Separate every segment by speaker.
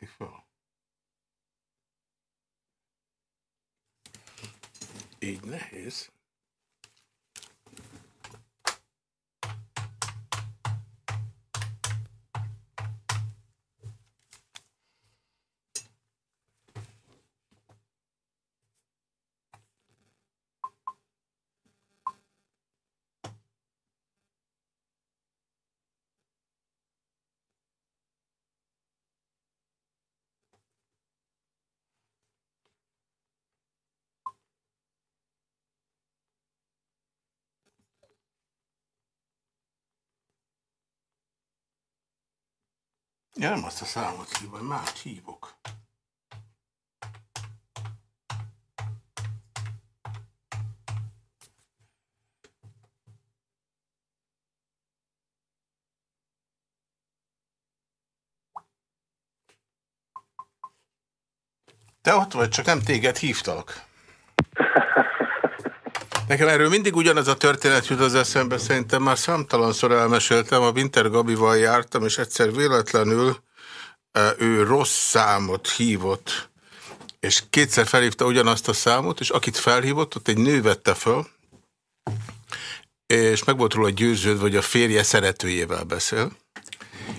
Speaker 1: veszik fel. Így nehéz. Ja, nem azt a számot hívom, mást hívok. Te ott vagy, csak nem téged hívtalak. Nekem erről mindig ugyanaz a történet jut az eszembe, szerintem már számtalanszor elmeséltem, a Winter Gabival jártam, és egyszer véletlenül e, ő rossz számot hívott, és kétszer felhívta ugyanazt a számot, és akit felhívott, ott egy nő vette föl, és meg volt róla győződve, hogy a férje szeretőjével beszél.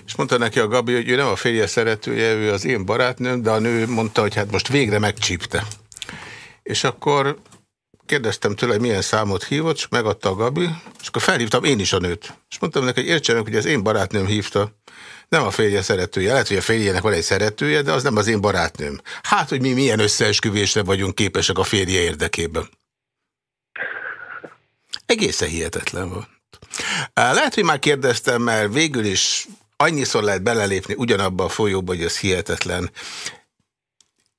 Speaker 1: És mondta neki a Gabi, hogy ő nem a férje szeretője, ő az én barátnőm, de a nő mondta, hogy hát most végre megcsípte. És akkor kérdeztem tőle, hogy milyen számot hívott, és megadta a Gabi, és akkor felhívtam én is a nőt. És mondtam neki, hogy értsenek, hogy az én barátnőm hívta. Nem a férje szeretője. Lehet, hogy a férjének van egy szeretője, de az nem az én barátnőm. Hát, hogy mi milyen összeesküvésre vagyunk képesek a férje érdekében. Egészen hihetetlen volt. Lehet, hogy már kérdeztem, mert végül is annyiszor lehet belelépni ugyanabba a folyóba, hogy ez hihetetlen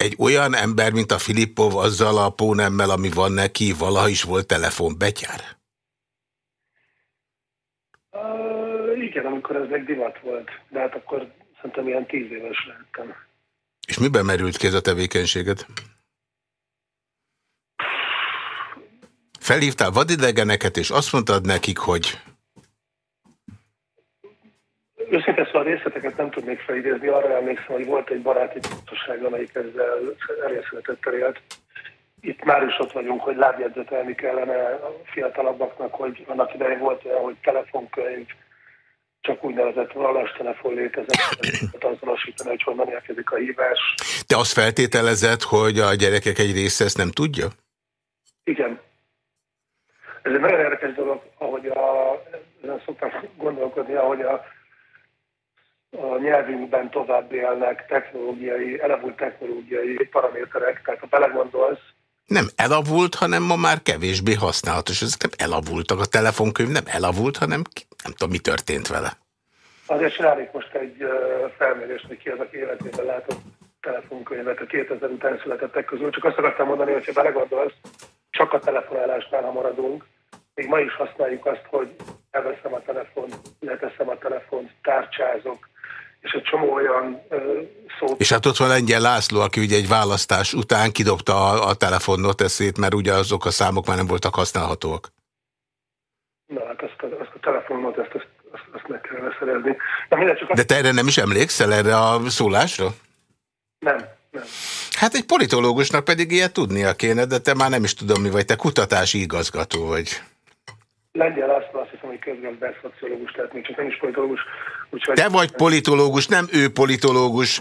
Speaker 1: egy olyan ember, mint a Filippov, azzal a pónemmel, ami van neki, valaha is volt telefonbetyár?
Speaker 2: Uh, igen, amikor ez meg divat volt, de hát akkor szerintem ilyen tíz éves lehettem.
Speaker 1: És miben merült ki ez a tevékenységet? Felhívtál vadidegeneket, és azt mondtad nekik, hogy
Speaker 2: Őszintén szóval a részleteket nem tudnék felidézni. Arra emlékszem, hogy volt egy baráti tudatosság, amelyik ezzel elérszületettel élt. Itt már is ott vagyunk, hogy lábjegyzetelni kellene a fiatalabbaknak, hogy annak idején volt olyan, hogy telefonkönyv, csak úgynevezett vonalas telefon létezett, azonosítani, hogy honnan érkezik a hívás.
Speaker 1: Te azt feltételezed, hogy a gyerekek egy része ezt nem tudja?
Speaker 2: Igen. Ez egy nagyon érdekes dolog, ahogy a, ezen szoktam gondolkodni, ahogy a a nyelvünkben tovább élnek technológiai, elavult technológiai paraméterek, tehát ha belegondolsz,
Speaker 1: nem elavult, hanem ma már kevésbé használatos. Ezek nem elavultak. A telefonkönyv nem elavult, hanem nem tudom, mi történt vele.
Speaker 2: Azért csinálnék most egy felmérést, hogy ki az, aki életében látott telefonkönyvet a 2000 után születettek közül. Csak azt akartam mondani, hogy ha belegondolsz, csak a telefonálásnál, ha maradunk, még ma is használjuk azt, hogy elveszem a telefont, leteszem a telefont, tárcsázok, és egy csomó olyan szót.
Speaker 1: És hát ott van Lengyel László, aki ugye egy választás után kidobta a, a telefonnot eszét, mert ugye azok a számok már nem voltak használhatóak.
Speaker 2: Na hát azt a, azt a telefonnot, ezt, azt, azt, azt meg kellene szerezni. Na, minden, csak
Speaker 1: De te erre nem is emlékszel, erre a szólásra?
Speaker 2: Nem, nem.
Speaker 1: Hát egy politológusnak pedig ilyet tudnia kéne, de te már nem is tudom mi vagy, te kutatási igazgató vagy.
Speaker 2: Lengyel László azt hiszem, hogy közgazdász szociológus, tehát még csak nem is politológus.
Speaker 1: Úgyhogy... Te vagy politológus, nem ő politológus.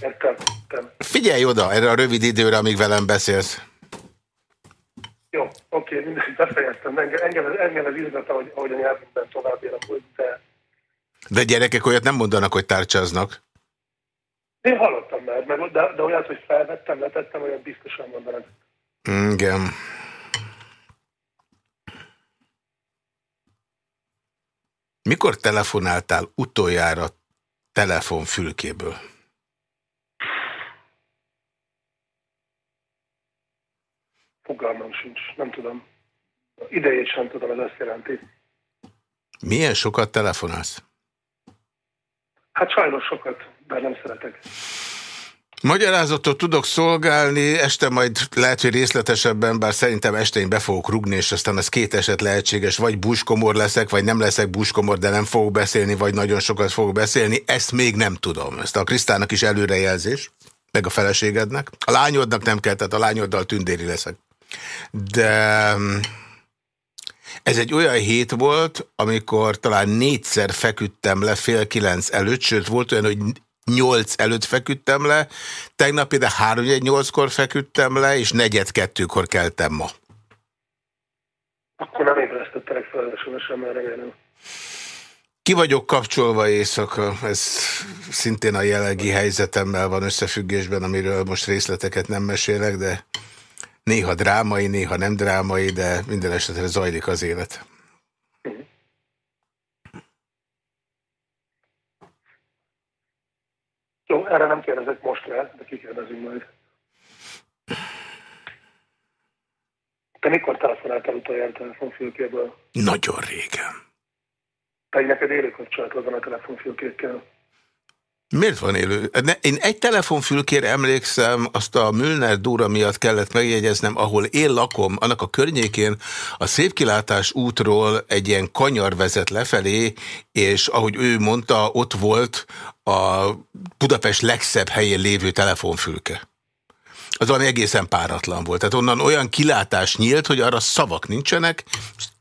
Speaker 2: Értem, értem.
Speaker 1: Figyelj oda erre a rövid időre, amíg velem beszélsz.
Speaker 2: Jó, oké, mindegy, befejeztem. Engem, engem, ez izgat, ahogy, ahogy a nyelvünkben tovább él, de...
Speaker 1: De gyerekek olyat nem mondanak, hogy tárcsáznak.
Speaker 2: Én hallottam már, de, de olyat, hogy felvettem, letettem, olyat biztosan mondanak.
Speaker 1: Igen. Mikor telefonáltál utoljára telefonfülkéből?
Speaker 2: Fogalmam sincs, nem tudom. Idejét sem tudom, ez azt jelenti.
Speaker 1: Milyen sokat telefonálsz?
Speaker 2: Hát sajnos sokat, bár nem szeretek.
Speaker 1: Magyarázatot tudok szolgálni, este majd lehet, hogy részletesebben, bár szerintem este én be fogok rugni, és aztán az két eset lehetséges, vagy buskomor leszek, vagy nem leszek buskomor, de nem fogok beszélni, vagy nagyon sokat fogok beszélni, ezt még nem tudom. Ezt a Krisztának is előrejelzés, meg a feleségednek. A lányodnak nem kell, tehát a lányoddal tündéri leszek. De ez egy olyan hét volt, amikor talán négyszer feküdtem le fél kilenc előtt, sőt volt olyan, hogy nyolc előtt feküdtem le, tegnap ide három nyolckor feküdtem le, és negyed kettőkor keltem ma.
Speaker 2: Akkor nem ébresztettelek felelősen, mert remélem.
Speaker 1: Ki vagyok kapcsolva éjszaka, ez szintén a jelenlegi helyzetemmel van összefüggésben, amiről most részleteket nem mesélek, de néha drámai, néha nem drámai, de minden esetre zajlik az élet.
Speaker 2: Jó, erre nem kérdezek most rá, de kikérdezünk majd. Te mikor telefonáltál utoljára telefonfülkéből?
Speaker 1: Nagyon régen.
Speaker 2: Te neked élő kapcsolatod van a telefonfülkékkel.
Speaker 1: Miért van élő? Én egy telefonfülkére emlékszem, azt a Müllner Dóra miatt kellett megjegyeznem, ahol én lakom, annak a környékén a Szépkilátás útról egy ilyen kanyar vezet lefelé, és ahogy ő mondta, ott volt a Budapest legszebb helyén lévő telefonfülke. Az valami egészen páratlan volt. Tehát onnan olyan kilátás nyílt, hogy arra szavak nincsenek,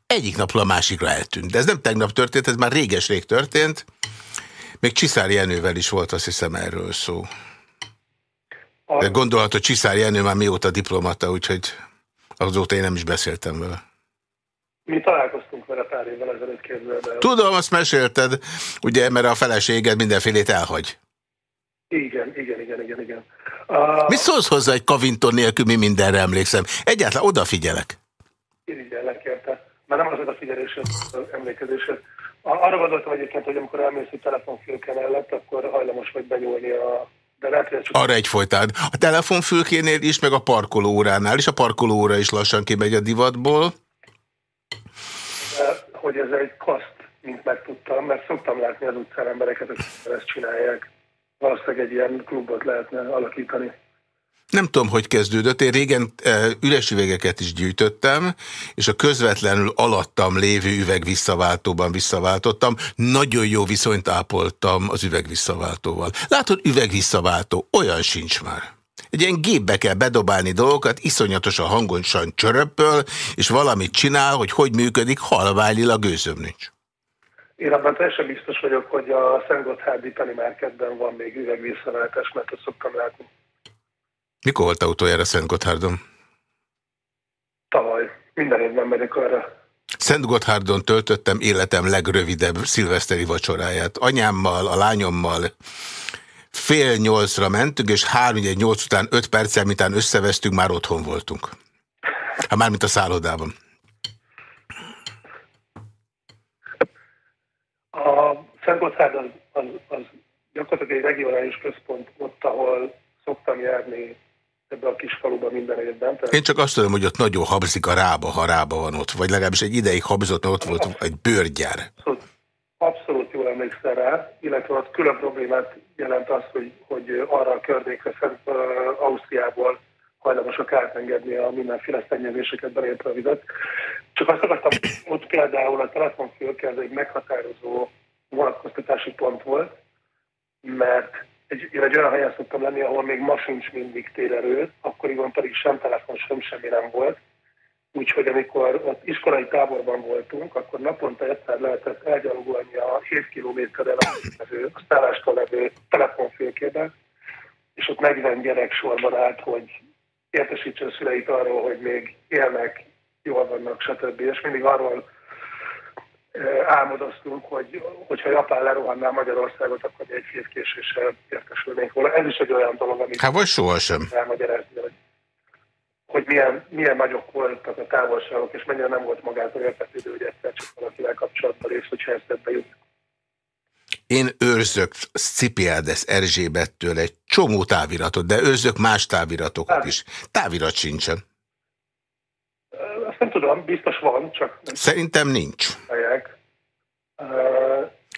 Speaker 1: egyik napról a másikra eltűnt. De ez nem tegnap történt, ez már réges-rég történt. Még Csiszár Jenővel is volt, azt hiszem, erről szó. De gondolhat, hogy Csiszár Jenő már mióta diplomata, úgyhogy azóta én nem is beszéltem vele.
Speaker 2: Mi találkoztunk vele pár évvel ezelőtt képzelve.
Speaker 1: Tudom, azt mesélted, ugye, mert a feleséged mindenfélét elhagy.
Speaker 2: Igen, igen, igen, igen, igen.
Speaker 1: Uh, Mit szólsz hozzá egy kavinton nélkül, mi mindenre emlékszem? Egyáltalán odafigyelek.
Speaker 2: Irigyellek érte. Már nem az odafigyelésed, az emlékezésed. Arra gondoltam egyébként, hogy amikor elmész egy telefonfülke mellett, akkor hajlamos vagy benyúlni a de lehet, hogy
Speaker 1: Arra egy folytán. A telefonfülkénél is, meg a parkolóóránál is. A parkolóóra is lassan kimegy a divatból.
Speaker 2: De, hogy ez egy kaszt, mint megtudtam, mert szoktam látni az utcán embereket, akik ezt csinálják. Valószínűleg egy ilyen klubot lehetne alakítani.
Speaker 1: Nem tudom, hogy kezdődött. Én régen e, üres üvegeket is gyűjtöttem, és a közvetlenül alattam lévő üveg visszaváltóban visszaváltottam. Nagyon jó viszonyt ápoltam az üveg visszaváltóval. Látod, üveg visszaváltó, olyan sincs már. Egy ilyen gépbe kell bedobálni dolgokat, iszonyatosan hangosan csöröppöl, és valamit csinál, hogy hogy működik, halványilag gőzöm nincs.
Speaker 2: Én abban teljesen biztos vagyok, hogy a Szentgotthárdi Penny Marketben van még üvegvisszaváltás, mert azt szoktam látni.
Speaker 1: Mikor volt utoljára Szent Gotthárdon?
Speaker 2: Tavaly. Minden évben megyek arra.
Speaker 1: Szent Gotthárdon töltöttem életem legrövidebb szilveszteri vacsoráját. Anyámmal, a lányommal fél nyolcra mentünk, és három, egy nyolc után öt perccel, mitán összevesztünk, már otthon voltunk. Hát mármint a szállodában.
Speaker 2: A Szent Gotthárd az, az, az gyakorlatilag egy regionális központ ott, ahol szoktam járni ebbe a kis faluba minden évben. Tehát...
Speaker 1: Én csak azt tudom, hogy ott nagyon habzik a rába, ha rába van ott, vagy legalábbis egy ideig habzott, ott volt egy bőrgyár.
Speaker 2: Abszolút, abszolút jól emlékszel rá, illetve ott külön problémát jelent az, hogy, hogy arra a környékre szent uh, Ausztriából hajlamosak átengedni a mindenféle szennyezéseket belépve a vizet. Csak azt akartam, ott például a telefonfülke ez egy meghatározó vonatkoztatási pont volt, mert egy, egy olyan helyen szoktam lenni, ahol még ma sincs mindig térerő, akkoriban pedig sem telefon, sem semmi nem volt. Úgyhogy amikor ott iskolai táborban voltunk, akkor naponta egyszer lehetett elgyalogolni a 7 kilométerre levő, a szállástól levő telefonfélkébe, és ott 40 gyerek sorban állt, hogy értesítse a szüleit arról, hogy még élnek, jól vannak, stb. És mindig arról álmodoztunk, hogy hogyha Japán lerohanná Magyarországot, akkor egy hétkéséssel értesülnénk volna. Ez is egy olyan dolog, amit
Speaker 1: hát vagy sohasem.
Speaker 2: elmagyarázni, hogy, hogy milyen, milyen nagyok voltak a távolságok, és mennyire nem volt magától értetődő, hogy egyszer csak valakivel kapcsolatban rész, hogyha ezt ebbe jut.
Speaker 1: Én őrzök Scipiades Erzsébettől egy csomó táviratot, de őrzök más táviratokat hát. is. Távirat sincsen.
Speaker 2: Tudom, biztos van, csak...
Speaker 1: Szerintem nincs.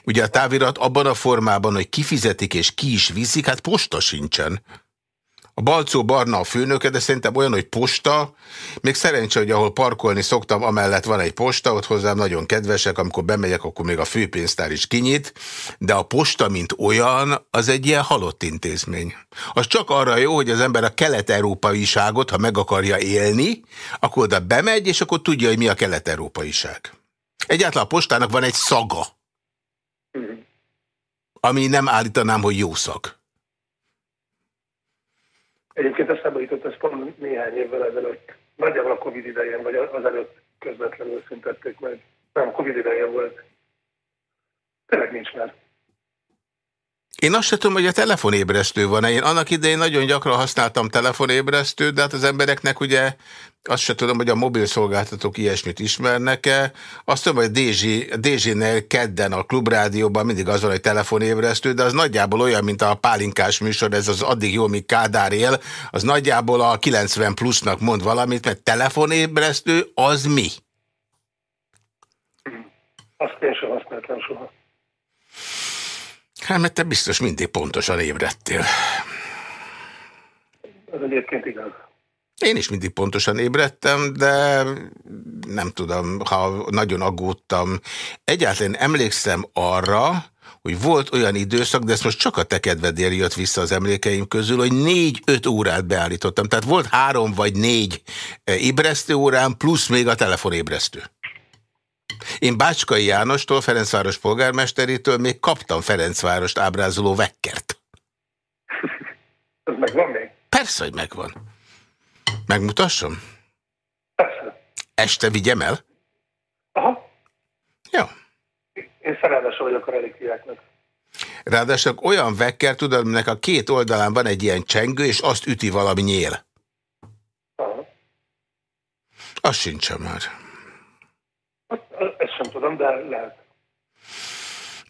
Speaker 1: Ugye a távirat abban a formában, hogy kifizetik és ki is viszik, hát posta sincsen. A Balcó Barna a főnöke, de szerintem olyan, hogy posta. Még szerencsé, hogy ahol parkolni szoktam, amellett van egy posta, ott hozzám nagyon kedvesek, amikor bemegyek, akkor még a főpénztár is kinyit, de a posta, mint olyan, az egy ilyen halott intézmény. Az csak arra jó, hogy az ember a kelet-európaiságot, ha meg akarja élni, akkor oda bemegy, és akkor tudja, hogy mi a kelet-európaiság. Egyáltalán a postának van egy szaga, mhm. ami nem állítanám, hogy jó szag.
Speaker 2: Egyébként eszembe jutott ez pont néhány évvel ezelőtt, nagyjából a Covid idején, vagy az előtt közvetlenül szüntették meg. Nem, Covid idején volt. Tényleg nincs már.
Speaker 1: Én azt sem tudom, hogy a telefonébresztő van-e. Én annak idején nagyon gyakran használtam telefonébresztőt, de hát az embereknek ugye azt sem tudom, hogy a mobil szolgáltatók ilyesmit ismernek-e. Azt tudom, hogy a DZ-nél kedden a klubrádióban mindig az van, hogy telefonébresztő, de az nagyjából olyan, mint a pálinkás műsor, ez az addig jó, míg Kádár él, az nagyjából a 90 plusznak mond valamit, mert telefonébresztő az mi?
Speaker 2: Azt én sem használtam soha.
Speaker 1: Hát, mert te biztos mindig pontosan ébredtél.
Speaker 2: Ez egyébként igaz.
Speaker 1: Én is mindig pontosan ébredtem, de nem tudom, ha nagyon aggódtam. Egyáltalán emlékszem arra, hogy volt olyan időszak, de ezt most csak a te kedvedért jött vissza az emlékeim közül, hogy négy-öt órát beállítottam. Tehát volt három vagy négy ébresztő órán, plusz még a telefonébresztő. Én Bácskai Jánostól, Ferencváros polgármesterétől még kaptam Ferencvárost ábrázoló vekkert.
Speaker 2: Ez megvan még?
Speaker 1: Persze, hogy megvan. Megmutassam?
Speaker 2: Persze.
Speaker 1: Este vigyem el?
Speaker 2: Aha.
Speaker 1: Jó.
Speaker 2: Én szerelmes vagyok a relikviáknak.
Speaker 1: Ráadásul olyan vekker, tudod, aminek a két oldalán van egy ilyen csengő, és azt üti valami nyél. Aha. Az sincsen már.
Speaker 2: Ezt sem tudom,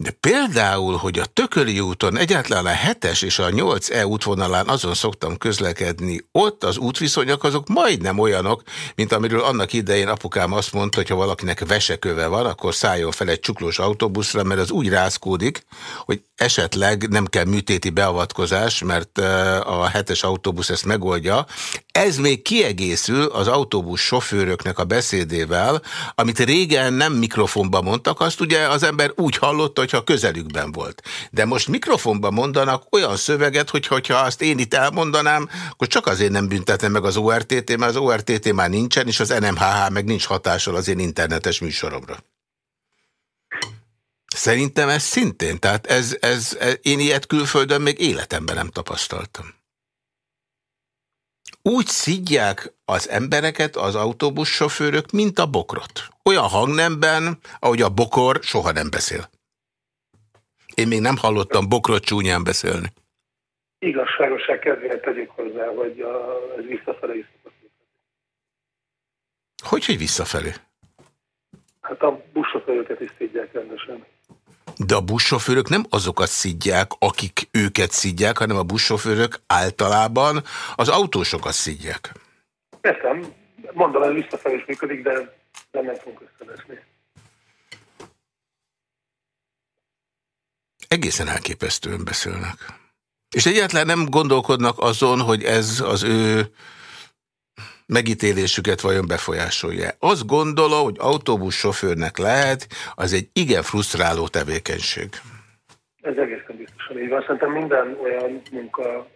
Speaker 2: de
Speaker 1: például, hogy a Tököli úton egyáltalán a 7-es és a 8E útvonalán azon szoktam közlekedni, ott az útviszonyok azok majdnem olyanok, mint amiről annak idején apukám azt mondta, hogy ha valakinek veseköve van, akkor szálljon fel egy csuklós autóbuszra, mert az úgy rázkódik, hogy esetleg nem kell műtéti beavatkozás, mert a 7-es autóbusz ezt megoldja. Ez még kiegészül az autóbusz sofőröknek a beszédével, amit régen nem mikrofonban mondtak, azt ugye az ember úgy hallotta, hogyha közelükben volt. De most mikrofonban mondanak olyan szöveget, hogy hogyha azt én itt elmondanám, akkor csak azért nem büntetem meg az ORTT, mert az ORTT már nincsen, és az NMHH meg nincs hatással az én internetes műsoromra. Szerintem ez szintén, tehát ez, ez, ez, én ilyet külföldön még életemben nem tapasztaltam. Úgy szidják az embereket, az autóbussofőrök, mint a bokrot. Olyan hangnemben, ahogy a bokor soha nem beszél. Én még nem hallottam bokrot csúnyán beszélni.
Speaker 2: Igazságosság kedvéért tegyük hozzá, hogy a, ez visszafelé is
Speaker 1: Hogy, hogy visszafelé?
Speaker 2: Hát a buszsofőröket is szidják rendesen.
Speaker 1: De a buszsofőrök nem azokat szidják, akik őket szidják, hanem a buszsofőrök általában az autósokat szidják.
Speaker 2: Értem. Mondom, ez visszafelé is működik, de nem, nem fogunk összeveszni.
Speaker 1: Egészen elképesztően beszélnek. És egyáltalán nem gondolkodnak azon, hogy ez az ő megítélésüket vajon befolyásolja. Azt gondolom, hogy autóbussofőrnek lehet, az egy igen frusztráló tevékenység.
Speaker 2: Ez egészen biztosan így van. Szerintem minden olyan munka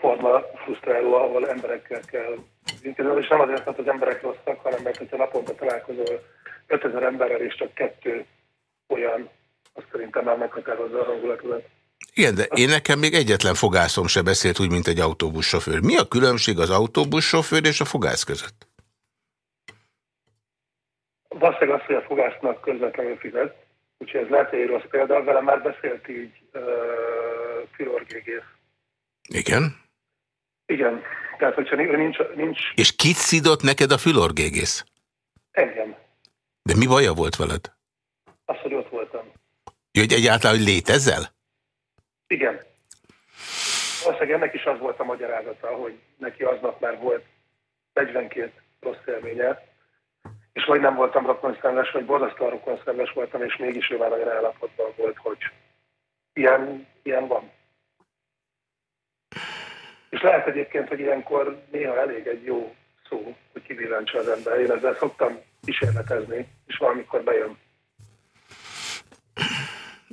Speaker 2: forma frusztráló, ahol emberekkel kell intézni. És nem azért, mert az emberek rosszak, hanem mert hogyha naponta találkozol 5000 emberrel, és csak kettő olyan azt szerintem már meghatározza a hangulatodat.
Speaker 1: Igen, de én nekem még egyetlen fogászom se beszélt úgy, mint egy autóbussofőr. Mi a különbség az autóbussofőr és a fogász között?
Speaker 2: Valószínűleg az, hogy a fogásznak közvetlenül fizet, úgyhogy ez lehet egy rossz példa, vele már beszélt így uh, filorgégész.
Speaker 1: Igen?
Speaker 2: Igen, tehát hogyha nincs, nincs...
Speaker 1: És kit szidott neked a filorgégész?
Speaker 2: Engem.
Speaker 1: De mi baja volt veled?
Speaker 2: Az, hogy ott voltam.
Speaker 1: Hogy egyáltalán, hogy létezel?
Speaker 2: Igen. Valószínűleg ennek is az volt a magyarázata, hogy neki aznap már volt 42 rossz élménye, és vagy nem voltam rokonszenves, vagy borzasztóan rokonszenves voltam, és mégis ő már olyan állapotban volt, hogy ilyen, ilyen van. És lehet egyébként, hogy ilyenkor néha elég egy jó szó, hogy kivillancsa az ember. Én ezzel szoktam kísérletezni, és valamikor bejön.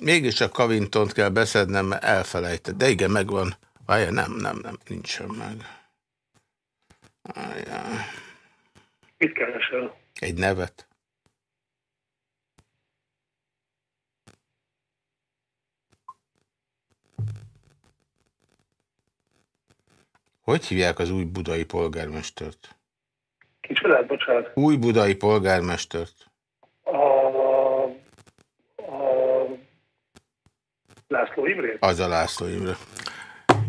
Speaker 1: Mégis a kavintont kell beszednem, mert elfelejtett. De igen, megvan. Várja, nem, nem, nem, nincsen meg.
Speaker 2: Várja. Mit keresel?
Speaker 1: Egy nevet. Hogy hívják az új budai polgármestert?
Speaker 2: Kicsodát, bocsánat?
Speaker 1: Új budai polgármestert.
Speaker 2: A, a László Imre?
Speaker 1: Az a László Imre.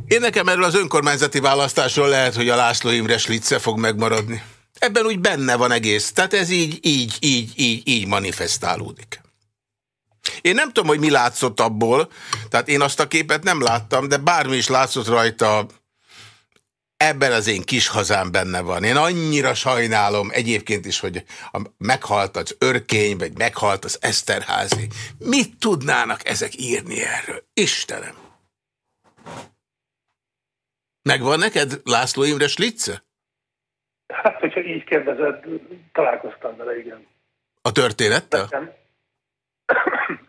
Speaker 1: Én nekem erről az önkormányzati választásról lehet, hogy a László Imre Slitze fog megmaradni. Ebben úgy benne van egész. Tehát ez így, így, így, így, így manifestálódik. Én nem tudom, hogy mi látszott abból, tehát én azt a képet nem láttam, de bármi is látszott rajta, ebben az én kis hazám benne van. Én annyira sajnálom egyébként is, hogy meghalt az örkény, vagy meghalt az Eszterházi. Mit tudnának ezek írni erről? Istenem! Megvan neked László Imre Slitze?
Speaker 2: Hát, hogyha így kérdezed, találkoztam vele, igen.
Speaker 1: A történettel?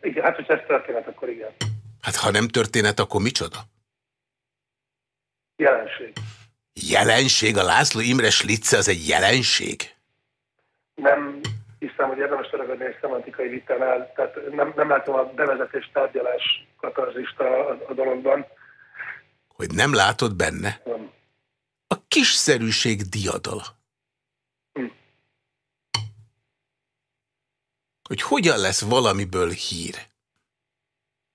Speaker 2: Igen, hát, hogyha ez történet, akkor igen.
Speaker 1: Hát, ha nem történet, akkor micsoda?
Speaker 2: Jelenség.
Speaker 1: Jelenség? A László Imre Slitze az egy jelenség?
Speaker 2: Nem hiszem, hogy érdemes ragadni egy szemantikai vitánál. Tehát nem, nem látom a bevezetés tárgyalás katarzista a, a dologban.
Speaker 1: Hogy nem látod benne? Nem. A kiszerűség diadala. Hm. Hogy hogyan lesz valamiből hír?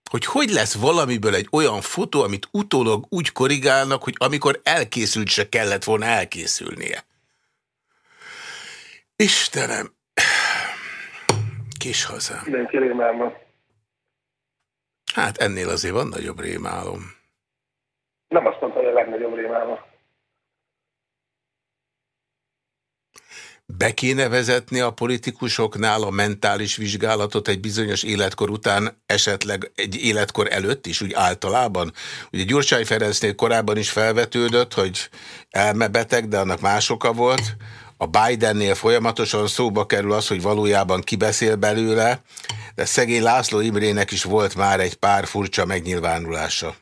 Speaker 1: Hogy hogy lesz valamiből egy olyan fotó, amit utólag úgy korrigálnak, hogy amikor elkészült, se kellett volna elkészülnie. Istenem, kis hazám.
Speaker 2: Mindenki rémálma.
Speaker 1: Hát ennél azért van nagyobb rémálom.
Speaker 2: Nem azt mondta, hogy a legnagyobb rémálma.
Speaker 1: Be kéne vezetni a politikusoknál a mentális vizsgálatot egy bizonyos életkor után, esetleg egy életkor előtt is, úgy általában. Ugye Gyurcsány Ferencnél korábban is felvetődött, hogy elmebeteg, de annak más oka volt. A Bidennél folyamatosan szóba kerül az, hogy valójában kibeszél belőle, de szegény László Imrének is volt már egy pár furcsa megnyilvánulása.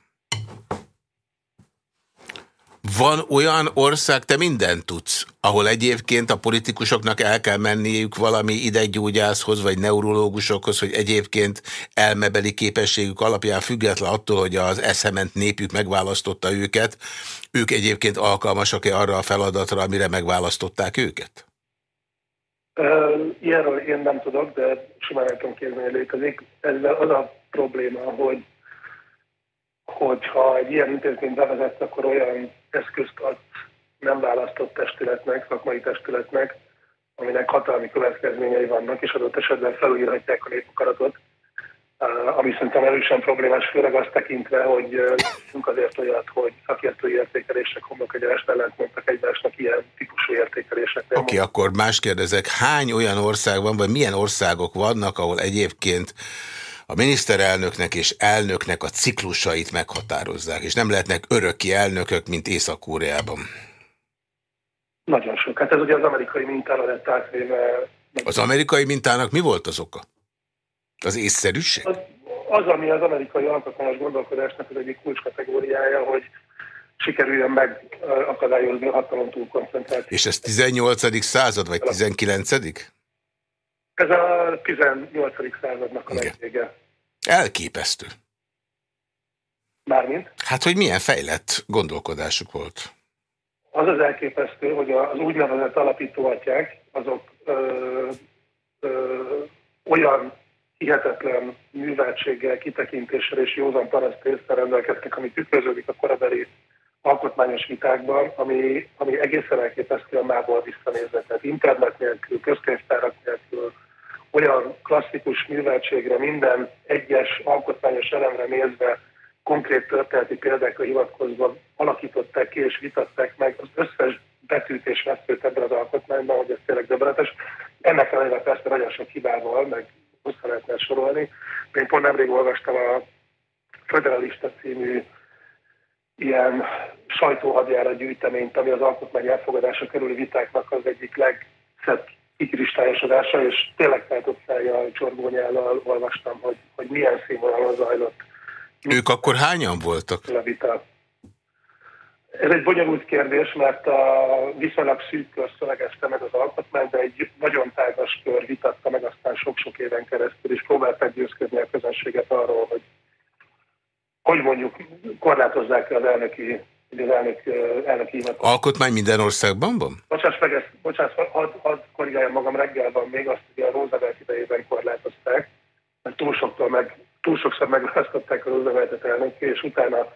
Speaker 1: Van olyan ország, te mindent tudsz, ahol egyébként a politikusoknak el kell menniük valami ideggyógyászhoz, vagy neurológusokhoz, hogy egyébként elmebeli képességük alapján független attól, hogy az eszement népük megválasztotta őket, ők egyébként alkalmasak-e arra a feladatra, amire megválasztották őket?
Speaker 2: Ilyenről én nem tudok, de simán el tudom képzelni, hogy létezik. Ezzel az a probléma, hogy hogyha egy ilyen intézményt bevezett, akkor olyan eszközt ad nem választott testületnek, szakmai testületnek, aminek hatalmi következményei vannak, és adott esetben felújíthatják a népakaratot, ami szerintem erősen problémás, főleg azt tekintve, hogy nekünk azért olyat, hogy szakértői értékelések homlok egyenest mondtak egymásnak ilyen típusú értékelések.
Speaker 1: Oké, okay, akkor más kérdezek, hány olyan ország van, vagy milyen országok vannak, ahol egyébként a miniszterelnöknek és elnöknek a ciklusait meghatározzák, és nem lehetnek öröki elnökök, mint Észak-Koreában.
Speaker 2: Nagyon sok. Hát ez ugye az amerikai mintára lett átvéve.
Speaker 1: Az amerikai mintának mi volt az oka? Az észszerűség?
Speaker 2: Az, az ami az amerikai alkotmányos gondolkodásnak az egyik kulcskategóriája, hogy sikerüljön megakadályozni a hatalom túlkoncentrációt.
Speaker 1: És ez 18. század, vagy 19.
Speaker 2: Ez a 18. századnak a legvége.
Speaker 1: Elképesztő.
Speaker 2: Mármint?
Speaker 1: Hát, hogy milyen fejlett gondolkodásuk volt.
Speaker 2: Az az elképesztő, hogy az úgynevezett alapítóatyák, azok ö, ö, olyan hihetetlen műveltséggel, kitekintéssel és józan paraszt rendelkeztek, ami tükröződik a korabeli alkotmányos vitákban, ami, ami egészen elképesztő a mából visszanézve. Tehát internet nélkül, közkönyvtárak nélkül, olyan klasszikus műveltségre, minden egyes alkotmányos elemre nézve, konkrét történeti példákra hivatkozva alakították ki és vitatták meg az összes betűt és veszőt ebben az alkotmányban, hogy ez tényleg döbbenetes. Ennek ellenére persze nagyon sok hibával, meg hosszá lehetne sorolni. Én pont nemrég olvastam a Föderalista című ilyen sajtóhadjárat gyűjteményt, ami az alkotmány elfogadása kerülő vitáknak az egyik legszebb kikristályosodásra, és tényleg a csorgónyállal olvastam, hogy, hogy milyen színvonalon zajlott.
Speaker 1: Ők akkor hányan voltak?
Speaker 2: A vita. Ez egy bonyolult kérdés, mert a viszonylag szűk kör szövegezte meg az alkotmányt, de egy nagyon tágas kör vitatta meg aztán sok-sok éven keresztül, és próbált győzködni a közönséget arról, hogy hogy mondjuk korlátozzák az elnöki az elnök, elnök hivatal.
Speaker 1: Alkotmány minden országban van?
Speaker 2: Bocsáss meg, ezt, bocsáss, hadd had korrigáljam magam, reggel van még, azt hogy a Roosevelt idejében korlátozták, mert túl, soktól meg, túl sokszor megválasztották a Rooseveltet elnök, és utána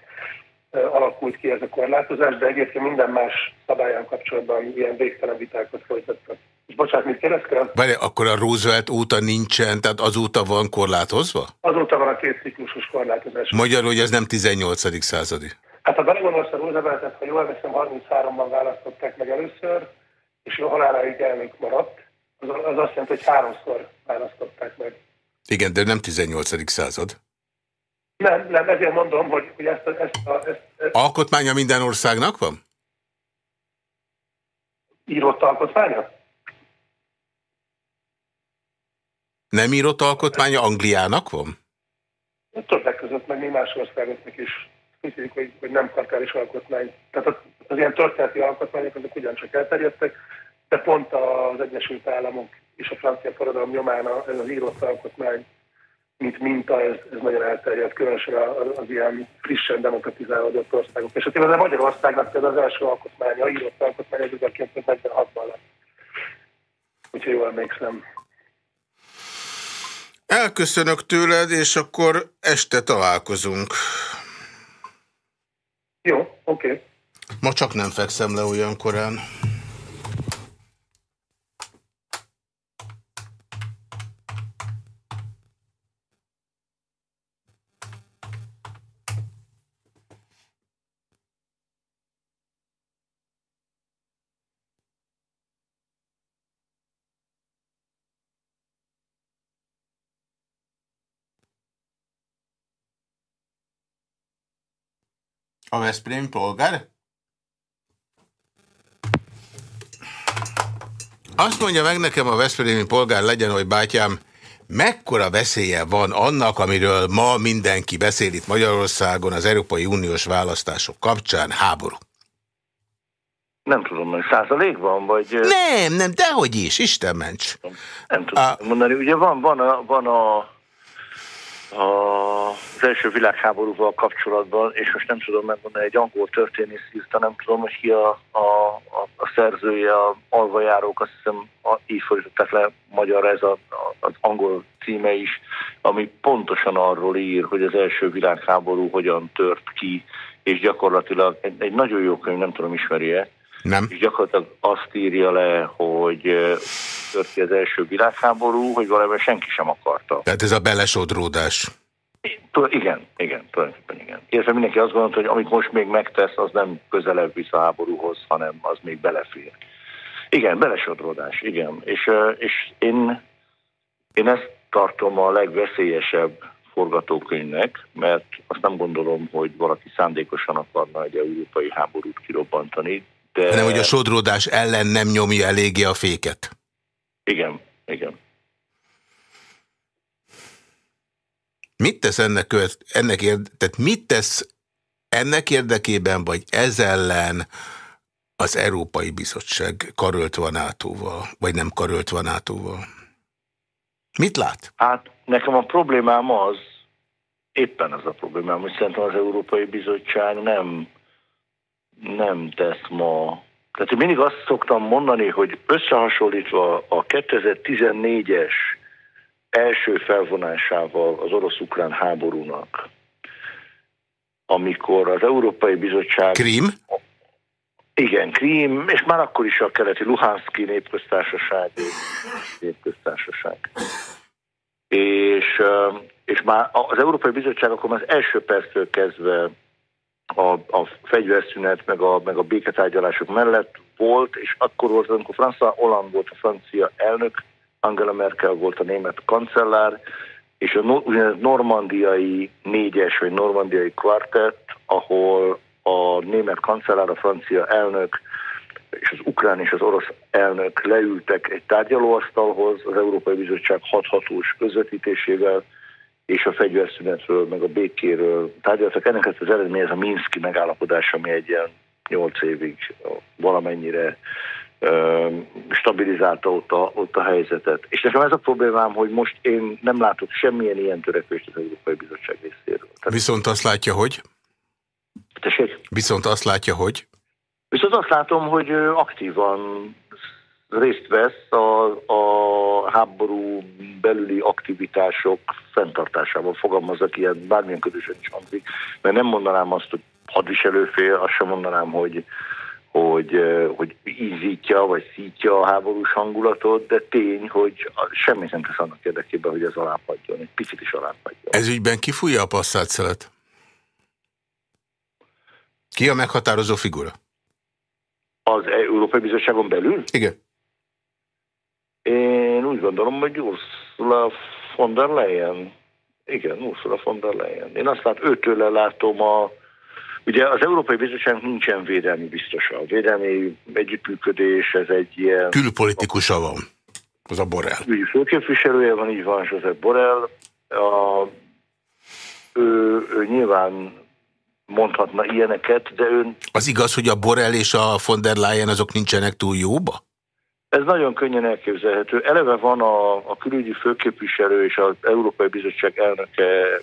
Speaker 2: alakult ki ez a korlátozás, de egyébként minden más szabályán kapcsolatban ilyen végtelen vitákat folytattak. És bocsánat, mit kérdeztél?
Speaker 1: Várj, akkor a Roosevelt óta nincsen, tehát azóta van korlátozva?
Speaker 2: Azóta van a két ciklusos korlátozás.
Speaker 1: Magyarul, hogy ez nem 18. századi?
Speaker 2: Hát a belegondolsz a Rooseveltet, ha jól veszem, 33-ban választották meg először, és jó haláláig elnök maradt, az, az azt jelenti, hogy háromszor választották meg.
Speaker 1: Igen, de nem 18. század.
Speaker 2: Nem, nem, ezért mondom, hogy, hogy ezt, a, ezt, a, ezt, ezt...
Speaker 1: Alkotmánya minden országnak van?
Speaker 2: Írott alkotmánya?
Speaker 1: Nem írott alkotmánya Angliának van?
Speaker 2: Többek között, meg még más országoknak is hiszik, hogy, hogy nem karkális alkotmány. Tehát az, az ilyen történeti alkotmányok azok ugyancsak elterjedtek, de pont az Egyesült Államok és a francia forradalom nyomán ez az írott alkotmány mint minta, ez, ez nagyon elterjedt, különösen az, az ilyen frissen demokratizálódott országok. És hát a Magyarországnak például az első alkotmánya, írott alkotmány 1946-ban lett. Úgyhogy jól emlékszem.
Speaker 1: Elköszönök tőled, és akkor este találkozunk.
Speaker 2: Jó, oké. Okay.
Speaker 1: Ma csak nem fekszem le olyan korán. A Veszprém polgár? Azt mondja meg nekem a Veszprémi polgár legyen, hogy bátyám, mekkora veszélye van annak, amiről ma mindenki beszél itt Magyarországon az Európai Uniós választások kapcsán, háború?
Speaker 3: Nem tudom, hogy százalékban, vagy...
Speaker 1: Nem, nem, dehogy is, Isten ments.
Speaker 3: Nem tudom a... mondani, ugye van, van a, van a az első világháborúval kapcsolatban, és most nem tudom megmondani, egy angol történész írta, nem tudom, hogy ki a, a, a, a szerzője, a alvajárók, azt hiszem a, így fordították le magyarra ez a, a, az angol címe is, ami pontosan arról ír, hogy az első világháború hogyan tört ki, és gyakorlatilag egy, egy nagyon jó könyv, nem tudom, ismeri-e,
Speaker 1: nem.
Speaker 3: És gyakorlatilag azt írja le, hogy tört ki az első világháború, hogy valamivel senki sem akarta.
Speaker 1: Tehát ez a belesodródás.
Speaker 3: Igen, igen, tulajdonképpen igen. Érte mindenki azt gondolta, hogy amit most még megtesz, az nem közelebb visz a háborúhoz, hanem az még belefér. Igen, belesodródás, igen. És, és én, én ezt tartom a legveszélyesebb forgatókönyvnek, mert azt nem gondolom, hogy valaki szándékosan akarna egy európai háborút kirobbantani,
Speaker 1: de... Hanem, hogy a sodródás ellen nem nyomja eléggé a féket.
Speaker 3: Igen, igen.
Speaker 1: Mit tesz ennek, követ, ennek érde, tehát mit tesz ennek érdekében, vagy ez ellen az Európai Bizottság karöltve NATO-val, vagy nem karöltve NATO-val? Mit lát?
Speaker 3: Hát nekem a problémám az, éppen az a problémám, hogy szerintem az Európai Bizottság nem nem tesz ma. Tehát én mindig azt szoktam mondani, hogy összehasonlítva a 2014-es első felvonásával az orosz-ukrán háborúnak, amikor az Európai Bizottság...
Speaker 1: Krím?
Speaker 3: Igen, Krím, és már akkor is a keleti Luhanszki népköztársaság, népköztársaság. És, és már az Európai Bizottság akkor már az első perctől kezdve a, a fegyverszünet, meg a, meg a béketárgyalások mellett volt, és akkor volt, amikor François Hollande volt a francia elnök, Angela Merkel volt a német kancellár, és a normandiai négyes, vagy normandiai kvartett, ahol a német kancellár, a francia elnök és az ukrán és az orosz elnök leültek egy tárgyalóasztalhoz az Európai Bizottság hathatós közvetítésével, és a fegyverszünetről, meg a békéről tárgyaltak. Ennek az eredmény ez a Minszki megállapodás, ami egy ilyen nyolc évig valamennyire stabilizálta ott a, ott a helyzetet. És nekem ez a problémám, hogy most én nem látok semmilyen ilyen törekvést az Európai Bizottság részéről.
Speaker 1: Tehát... Viszont azt látja, hogy?
Speaker 3: Tessék?
Speaker 1: Viszont azt látja, hogy?
Speaker 3: Viszont azt látom, hogy aktívan részt vesz a, a háború belüli aktivitások fenntartásában, fogalmazok ilyen, bármilyen közösen is hangzik, mert nem mondanám azt, hogy hadviselőfél, azt sem mondanám, hogy, hogy, hogy ízítja vagy szítja a háborús hangulatot, de tény, hogy semmi nem tesz annak érdekében, hogy ez alábbhagyjon, egy picit is alábbhagyjon.
Speaker 1: Ez ügyben kifújja a passzát Ki a meghatározó figura?
Speaker 3: Az Európai Bizottságon belül?
Speaker 1: Igen.
Speaker 3: Én úgy gondolom, hogy Ursula von der Leyen. Igen, Ursula von der Leyen. Én azt látom, őtőle látom a... Ugye az Európai Bizottság nincsen védelmi biztosa. A védelmi együttműködés, ez egy ilyen...
Speaker 1: Külpolitikusa van. Az a Borrell.
Speaker 3: Ügyi főképviselője van, így van, Josep Borrell. A, ő, ő nyilván mondhatna ilyeneket, de ön...
Speaker 1: Az igaz, hogy a Borrell és a von der Leyen azok nincsenek túl jóba?
Speaker 3: Ez nagyon könnyen elképzelhető. Eleve van a, a külügyi főképviselő és az Európai Bizottság elnöke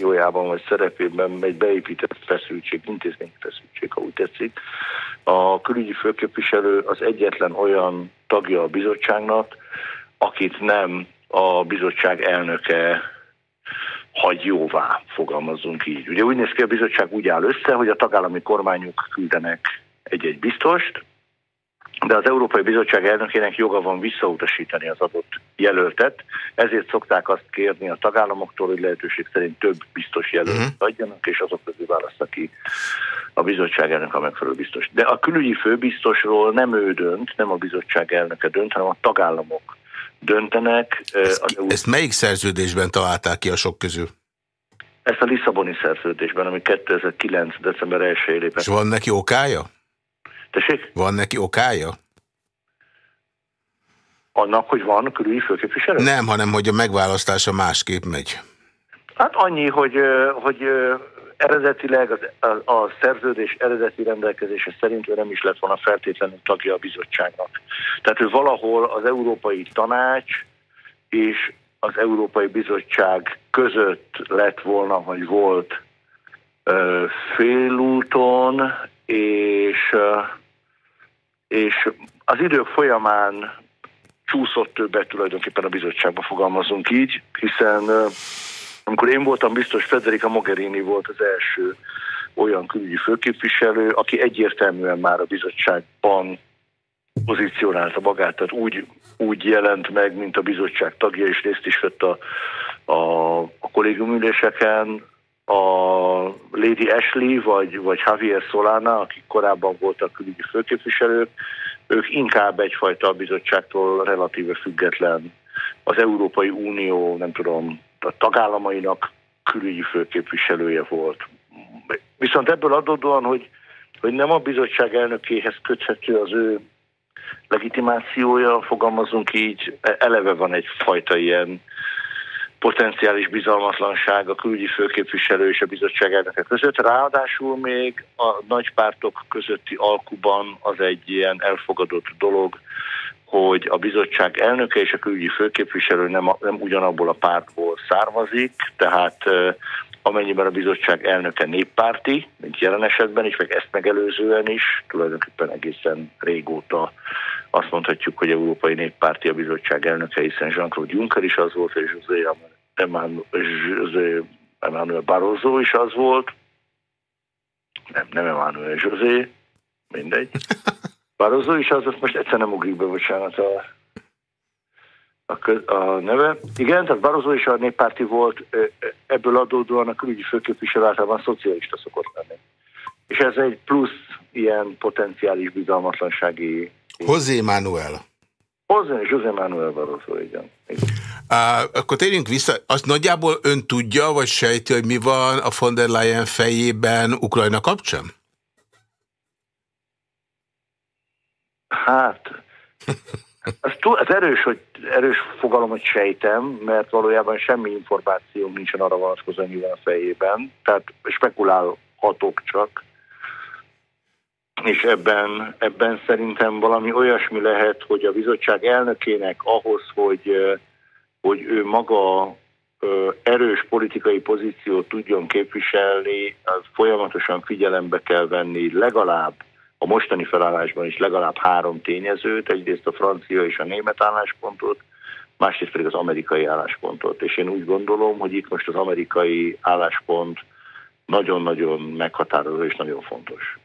Speaker 3: jójában vagy szerepében egy beépített feszültség, intézményi feszültség, ha úgy tetszik. A külügyi főképviselő az egyetlen olyan tagja a bizottságnak, akit nem a bizottság elnöke hagy jóvá, fogalmazzunk így. Ugye úgy néz ki, a bizottság úgy áll össze, hogy a tagállami kormányok küldenek egy-egy biztost, de az Európai Bizottság elnökének joga van visszautasítani az adott jelöltet, ezért szokták azt kérni a tagállamoktól, hogy lehetőség szerint több biztos jelöltet uh-huh. adjanak, és azok közül választa ki a bizottság elnök a megfelelő biztos. De a külügyi főbiztosról nem ő dönt, nem a bizottság elnöke dönt, hanem a tagállamok döntenek.
Speaker 1: Ezt, az ezt melyik szerződésben találták ki a sok közül?
Speaker 3: Ezt a Lisszaboni szerződésben, ami 2009. december 1 lépett. És
Speaker 1: van neki okája?
Speaker 3: Tessék?
Speaker 1: Van neki okája?
Speaker 3: Annak, hogy van külügyi főképviselő?
Speaker 1: Nem, hanem hogy a megválasztása másképp megy.
Speaker 3: Hát annyi, hogy, hogy eredetileg az, a, a szerződés eredeti rendelkezése szerint ő nem is lett volna feltétlenül tagja a bizottságnak. Tehát ő valahol az Európai Tanács és az Európai Bizottság között lett volna, vagy volt félúton, és és az idők folyamán csúszott többet tulajdonképpen a bizottságban fogalmazunk így, hiszen amikor én voltam biztos, Federica Mogherini volt az első olyan külügyi főképviselő, aki egyértelműen már a bizottságban pozícionálta magát, tehát úgy, úgy jelent meg, mint a bizottság tagja, és részt is vett a, a, a kollégiumüléseken, a Lady Ashley vagy, vagy Javier Solana, akik korábban voltak külügyi főképviselők, ők inkább egyfajta a bizottságtól relatíve független az Európai Unió, nem tudom, a tagállamainak külügyi főképviselője volt. Viszont ebből adódóan, hogy, hogy nem a bizottság elnökéhez köthető az ő legitimációja, fogalmazunk így, eleve van egyfajta ilyen potenciális bizalmatlanság a külügyi főképviselő és a bizottság elnöke között. Ráadásul még a nagypártok közötti alkuban az egy ilyen elfogadott dolog, hogy a bizottság elnöke és a külügyi főképviselő nem, nem ugyanabból a pártból származik, tehát amennyiben a bizottság elnöke néppárti, mint jelen esetben is, meg ezt megelőzően is, tulajdonképpen egészen régóta azt mondhatjuk, hogy Európai Néppárti a bizottság elnöke, hiszen Jean-Claude Juncker is az volt, és José Emmanuel Barroso is az volt. Nem, nem Emmanuel José, mindegy. Barroso is az, azt most egyszer nem ugrik be, bocsánat, a, a, köz, a neve. Igen, tehát Barroso is a néppárti volt, ebből adódóan a külügyi főképviselő általában szocialista szokott lenni. És ez egy plusz ilyen potenciális bizalmatlansági
Speaker 1: José Manuel.
Speaker 3: José, José Manuel Barroso, igen. igen.
Speaker 1: akkor térjünk vissza. Azt nagyjából ön tudja, vagy sejti, hogy mi van a von der Leyen fejében Ukrajna kapcsán?
Speaker 3: Hát, az, az erős, hogy, erős fogalom, hogy sejtem, mert valójában semmi információ nincsen arra vonatkozóan, van a fejében. Tehát spekulálhatok csak. És ebben, ebben szerintem valami olyasmi lehet, hogy a bizottság elnökének ahhoz, hogy, hogy ő maga erős politikai pozíciót tudjon képviselni, az folyamatosan figyelembe kell venni legalább a mostani felállásban is legalább három tényezőt, egyrészt a francia és a német álláspontot, másrészt pedig az amerikai álláspontot. És én úgy gondolom, hogy itt most az amerikai álláspont nagyon-nagyon meghatározó és nagyon fontos.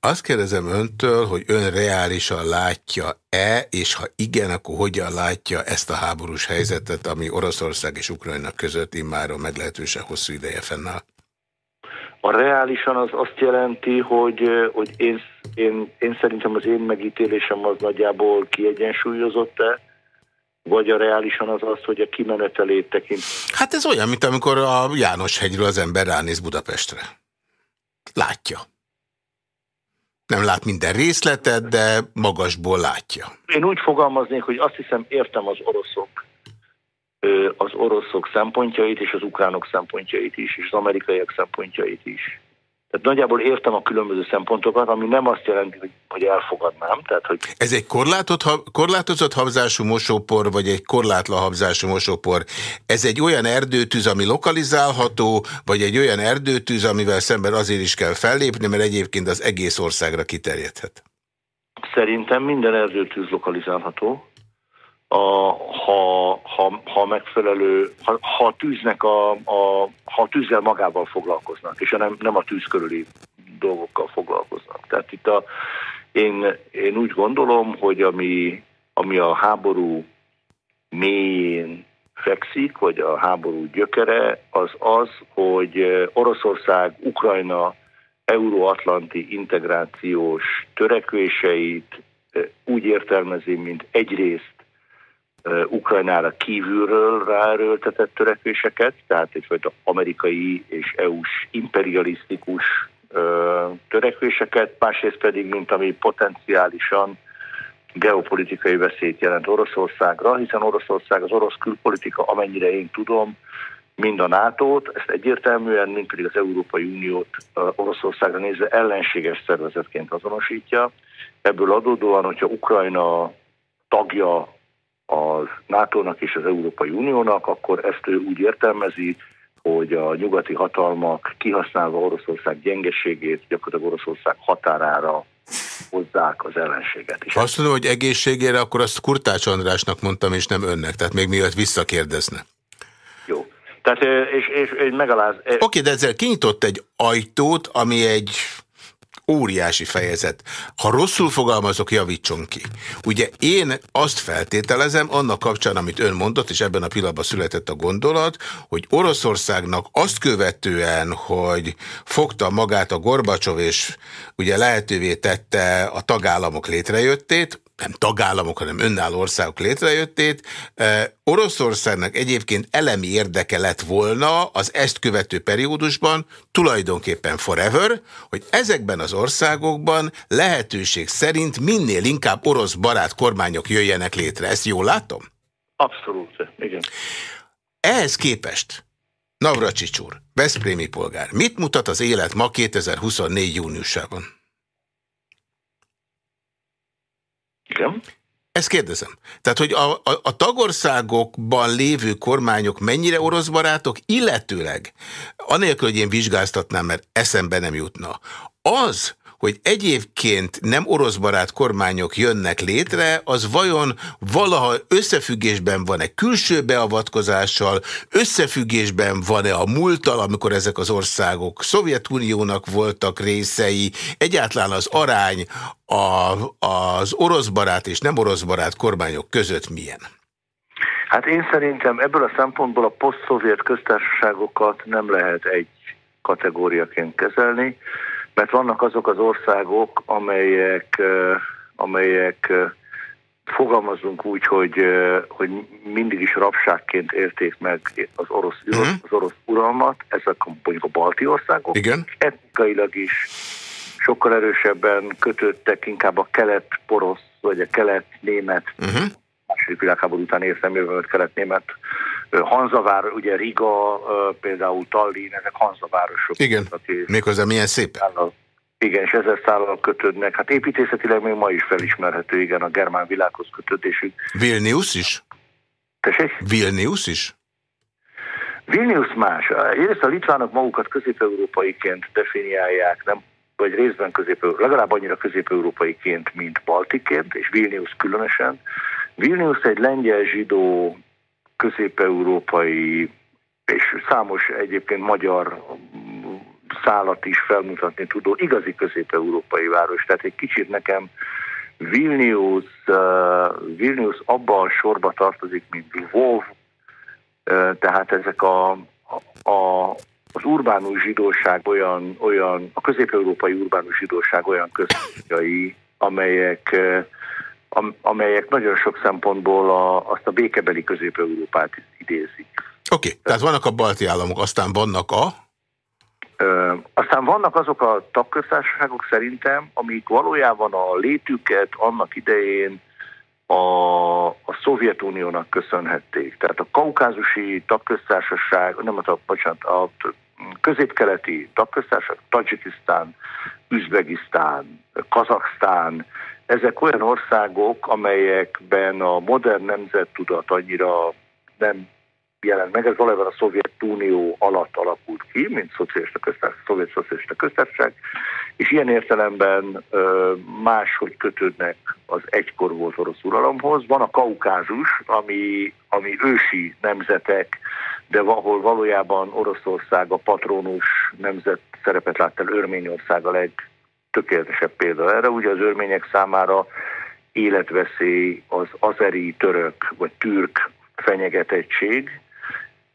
Speaker 1: Azt kérdezem öntől, hogy ön reálisan látja-e, és ha igen, akkor hogyan látja ezt a háborús helyzetet, ami Oroszország és Ukrajna között immáron meglehetősen hosszú ideje fennáll?
Speaker 3: A reálisan az azt jelenti, hogy, hogy én, én, én szerintem az én megítélésem az nagyjából kiegyensúlyozott-e, vagy a reálisan az az, hogy a kimenetelét tekint.
Speaker 1: Hát ez olyan, mint amikor a János hegyről az ember ránéz Budapestre. Látja. Nem lát minden részletet, de magasból látja.
Speaker 3: Én úgy fogalmaznék, hogy azt hiszem értem az oroszok az oroszok szempontjait és az ukránok szempontjait is, és az amerikaiak szempontjait is. Tehát nagyjából értem a különböző szempontokat, ami nem azt jelenti, hogy, hogy elfogadnám. Tehát, hogy...
Speaker 1: Ez egy korlátozott habzású mosópor, vagy egy korlátlan habzású mosópor? Ez egy olyan erdőtűz, ami lokalizálható, vagy egy olyan erdőtűz, amivel szemben azért is kell fellépni, mert egyébként az egész országra kiterjedhet?
Speaker 3: Szerintem minden erdőtűz lokalizálható a, ha, ha, ha megfelelő, ha, ha tűznek a, a, ha a tűzzel magával foglalkoznak, és nem, nem a tűz körüli dolgokkal foglalkoznak. Tehát itt a, én, én úgy gondolom, hogy ami, ami a háború mélyén fekszik, vagy a háború gyökere, az az, hogy Oroszország, Ukrajna euróatlanti integrációs törekvéseit úgy értelmezi, mint egyrészt Ukrajnára kívülről ráerőltetett törekvéseket, tehát egyfajta amerikai és EU-s imperialisztikus törekvéseket, másrészt pedig, mint ami potenciálisan geopolitikai veszélyt jelent Oroszországra, hiszen Oroszország, az orosz külpolitika, amennyire én tudom, mind a NATO-t, ezt egyértelműen, mind pedig az Európai Uniót Oroszországra nézve ellenséges szervezetként azonosítja. Ebből adódóan, hogyha Ukrajna tagja a NATO-nak és az Európai Uniónak, akkor ezt ő úgy értelmezi, hogy a nyugati hatalmak kihasználva Oroszország gyengeségét gyakorlatilag Oroszország határára hozzák az ellenséget is.
Speaker 1: Azt mondom, hogy egészségére, akkor azt Kurtács Andrásnak mondtam, és nem önnek, tehát még mielőtt visszakérdezne.
Speaker 3: Jó. Tehát, és, és, és megaláz...
Speaker 1: Oké, okay, de ezzel kinyitott egy ajtót, ami egy óriási fejezet. Ha rosszul fogalmazok, javítson ki. Ugye én azt feltételezem, annak kapcsán, amit ön mondott, és ebben a pillanatban született a gondolat, hogy Oroszországnak azt követően, hogy fogta magát a Gorbacsov, és ugye lehetővé tette a tagállamok létrejöttét, nem tagállamok, hanem önálló országok létrejöttét. Oroszországnak egyébként elemi érdeke lett volna az ezt követő periódusban, tulajdonképpen forever, hogy ezekben az országokban lehetőség szerint minél inkább orosz barát kormányok jöjjenek létre. Ezt jól látom?
Speaker 3: Abszolút, igen.
Speaker 1: Ehhez képest Navracsics úr, Veszprémi polgár, mit mutat az élet ma 2024 júniusában?
Speaker 3: Igen.
Speaker 1: Ezt kérdezem. Tehát, hogy a, a, a tagországokban lévő kormányok mennyire orosz barátok, illetőleg, anélkül, hogy én vizsgáztatnám, mert eszembe nem jutna, az, hogy egyébként nem orosz barát kormányok jönnek létre, az vajon valaha összefüggésben van-e külső beavatkozással, összefüggésben van-e a múlttal, amikor ezek az országok Szovjetuniónak voltak részei, egyáltalán az arány a, az orosz barát és nem orosz barát kormányok között milyen?
Speaker 3: Hát én szerintem ebből a szempontból a poszt-szovjet köztársaságokat nem lehet egy kategóriaként kezelni mert vannak azok az országok, amelyek, amelyek fogalmazunk úgy, hogy, hogy mindig is rabságként érték meg az orosz, uh-huh. az orosz uralmat, ezek mondjuk a balti országok.
Speaker 1: Igen.
Speaker 3: Etnikailag is sokkal erősebben kötöttek inkább a kelet-porosz, vagy a kelet-német, uh-huh. második világháború után értelmében kelet-német Hanzavár, ugye Riga, például Tallinn, ezek Hanzavárosok.
Speaker 1: Igen, méghozzá milyen szép.
Speaker 3: Igen, és ezer szállal kötődnek. Hát építészetileg még ma is felismerhető, igen, a germán világhoz kötődésük.
Speaker 1: Vilnius is?
Speaker 3: Tessék?
Speaker 1: Vilnius is?
Speaker 3: Vilnius más. Egyrészt a litvánok magukat közép-európaiként definiálják, nem, vagy részben közép legalább annyira közép-európaiként, mint baltiként, és Vilnius különösen. Vilnius egy lengyel zsidó közép-európai és számos egyébként magyar szálat is felmutatni tudó igazi közép-európai város. Tehát egy kicsit nekem Vilnius, uh, Vilnius abban a sorba tartozik, mint Lvov, uh, tehát ezek a, a, az urbánus zsidóság olyan, olyan a közép-európai urbánus zsidóság olyan központjai, amelyek uh, amelyek nagyon sok szempontból a, azt a békebeli közép-európát idézik.
Speaker 1: Oké, okay, tehát vannak a balti államok, aztán vannak a...
Speaker 3: Ö, aztán vannak azok a tagköztársaságok szerintem, amik valójában a létüket annak idején a, a Szovjetuniónak köszönhették. Tehát a kaukázusi tagköztársaság, nem a, bocsánat, a középkeleti tagköztársaság, Tajikisztán, Üzbegisztán, Kazaksztán, ezek olyan országok, amelyekben a modern nemzettudat annyira nem jelent meg. Ez valójában a Szovjetunió alatt alakult ki, mint szocialista köztársaság, szovjet szocialista köztársaság, és ilyen értelemben máshogy kötődnek az egykor volt orosz uralomhoz. Van a Kaukázus, ami, ami ősi nemzetek, de ahol valójában Oroszország a patronus nemzet szerepet lát el, Örményország a leg tökéletesebb példa erre. Ugye az örmények számára életveszély az azeri, török vagy türk fenyegetettség,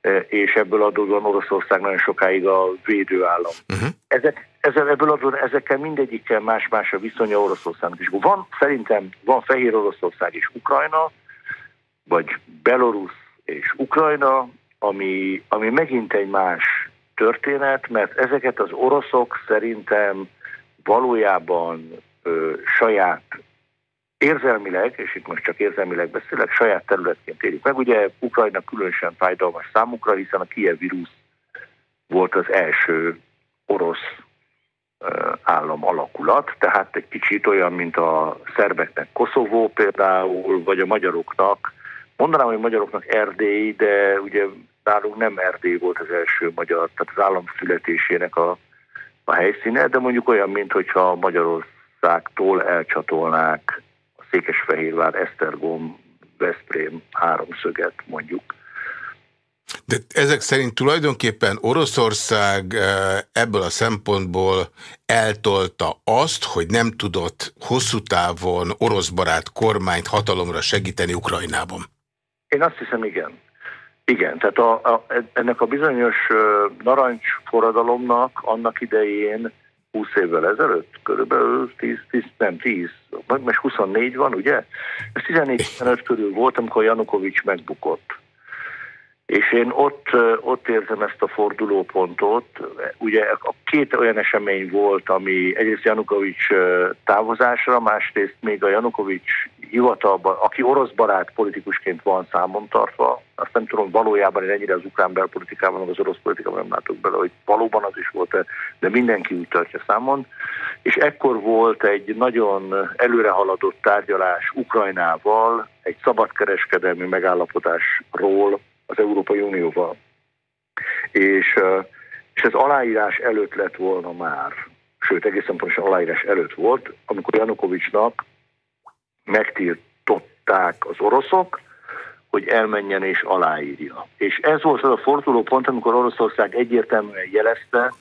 Speaker 3: e, és ebből adódóan Oroszország nagyon sokáig a védőállam. Uh-huh. Ezek, ezzel, ebből adódóan ezekkel mindegyikkel más-más a viszonya Oroszországnak is. Van, szerintem van Fehér Oroszország és Ukrajna, vagy Belarus és Ukrajna, ami, ami megint egy más történet, mert ezeket az oroszok szerintem valójában ö, saját érzelmileg, és itt most csak érzelmileg beszélek, saját területként élik meg. Ugye Ukrajna különösen fájdalmas számukra, hiszen a Kiev vírus volt az első orosz állam alakulat, tehát egy kicsit olyan, mint a szerbeknek Koszovó például, vagy a magyaroknak, mondanám, hogy magyaroknak Erdély, de ugye nálunk nem Erdély volt az első magyar, tehát az állam születésének a a helyszíne, de mondjuk olyan, mintha Magyarországtól elcsatolnák a Székesfehérvár, Esztergom, Veszprém háromszöget mondjuk.
Speaker 1: De ezek szerint tulajdonképpen Oroszország eh, ebből a szempontból eltolta azt, hogy nem tudott hosszú távon oroszbarát kormányt hatalomra segíteni Ukrajnában.
Speaker 3: Én azt hiszem, igen. Igen, tehát a, a, ennek a bizonyos uh, narancsforradalomnak annak idején 20 évvel ezelőtt, körülbelül 10, 10 nem 10, most 24 van, ugye? Ez 14-15 körül volt, amikor Janukovics megbukott. És én ott, ott érzem ezt a fordulópontot. Ugye a két olyan esemény volt, ami egyrészt Janukovics távozásra, másrészt még a Janukovics hivatalban, aki orosz barát politikusként van számon tartva, azt nem tudom valójában, én ennyire az ukrán belpolitikában, meg az orosz politikában nem látok bele, hogy valóban az is volt -e, de mindenki úgy tartja számon. És ekkor volt egy nagyon előrehaladott tárgyalás Ukrajnával, egy szabadkereskedelmi megállapodásról, az Európai Unióval. És, és ez aláírás előtt lett volna már, sőt egészen pontosan aláírás előtt volt, amikor Janukovicsnak megtiltották az oroszok, hogy elmenjen és aláírja. És ez volt az a forduló pont, amikor Oroszország egyértelműen jelezte,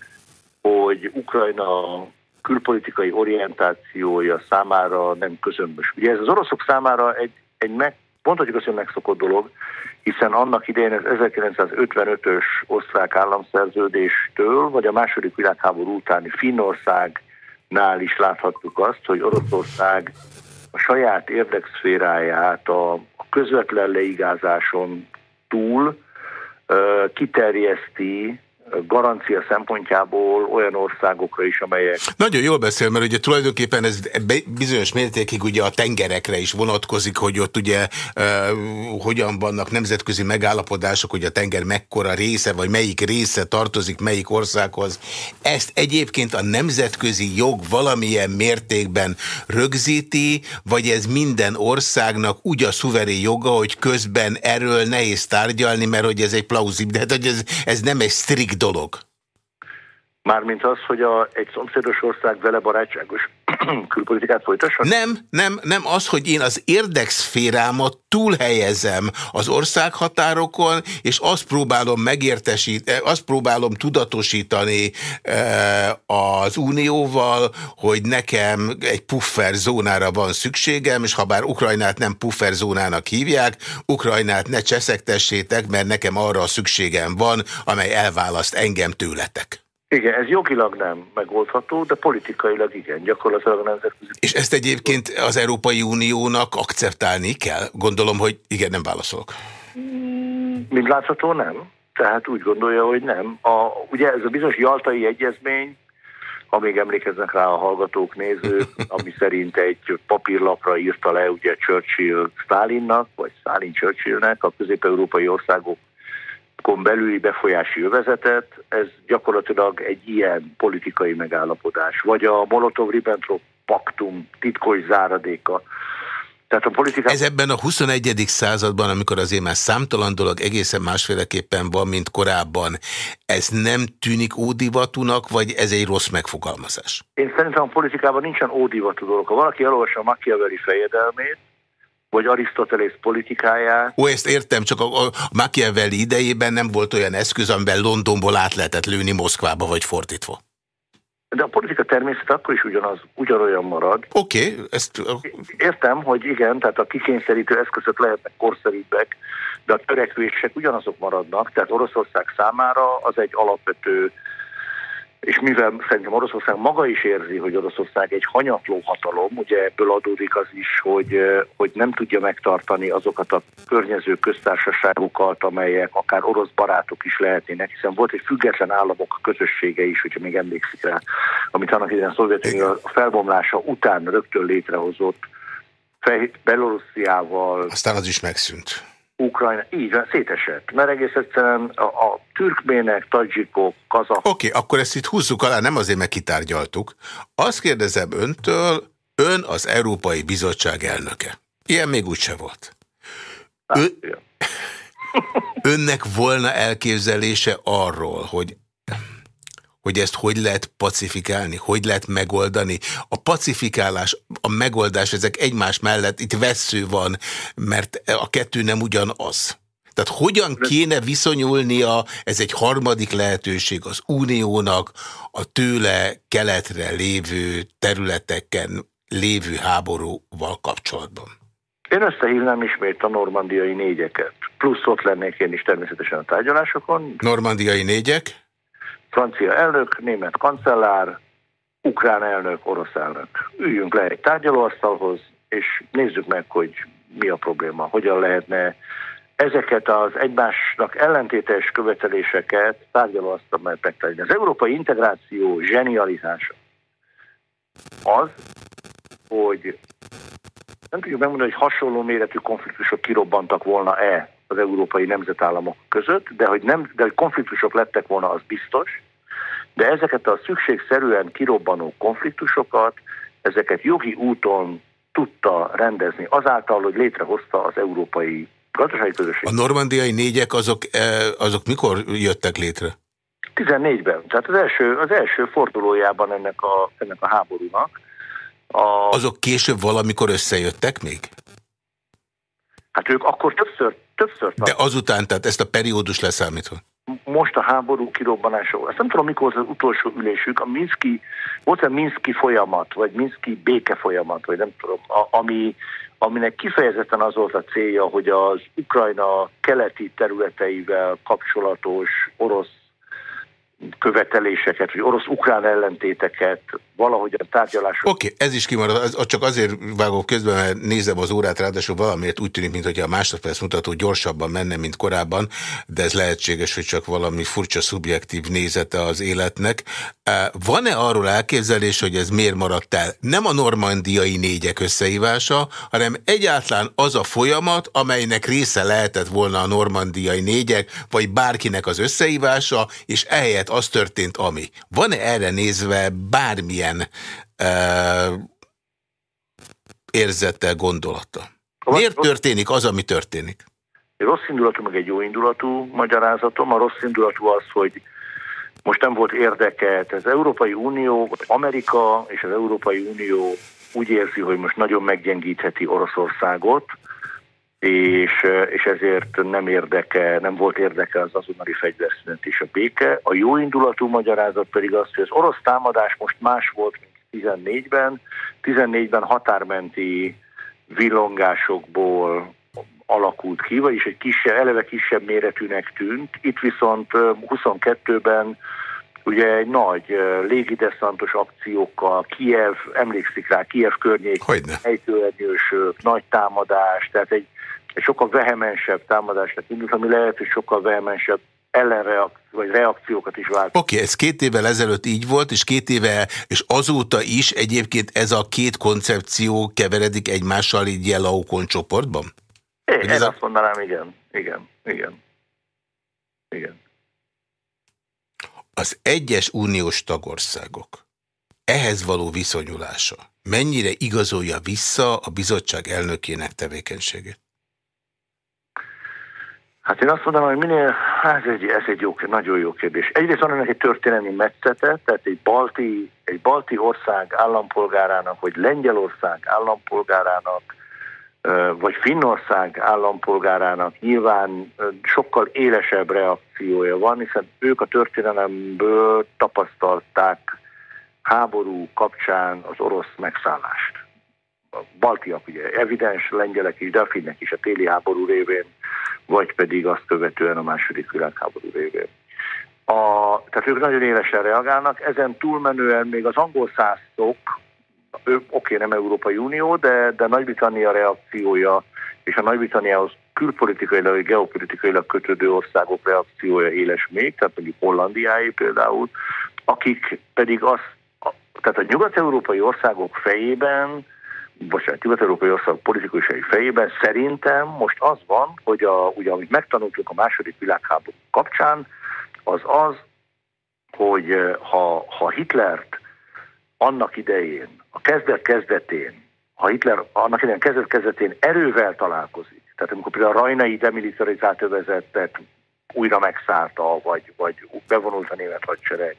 Speaker 3: hogy Ukrajna külpolitikai orientációja számára nem közömbös. Ugye ez az oroszok számára egy, egy meg, mondhatjuk azt, hogy megszokott dolog, hiszen annak idején az 1955-ös osztrák államszerződéstől, vagy a második világháború utáni Finnországnál is láthattuk azt, hogy Oroszország a saját érdekszféráját a, közvetlen leigázáson túl kiterjeszti garancia szempontjából olyan országokra is, amelyek...
Speaker 1: Nagyon jól beszél, mert ugye tulajdonképpen ez bizonyos mértékig ugye a tengerekre is vonatkozik, hogy ott ugye uh, hogyan vannak nemzetközi megállapodások, hogy a tenger mekkora része, vagy melyik része tartozik melyik országhoz. Ezt egyébként a nemzetközi jog valamilyen mértékben rögzíti, vagy ez minden országnak úgy a szuverén joga, hogy közben erről nehéz tárgyalni, mert hogy ez egy plausib, de hát, hogy ez, ez nem egy strikt dolog?
Speaker 3: Mármint az, hogy a, egy szomszédos ország vele barátságos külpolitikát folytasson?
Speaker 1: Nem, nem, nem az, hogy én az érdekszférámat túlhelyezem az országhatárokon, és azt próbálom megértesíteni, azt próbálom tudatosítani e, az Unióval, hogy nekem egy puffer zónára van szükségem, és ha bár Ukrajnát nem puffer zónának hívják, Ukrajnát ne cseszektessétek, mert nekem arra a szükségem van, amely elválaszt engem tőletek.
Speaker 3: Igen, ez jogilag nem megoldható, de politikailag igen, gyakorlatilag nemzetközi.
Speaker 1: És ezt egyébként az Európai Uniónak akceptálni kell? Gondolom, hogy igen, nem válaszolok.
Speaker 3: Mint látható, nem. Tehát úgy gondolja, hogy nem. A, ugye ez a bizonyos Jaltai Egyezmény, ha még emlékeznek rá a hallgatók, nézők, ami szerint egy papírlapra írta le ugye Churchill Stalinnak, vagy Stalin Churchillnek a közép-európai országok kon belüli befolyási övezetet, ez gyakorlatilag egy ilyen politikai megállapodás, vagy a Molotov-Ribbentrop paktum titkos záradéka.
Speaker 1: Tehát a politika... Ez ebben a 21. században, amikor azért már számtalan dolog egészen másféleképpen van, mint korábban, ez nem tűnik ódivatúnak, vagy ez egy rossz megfogalmazás?
Speaker 3: Én szerintem a politikában nincsen ódivatú dolog. Ha valaki elolvassa a Machiavelli fejedelmét, vagy Arisztotelész politikáját.
Speaker 1: Ó, ezt értem, csak a, a Machiavelli idejében nem volt olyan eszköz, amiben Londonból át lehetett lőni Moszkvába, vagy fordítva.
Speaker 3: De a politika természet akkor is ugyanaz, ugyanolyan marad.
Speaker 1: Oké, okay, ezt...
Speaker 3: Értem, hogy igen, tehát a kikényszerítő eszközök lehetnek korszerűbbek, de a törekvések ugyanazok maradnak, tehát Oroszország számára az egy alapvető és mivel szerintem Oroszország maga is érzi, hogy Oroszország egy hanyatló hatalom, ugye ebből adódik az is, hogy, hogy nem tudja megtartani azokat a környező köztársaságokat, amelyek akár orosz barátok is lehetnének, hiszen volt egy független államok közössége is, hogyha még emlékszik rá, amit annak idején a Szovjetunió felbomlása után rögtön létrehozott Belorussziával.
Speaker 1: Aztán az is megszűnt
Speaker 3: Ukrajna, így van, szétesett, mert egész egyszerűen a, a türkmének, tadzsikok, kazak...
Speaker 1: Oké, okay, akkor ezt itt húzzuk alá, nem azért, mert kitárgyaltuk. Azt kérdezem öntől, ön az Európai Bizottság elnöke. Ilyen még úgyse volt. Hát, Ön, önnek volna elképzelése arról, hogy hogy ezt hogy lehet pacifikálni, hogy lehet megoldani. A pacifikálás, a megoldás, ezek egymás mellett, itt vesző van, mert a kettő nem ugyanaz. Tehát hogyan kéne viszonyulnia, ez egy harmadik lehetőség az uniónak a tőle keletre lévő területeken lévő háborúval kapcsolatban?
Speaker 3: Én összehívnám ismét a normandiai négyeket. Plusz ott lennék én is természetesen a tárgyalásokon.
Speaker 1: Normandiai négyek?
Speaker 3: Francia elnök, német kancellár, ukrán elnök, orosz elnök. Üljünk le egy tárgyalóasztalhoz, és nézzük meg, hogy mi a probléma, hogyan lehetne ezeket az egymásnak ellentétes követeléseket tárgyalóasztal megtárgyalni. Az európai integráció zsenialitása az, hogy nem tudjuk megmondani, hogy hasonló méretű konfliktusok kirobbantak volna-e az európai nemzetállamok között, de hogy, nem, de hogy konfliktusok lettek volna, az biztos, de ezeket a szükségszerűen kirobbanó konfliktusokat, ezeket jogi úton tudta rendezni azáltal, hogy létrehozta az európai gazdasági közösség.
Speaker 1: A normandiai négyek azok, eh, azok mikor jöttek létre?
Speaker 3: 14-ben, tehát az első, az első fordulójában ennek a, ennek a háborúnak.
Speaker 1: A... Azok később valamikor összejöttek még?
Speaker 3: Hát ők akkor többször, többször...
Speaker 1: De azután, tehát ezt a periódus leszámítva?
Speaker 3: most a háború kirobbanása. Ezt nem tudom, mikor az utolsó ülésük. A Minszki, volt egy Minszki folyamat, vagy Minszki béke folyamat, vagy nem tudom, a, ami, aminek kifejezetten az volt a célja, hogy az Ukrajna keleti területeivel kapcsolatos orosz követeléseket, vagy orosz-ukrán ellentéteket valahogy a tárgyalások...
Speaker 1: Oké, okay, ez is kimarad, az, csak azért vágok közben, mert nézem az órát, ráadásul valamiért úgy tűnik, mintha a másodperc mutató gyorsabban menne, mint korábban, de ez lehetséges, hogy csak valami furcsa szubjektív nézete az életnek. Van-e arról elképzelés, hogy ez miért maradt el? Nem a normandiai négyek összehívása, hanem egyáltalán az a folyamat, amelynek része lehetett volna a normandiai négyek, vagy bárkinek az összehívása, és ehelyett az történt, ami. Van-e erre nézve bármilyen uh, érzete, gondolata? Miért történik az, ami történik?
Speaker 3: Egy rossz indulatú, meg egy jó indulatú magyarázatom. A rossz indulatú az, hogy most nem volt érdeke. Az Európai Unió, Amerika és az Európai Unió úgy érzi, hogy most nagyon meggyengítheti Oroszországot, és, és ezért nem érdeke, nem volt érdeke az azonnali fegyverszünet és a béke. A jó indulatú magyarázat pedig az, hogy az orosz támadás most más volt, mint 14-ben. 14-ben határmenti villongásokból alakult ki, vagyis egy kisebb, eleve kisebb méretűnek tűnt. Itt viszont 22-ben ugye egy nagy légideszantos akciókkal, Kiev, emlékszik rá, Kiev környék, ejtőernyősök, nagy támadás, tehát egy, egy sokkal vehemensebb támadásnak indult, ami lehet, hogy sokkal vehemensebb ellenreakció, vagy reakciókat is vált.
Speaker 1: Oké, okay, ez két évvel ezelőtt így volt, és két éve, és azóta is egyébként ez a két koncepció keveredik egymással így Jelaukon csoportban?
Speaker 3: Én, én azt mondanám, igen, igen, igen. Igen
Speaker 1: az egyes uniós tagországok ehhez való viszonyulása mennyire igazolja vissza a bizottság elnökének tevékenységét?
Speaker 3: Hát én azt mondanám, hogy minél, hát ez egy, ez egy jó, nagyon jó kérdés. Egyrészt van ennek egy történelmi metszete, tehát egy balti, egy balti ország állampolgárának, vagy Lengyelország állampolgárának vagy Finnország állampolgárának nyilván sokkal élesebb reakciója van, hiszen ők a történelemből tapasztalták háború kapcsán az orosz megszállást. A baltiak ugye evidens, lengyelek is, de a finnek is a téli háború révén, vagy pedig azt követően a második világháború révén. A, tehát ők nagyon élesen reagálnak, ezen túlmenően még az angol százszok, ő oké, okay, nem Európai Unió, de, de Nagy-Britannia reakciója és a Nagy-Britanniához külpolitikailag vagy geopolitikailag kötődő országok reakciója éles még, tehát mondjuk Hollandiáé például, akik pedig az, tehát a nyugat-európai országok fejében, bocsánat, nyugat-európai országok politikusai fejében szerintem most az van, hogy a, ugye, amit megtanultunk a második világháború kapcsán, az az, hogy ha, ha Hitlert annak idején a kezdet kezdetén, ha Hitler annak idején kezdet kezdetén erővel találkozik, tehát amikor például a rajnai demilitarizált övezetet újra megszállta, vagy, vagy bevonult a német hadsereg,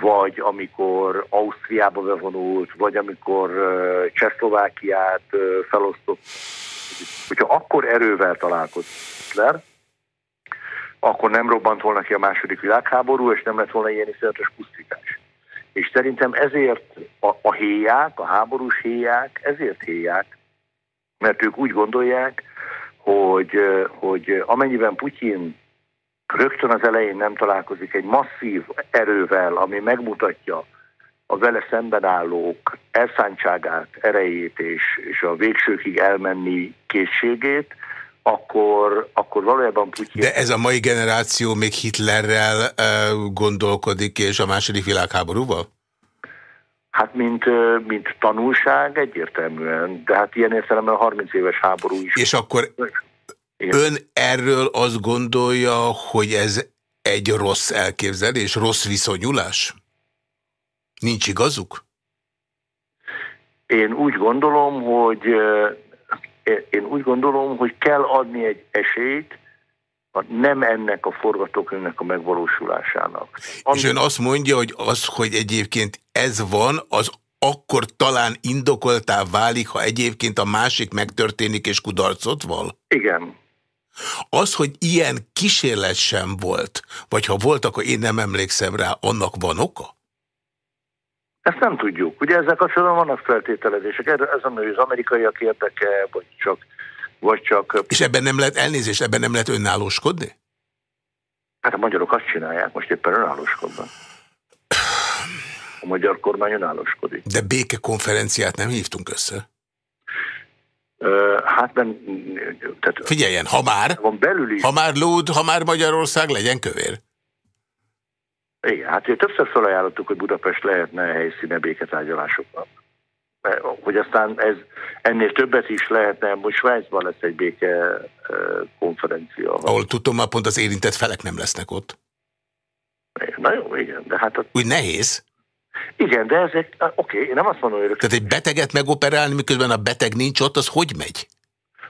Speaker 3: vagy amikor Ausztriába bevonult, vagy amikor uh, Csehszlovákiát uh, felosztott, hogyha akkor erővel találkozik Hitler, akkor nem robbant volna ki a második világháború, és nem lett volna ilyen iszonyatos pusztítás. És szerintem ezért a, a héják, a háborús héják, ezért héják, mert ők úgy gondolják, hogy, hogy amennyiben Putyin rögtön az elején nem találkozik egy masszív erővel, ami megmutatja a vele szemben állók elszántságát, erejét és, és a végsőkig elmenni készségét, akkor, akkor valójában Putyin...
Speaker 1: De ez a mai generáció még Hitlerrel gondolkodik, és a második világháborúval?
Speaker 3: Hát mint, mint tanulság egyértelműen, de hát ilyen értelemben a 30 éves háború is.
Speaker 1: És akkor Igen. ön erről azt gondolja, hogy ez egy rossz elképzelés, rossz viszonyulás? Nincs igazuk?
Speaker 3: Én úgy gondolom, hogy én úgy gondolom, hogy kell adni egy esélyt a nem ennek a forgatókönyvnek a megvalósulásának.
Speaker 1: Ami... És ön azt mondja, hogy az, hogy egyébként ez van, az akkor talán indokoltá válik, ha egyébként a másik megtörténik és kudarcot val?
Speaker 3: Igen.
Speaker 1: Az, hogy ilyen kísérlet sem volt, vagy ha volt, akkor én nem emlékszem rá, annak van oka?
Speaker 3: Ezt nem tudjuk. Ugye ezzel kapcsolatban vannak feltételezések. Ez a nő az amerikaiak érdeke, vagy csak, vagy csak...
Speaker 1: És ebben nem lehet elnézést, ebben nem lehet önállóskodni?
Speaker 3: Hát a magyarok azt csinálják, most éppen önállóskodnak. A magyar kormány önállóskodik.
Speaker 1: De békekonferenciát nem hívtunk össze?
Speaker 3: Hát nem...
Speaker 1: Tehát Figyeljen, ha már,
Speaker 3: van belül is.
Speaker 1: ha már lód, ha már Magyarország, legyen kövér.
Speaker 3: Igen, hát többször felajánlottuk, hogy Budapest lehetne helyszíne béketárgyalásoknak. Hogy aztán ez ennél többet is lehetne, most Svájcban lesz egy béke konferencia.
Speaker 1: Ahol tudom, már pont az érintett felek nem lesznek ott.
Speaker 3: Na jó, igen, de hát...
Speaker 1: Úgy nehéz?
Speaker 3: Igen, de ezek, oké, okay, én nem azt mondom, hogy...
Speaker 1: Tehát egy beteget megoperálni, miközben a beteg nincs ott, az hogy megy?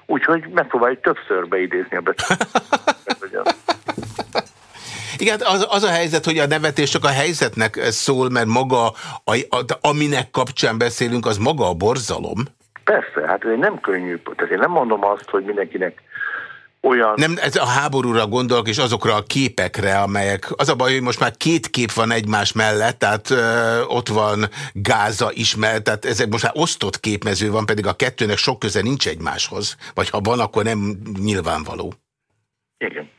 Speaker 3: Úgyhogy megpróbáljuk többször beidézni a beteget.
Speaker 1: Igen, az, az a helyzet, hogy a nevetés csak a helyzetnek szól, mert maga, a, a, aminek kapcsán beszélünk, az maga a borzalom.
Speaker 3: Persze, hát ez nem könnyű. Tehát én nem mondom azt, hogy mindenkinek olyan...
Speaker 1: Nem, ez a háborúra gondolok, és azokra a képekre, amelyek... Az a baj, hogy most már két kép van egymás mellett, tehát ö, ott van Gáza is, tehát ezek most már osztott képmező van, pedig a kettőnek sok köze nincs egymáshoz. Vagy ha van, akkor nem nyilvánvaló.
Speaker 3: Igen.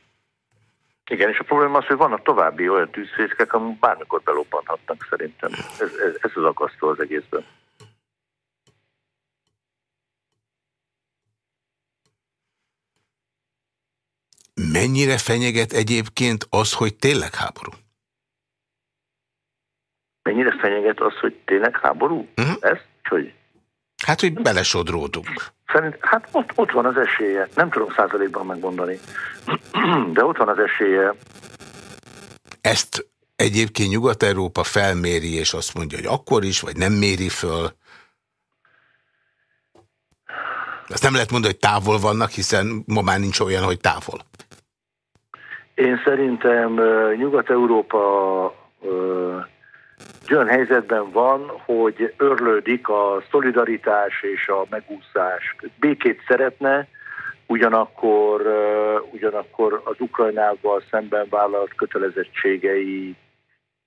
Speaker 3: Igen, és a probléma az, hogy vannak további olyan tűzfészkek, amik bármikor belobbanhatnak szerintem. Ez, ez, ez az akasztó az egészben.
Speaker 1: Mennyire fenyeget egyébként az, hogy tényleg háború?
Speaker 3: Mennyire fenyeget az, hogy tényleg háború? Uh mhm. -huh. Ez? Hogy?
Speaker 1: Hát, hogy belesodródunk.
Speaker 3: Szerint, hát ott, ott van az esélye. Nem tudom százalékban megmondani. De ott van az esélye.
Speaker 1: Ezt egyébként Nyugat-Európa felméri, és azt mondja, hogy akkor is, vagy nem méri föl. Azt nem lehet mondani, hogy távol vannak, hiszen ma már nincs olyan, hogy távol.
Speaker 3: Én szerintem Nyugat-Európa olyan helyzetben van, hogy örlődik a szolidaritás és a megúszás. Békét szeretne, ugyanakkor, ugyanakkor az Ukrajnával szemben vállalt kötelezettségei,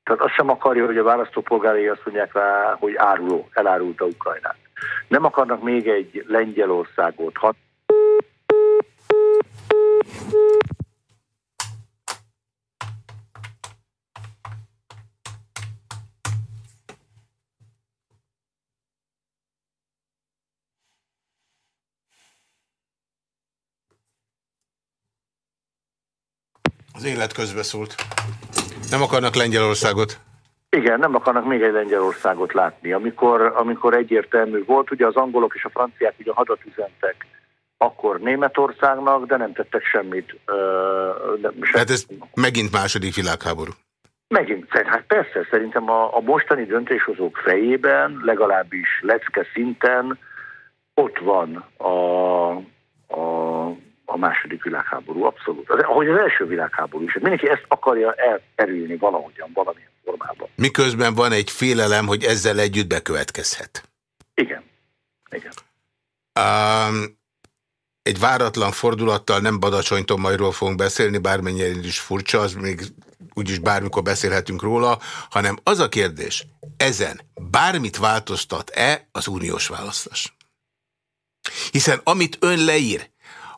Speaker 3: tehát azt sem akarja, hogy a választópolgárai azt mondják rá, hogy áruló, elárulta Ukrajnát. Nem akarnak még egy Lengyelországot, hat
Speaker 1: élet közbeszólt. Nem akarnak Lengyelországot?
Speaker 3: Igen, nem akarnak még egy Lengyelországot látni. Amikor, amikor egyértelmű volt, ugye az angolok és a franciák ugye hadat üzentek akkor Németországnak, de nem tettek semmit. Uh,
Speaker 1: nem, Hát ez megint második világháború.
Speaker 3: Megint, hát persze, szerintem a, a mostani döntéshozók fejében, legalábbis lecke szinten ott van a, a a második világháború, abszolút. Az, ahogy az első világháború is. Mindenki ezt akarja elkerülni valahogyan, valamilyen formában.
Speaker 1: Miközben van egy félelem, hogy ezzel együtt bekövetkezhet.
Speaker 3: Igen. Igen.
Speaker 1: Um, egy váratlan fordulattal nem Badacsony-Tomajról fogunk beszélni, bármennyire is furcsa, az még úgyis bármikor beszélhetünk róla, hanem az a kérdés, ezen bármit változtat-e az uniós választás? Hiszen amit ön leír,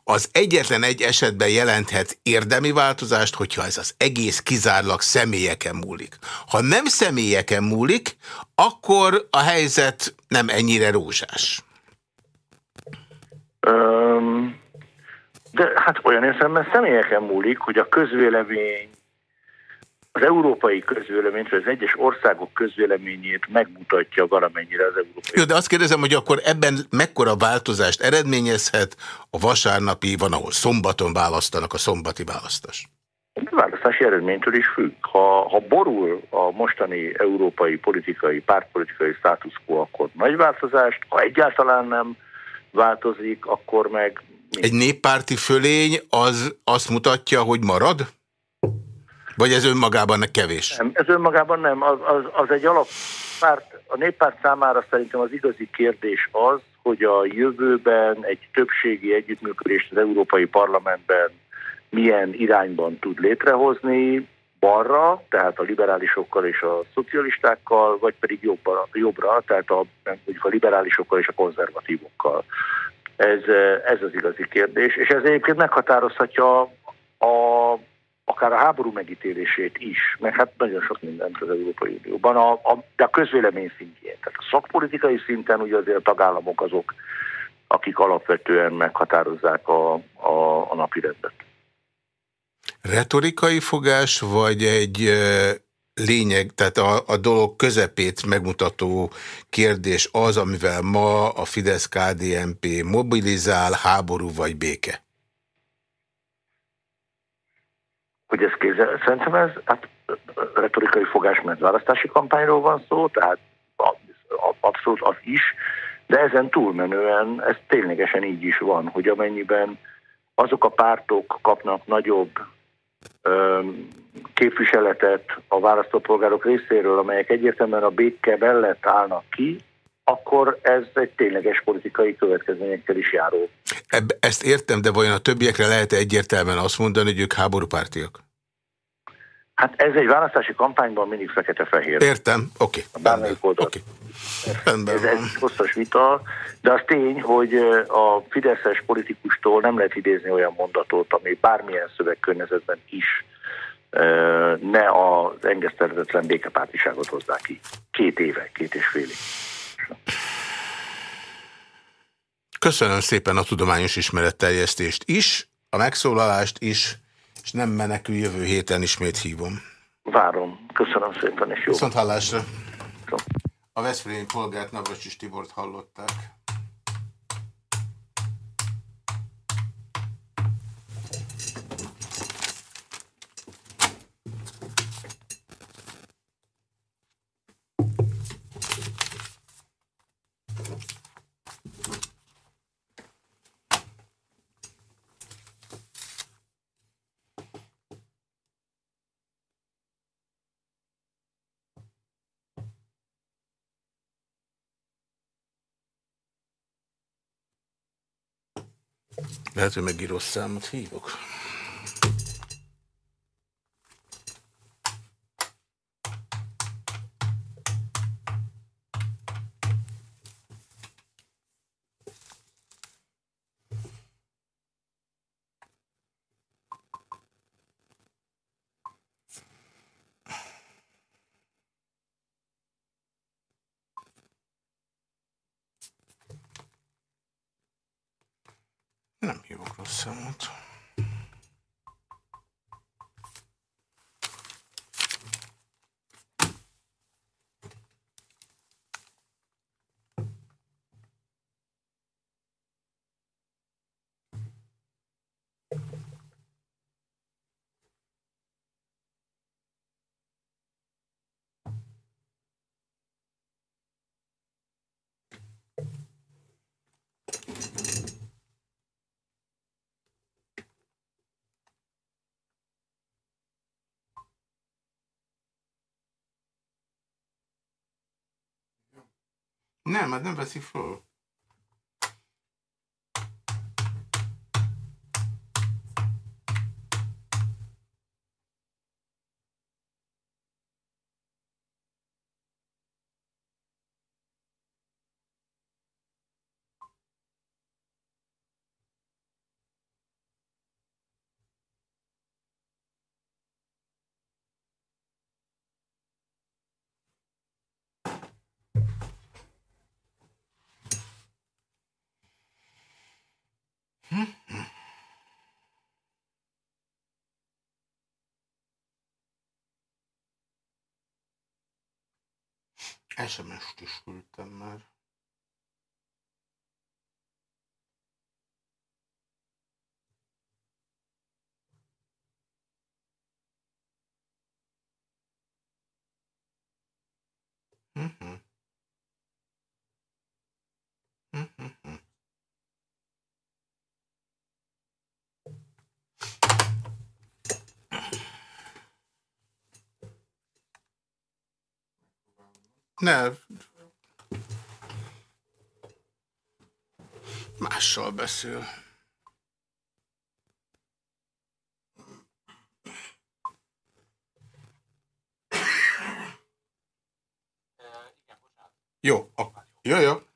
Speaker 1: az egyetlen egy esetben jelenthet érdemi változást, hogyha ez az egész kizárlag személyeken múlik. Ha nem személyeken múlik, akkor a helyzet nem ennyire rózsás.
Speaker 3: Um, de hát olyan értelemben személyeken múlik, hogy a közvélemény az európai közvéleményt, vagy az egyes országok közvéleményét megmutatja valamennyire az európai.
Speaker 1: Jó, de azt kérdezem, hogy akkor ebben mekkora változást eredményezhet a vasárnapi, van ahol szombaton választanak a szombati választás?
Speaker 3: A választási eredménytől is függ. Ha, ha borul a mostani európai politikai, pártpolitikai status quo, akkor nagy változást, ha egyáltalán nem változik, akkor meg...
Speaker 1: Egy néppárti fölény az azt mutatja, hogy marad? Vagy ez önmagában kevés?
Speaker 3: Nem, ez önmagában nem. Az, az, az egy alappárt, a néppárt számára szerintem az igazi kérdés az, hogy a jövőben egy többségi együttműködést az Európai Parlamentben milyen irányban tud létrehozni, balra, tehát a liberálisokkal és a szocialistákkal, vagy pedig jobbra, jobbra tehát a, mondjuk a liberálisokkal és a konzervatívokkal. Ez, ez az igazi kérdés, és ez egyébként meghatározhatja a akár a háború megítélését is, mert hát nagyon sok mindent az Európai Unióban, a, a, de a közvélemény szintjén. Tehát a szakpolitikai szinten ugye azért a tagállamok azok, akik alapvetően meghatározzák a, a, a napi rendet.
Speaker 1: Retorikai fogás, vagy egy lényeg, tehát a, a dolog közepét megmutató kérdés az, amivel ma a Fidesz-KDNP mobilizál, háború vagy béke?
Speaker 3: Hogy ez kézzel, szerintem ez hát, retorikai fogás, mert választási kampányról van szó, tehát abszolút az is, de ezen túlmenően ez ténylegesen így is van, hogy amennyiben azok a pártok kapnak nagyobb képviseletet a választópolgárok részéről, amelyek egyértelműen a béke mellett állnak ki, akkor ez egy tényleges politikai következményekkel is járó.
Speaker 1: Ebb, ezt értem, de vajon a többiekre lehet -e egyértelműen azt mondani, hogy ők háborúpártiak?
Speaker 3: Hát ez egy választási kampányban mindig fekete-fehér.
Speaker 1: Értem, oké.
Speaker 3: Okay. Bármelyik oldal. Okay. Ez egy hosszas vita, de az tény, hogy a fideszes politikustól nem lehet idézni olyan mondatot, ami bármilyen szövegkörnyezetben is ne az engesztelhetetlen békepártiságot hozzá ki. Két éve, két és fél év.
Speaker 1: Köszönöm szépen a tudományos ismeretterjesztést is, a megszólalást is, és nem menekül jövő héten ismét hívom.
Speaker 3: Várom. Köszönöm szépen, és jó.
Speaker 1: Viszont hallásra. A Veszprémi polgárt Navracsis Tibort hallották. Lehet, hogy megint rossz számot hívok. Nem, hát nem SMS-t is küldtem már. Ne. Mással beszél. Jó, jó, jó.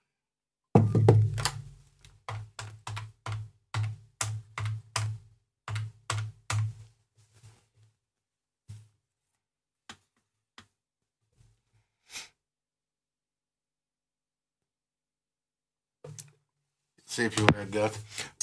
Speaker 1: Szép jó reggelt!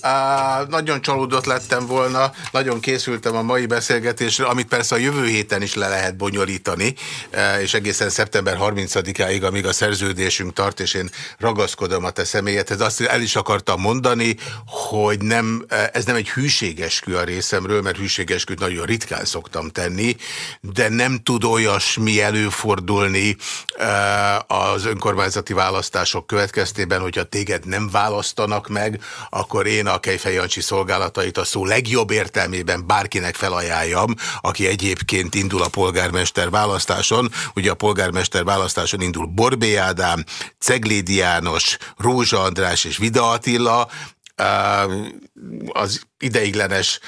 Speaker 1: Uh, nagyon csalódott lettem volna, nagyon készültem a mai beszélgetésre, amit persze a jövő héten is le lehet bonyolítani, uh, és egészen szeptember 30-áig, amíg a szerződésünk tart, és én ragaszkodom a te személyedhez. Azt el is akartam mondani, hogy nem, ez nem egy hűségeskü a részemről, mert hűségesküt nagyon ritkán szoktam tenni, de nem tud olyasmi előfordulni uh, az önkormányzati választások következtében, hogyha téged nem választanak meg, akkor én a Kejfej Jancsi szolgálatait a szó legjobb értelmében bárkinek felajánljam, aki egyébként indul a polgármester választáson. Ugye a polgármester választáson indul Borbé Ádám, Ceglédi János, Rózsa András és Vida Attila, az ideiglenes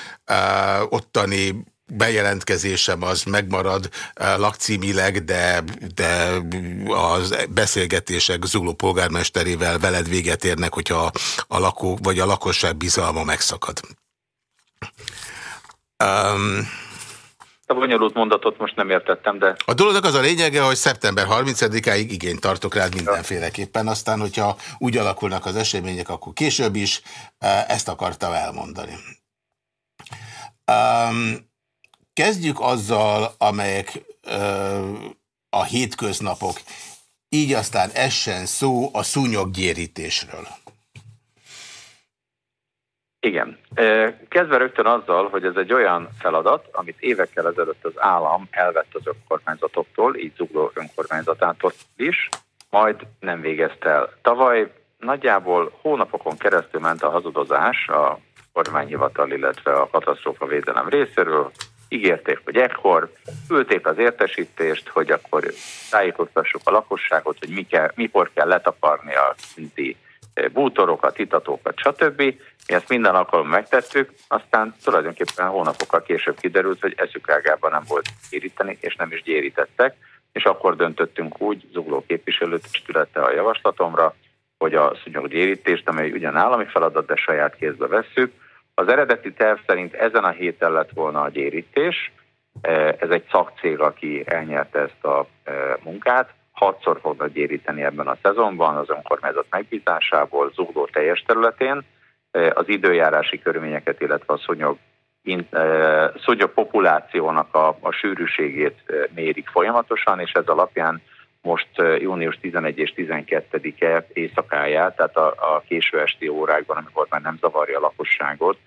Speaker 1: ottani bejelentkezésem az megmarad lakcímileg, de, de az beszélgetések Zuló polgármesterével veled véget érnek, hogyha a lakó vagy a lakosság bizalma megszakad.
Speaker 4: Um, a bonyolult mondatot most nem értettem, de...
Speaker 1: A dolognak az a lényege, hogy szeptember 30-áig igényt tartok rád mindenféleképpen, aztán, hogyha úgy alakulnak az események, akkor később is ezt akartam elmondani. Um, Kezdjük azzal, amelyek ö, a hétköznapok. Így aztán essen szó a szúnyoggyérítésről.
Speaker 4: Igen. Kezdve rögtön azzal, hogy ez egy olyan feladat, amit évekkel ezelőtt az állam elvett az önkormányzatoktól, így Zugló önkormányzatától is, majd nem végezte el. Tavaly nagyjából hónapokon keresztül ment a hazudozás a kormányhivatal, illetve a katasztrófa védelem részéről, ígérték, hogy ekkor ülték az értesítést, hogy akkor tájékoztassuk a lakosságot, hogy mi kell, mikor kell letaparni a szinti eh, bútorokat, itatókat, stb. Mi ezt minden alkalommal megtettük, aztán tulajdonképpen hónapokkal később kiderült, hogy eszük ágában nem volt éríteni, és nem is gyérítettek, és akkor döntöttünk úgy, Zugló képviselőtestülete a javaslatomra, hogy a szúnyoggyérítést, amely ugyan állami feladat, de saját kézbe vesszük, az eredeti terv szerint ezen a héten lett volna a gyérítés, e, ez egy szakcég, aki elnyerte ezt a e, munkát, hatszor fognak gyéríteni ebben a szezonban az önkormányzat megbízásából Zugló teljes területén, e, az időjárási körülményeket, illetve a szúnyog, szúnyog populációnak a, a sűrűségét mérik folyamatosan, és ez alapján most június 11 és 12-e éjszakáját, tehát a, a késő esti órákban, amikor már nem zavarja a lakosságot,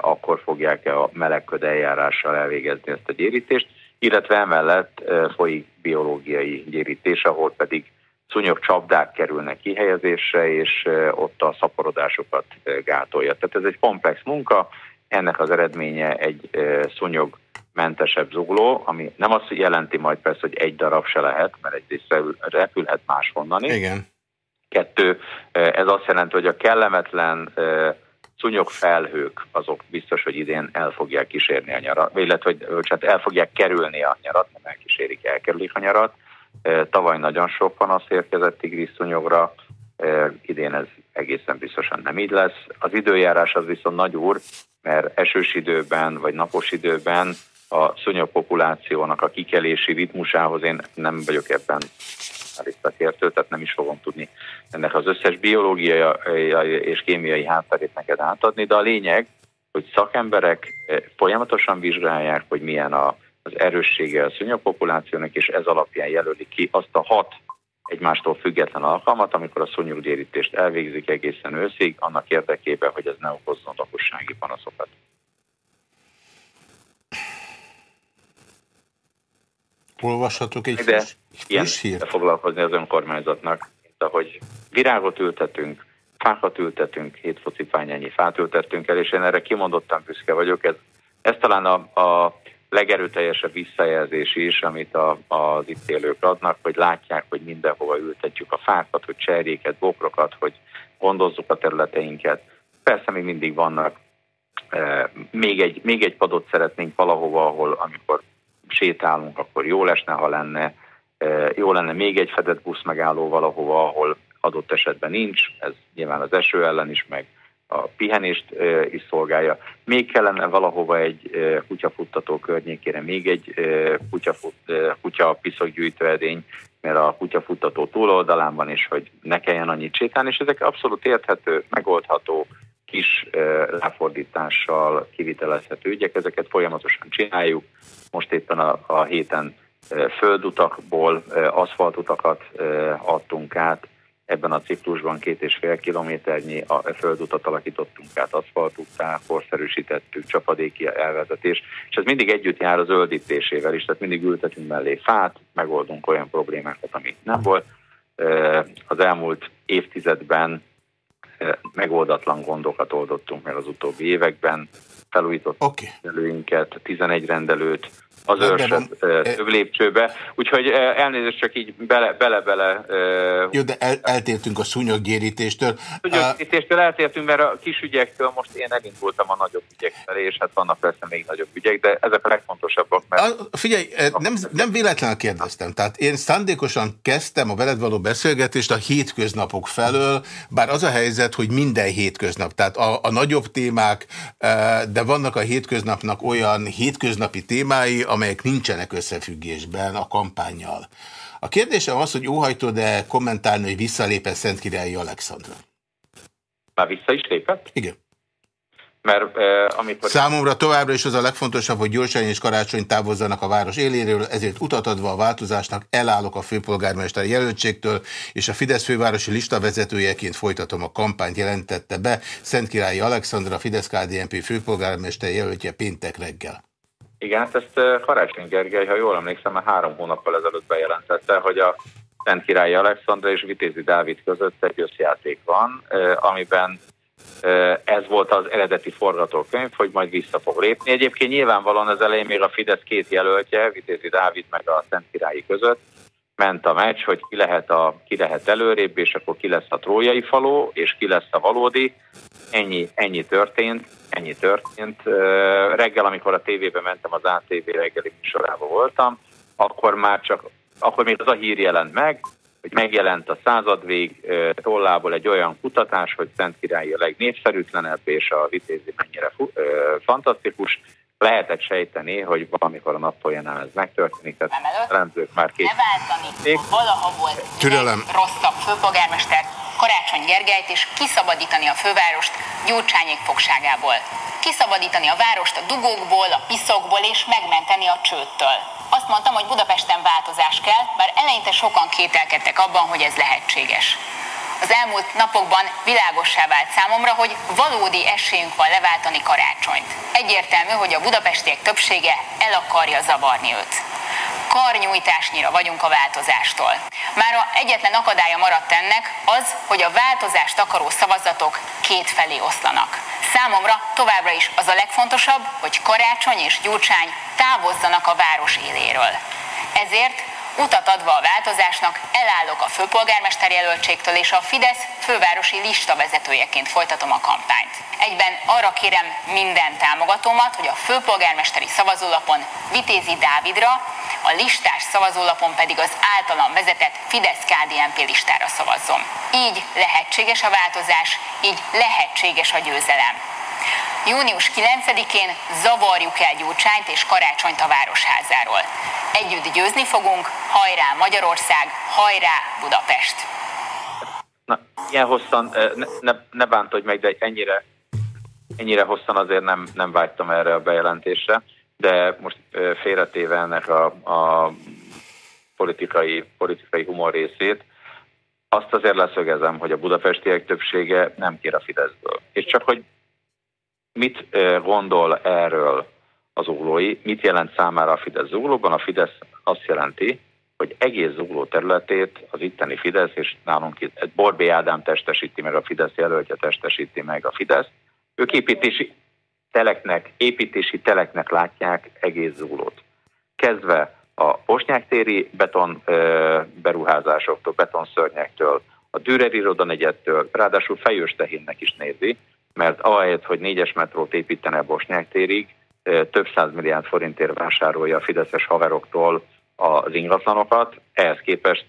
Speaker 4: akkor fogják a melegköd eljárással elvégezni ezt a gyérítést, illetve emellett folyik biológiai gyérítés, ahol pedig szúnyog csapdák kerülnek kihelyezésre, és ott a szaporodásokat gátolja. Tehát ez egy komplex munka, ennek az eredménye egy szúnyog mentesebb zugló, ami nem azt jelenti majd persze, hogy egy darab se lehet, mert egyrészt repülhet máshonnan is.
Speaker 1: Igen.
Speaker 4: Kettő, ez azt jelenti, hogy a kellemetlen szúnyog felhők, azok biztos, hogy idén el fogják kísérni a nyarat, illetve hogy hát el fogják kerülni a nyarat, nem elkísérik, elkerülik a nyarat. Tavaly nagyon sok panasz érkezett tigris szúnyogra, idén ez egészen biztosan nem így lesz. Az időjárás az viszont nagy úr, mert esős időben vagy napos időben a szúnyog populációnak a kikelési ritmusához én nem vagyok ebben szakértő, tehát nem is fogom tudni ennek az összes biológiai és kémiai hátterét neked átadni, de a lényeg, hogy szakemberek eh, folyamatosan vizsgálják, hogy milyen a, az erőssége a szúnyogpopulációnak, és ez alapján jelölik ki azt a hat egymástól független alkalmat, amikor a szúnyoggyérítést elvégzik egészen őszig, annak érdekében, hogy ez ne okozzon lakossági panaszokat.
Speaker 1: Olvashatok egy
Speaker 4: De ilyen foglalkozni az önkormányzatnak, mint ahogy virágot ültetünk, fákat ültetünk, hét focipányányi fát ültettünk el, és én erre kimondottan büszke vagyok. Ez, ez talán a, a legerőteljesebb visszajelzés is, amit a, az itt élők adnak, hogy látják, hogy mindenhova ültetjük a fákat, hogy cserjéket, bokrokat, hogy gondozzuk a területeinket. Persze még mindig vannak, e, még, egy, még egy padot szeretnénk valahova, ahol amikor sétálunk, akkor jó lesne, ha lenne, jó lenne még egy fedett busz megálló valahova, ahol adott esetben nincs, ez nyilván az eső ellen is, meg a pihenést is szolgálja. Még kellene valahova egy kutyafuttató környékére, még egy kutyafut, kutya piszokgyűjtőedény, mert a kutyafuttató túloldalán van, és hogy ne kelljen annyit sétálni, és ezek abszolút érthető, megoldható, kis ráfordítással kivitelezhető ügyek, ezeket folyamatosan csináljuk. Most éppen a, a héten földutakból aszfaltutakat adtunk át, ebben a ciklusban két és fél kilométernyi a földutat alakítottunk át, aszfaltuttá, korszerűsítettük, csapadéki elvezetés, és ez mindig együtt jár az öldítésével is, tehát mindig ültetünk mellé fát, megoldunk olyan problémákat, amik nem volt. Az elmúlt évtizedben megoldatlan gondokat oldottunk meg az utóbbi években, felújítottuk okay. előinket, 11 rendelőt, az őrsöt több lépcsőbe. Úgyhogy elnézést csak így bele-bele...
Speaker 1: Jó, de el, eltértünk a szúnyoggyérítéstől.
Speaker 4: Szúnyoggyérítéstől eltértünk, mert a kis ügyektől most én elindultam a nagyobb ügyek felé, és hát vannak persze még nagyobb ügyek, de ezek a legfontosabbak. Mert...
Speaker 1: A, figyelj, nem, nem véletlenül kérdeztem. Tehát én szándékosan kezdtem a veled való beszélgetést a hétköznapok felől, bár az a helyzet, hogy minden hétköznap, tehát a, a nagyobb témák, de vannak a hétköznapnak olyan hétköznapi témái, amelyek nincsenek összefüggésben a kampányjal. A kérdésem az, hogy óhajtod-e kommentálni, hogy visszalépett Szentkirályi Alexandra?
Speaker 4: Már vissza is lépett?
Speaker 1: Igen.
Speaker 4: Mert, eh, amikor...
Speaker 1: Számomra továbbra is az a legfontosabb, hogy Gyurcsány és Karácsony távozzanak a város éléről, ezért utat adva a változásnak elállok a főpolgármester jelöltségtől, és a Fidesz fővárosi lista vezetőjeként folytatom a kampányt, jelentette be Szentkirályi Alexandra, Fidesz KDNP főpolgármester jelöltje péntek reggel.
Speaker 4: Igen, hát ezt Karácsony Gergely, ha jól emlékszem, már három hónappal ezelőtt bejelentette, hogy a Szent Királyi Alexandra és Vitézi Dávid között egy összjáték van, amiben ez volt az eredeti forgatókönyv, hogy majd vissza fog lépni. Egyébként nyilvánvalóan az elején még a Fidesz két jelöltje, Vitézi Dávid meg a Szent Királyi között, ment a meccs, hogy ki lehet, a, ki lehet előrébb, és akkor ki lesz a trójai faló, és ki lesz a valódi. Ennyi, ennyi történt, ennyi történt. Reggel, amikor a tévébe mentem, az ATV reggeli sorában voltam, akkor már csak, akkor még az a hír jelent meg, hogy megjelent a századvég tollából egy olyan kutatás, hogy Szent Királyi a legnépszerűtlenebb, és a vitézi mennyire fantasztikus, lehetett sejteni, hogy valamikor a nap folyamán ez megtörténik, tehát rendőrök már két.
Speaker 5: Ne váltani, valaha volt
Speaker 1: Türelem.
Speaker 5: rosszabb főpolgármester Karácsony Gergelyt és kiszabadítani a fővárost Gyurcsányék fogságából. Kiszabadítani a várost a dugókból, a piszokból és megmenteni a csőttől. Azt mondtam, hogy Budapesten változás kell, bár eleinte sokan kételkedtek abban, hogy ez lehetséges. Az elmúlt napokban világossá vált számomra, hogy valódi esélyünk van leváltani karácsonyt. Egyértelmű, hogy a budapestiek többsége el akarja zavarni őt. Karnyújtásnyira vagyunk a változástól. Már a egyetlen akadálya maradt ennek az, hogy a változást akaró szavazatok két felé oszlanak. Számomra továbbra is az a legfontosabb, hogy Karácsony és Gyurcsány távozzanak a város éléről. Ezért Utat adva a változásnak elállok a főpolgármester jelöltségtől és a Fidesz fővárosi lista vezetőjeként folytatom a kampányt. Egyben arra kérem minden támogatómat, hogy a főpolgármesteri szavazólapon Vitézi Dávidra, a listás szavazólapon pedig az általam vezetett Fidesz-KDNP listára szavazzon. Így lehetséges a változás, így lehetséges a győzelem. Június 9-én zavarjuk el Gyurcsányt és Karácsonyt a Városházáról. Együtt győzni fogunk, hajrá Magyarország, hajrá Budapest!
Speaker 4: Na, ilyen hosszan, ne, ne, ne bántodj meg, de ennyire, ennyire hosszan azért nem, nem vágytam erre a bejelentésre, de most félretéve ennek a, a politikai, politikai humor részét, azt azért leszögezem, hogy a budapestiek többsége nem kér a Fideszből. És csak hogy mit gondol erről az zuglói, mit jelent számára a Fidesz zuglóban? A Fidesz azt jelenti, hogy egész zugló területét az itteni Fidesz, és nálunk itt Borbé Ádám testesíti meg a Fidesz jelöltje, testesíti meg a Fidesz. Ők építési teleknek, építési teleknek látják egész zuglót. Kezdve a Bosnyák téri beton beruházásoktól, betonszörnyektől, a Dürer irodanegyettől, ráadásul fejős tehénnek is nézi, mert ahelyett, hogy négyes metrót építene Bosnyák térig, több milliárd forintért vásárolja a fideszes haveroktól az ingatlanokat, ehhez képest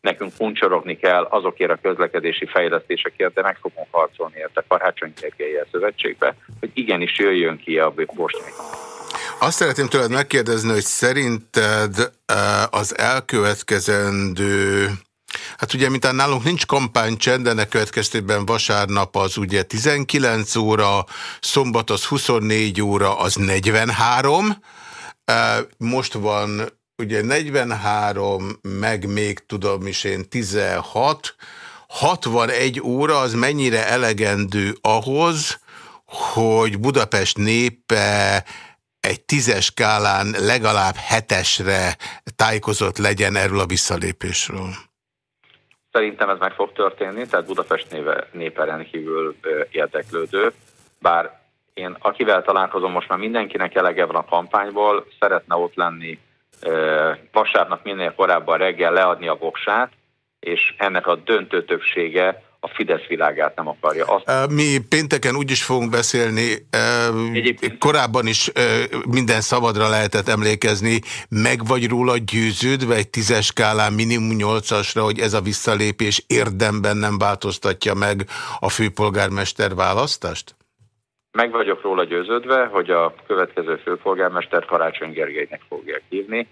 Speaker 4: nekünk kuncsorogni kell azokért a közlekedési fejlesztésekért, de meg fogunk harcolni érte Karácsony Gergelyen szövetségbe, hogy igenis jöjjön ki a Bosnyák.
Speaker 1: Azt szeretném tőled megkérdezni, hogy szerinted az elkövetkezendő Hát ugye, mint nálunk nincs kampánycsend, ennek következtében vasárnap az ugye 19 óra, szombat az 24 óra, az 43. Most van ugye 43, meg még tudom is én 16. 61 óra az mennyire elegendő ahhoz, hogy Budapest népe egy tízes skálán legalább hetesre tájékozott legyen erről a visszalépésről?
Speaker 4: Szerintem ez meg fog történni, tehát Budapest néve, népe rendkívül érdeklődő, bár én akivel találkozom, most már mindenkinek elege van a kampányból, szeretne ott lenni vasárnap minél korábban reggel leadni a voksát, és ennek a döntő többsége a Fidesz világát nem akarja.
Speaker 1: Azt... Mi pénteken úgy is fogunk beszélni, Egyébként... korábban is minden szabadra lehetett emlékezni, meg vagy róla győződve egy tízes skálán minimum nyolcasra, hogy ez a visszalépés érdemben nem változtatja meg a főpolgármester választást?
Speaker 4: Meg vagyok róla győződve, hogy a következő főpolgármester Karácsony Gergelynek fogják hívni,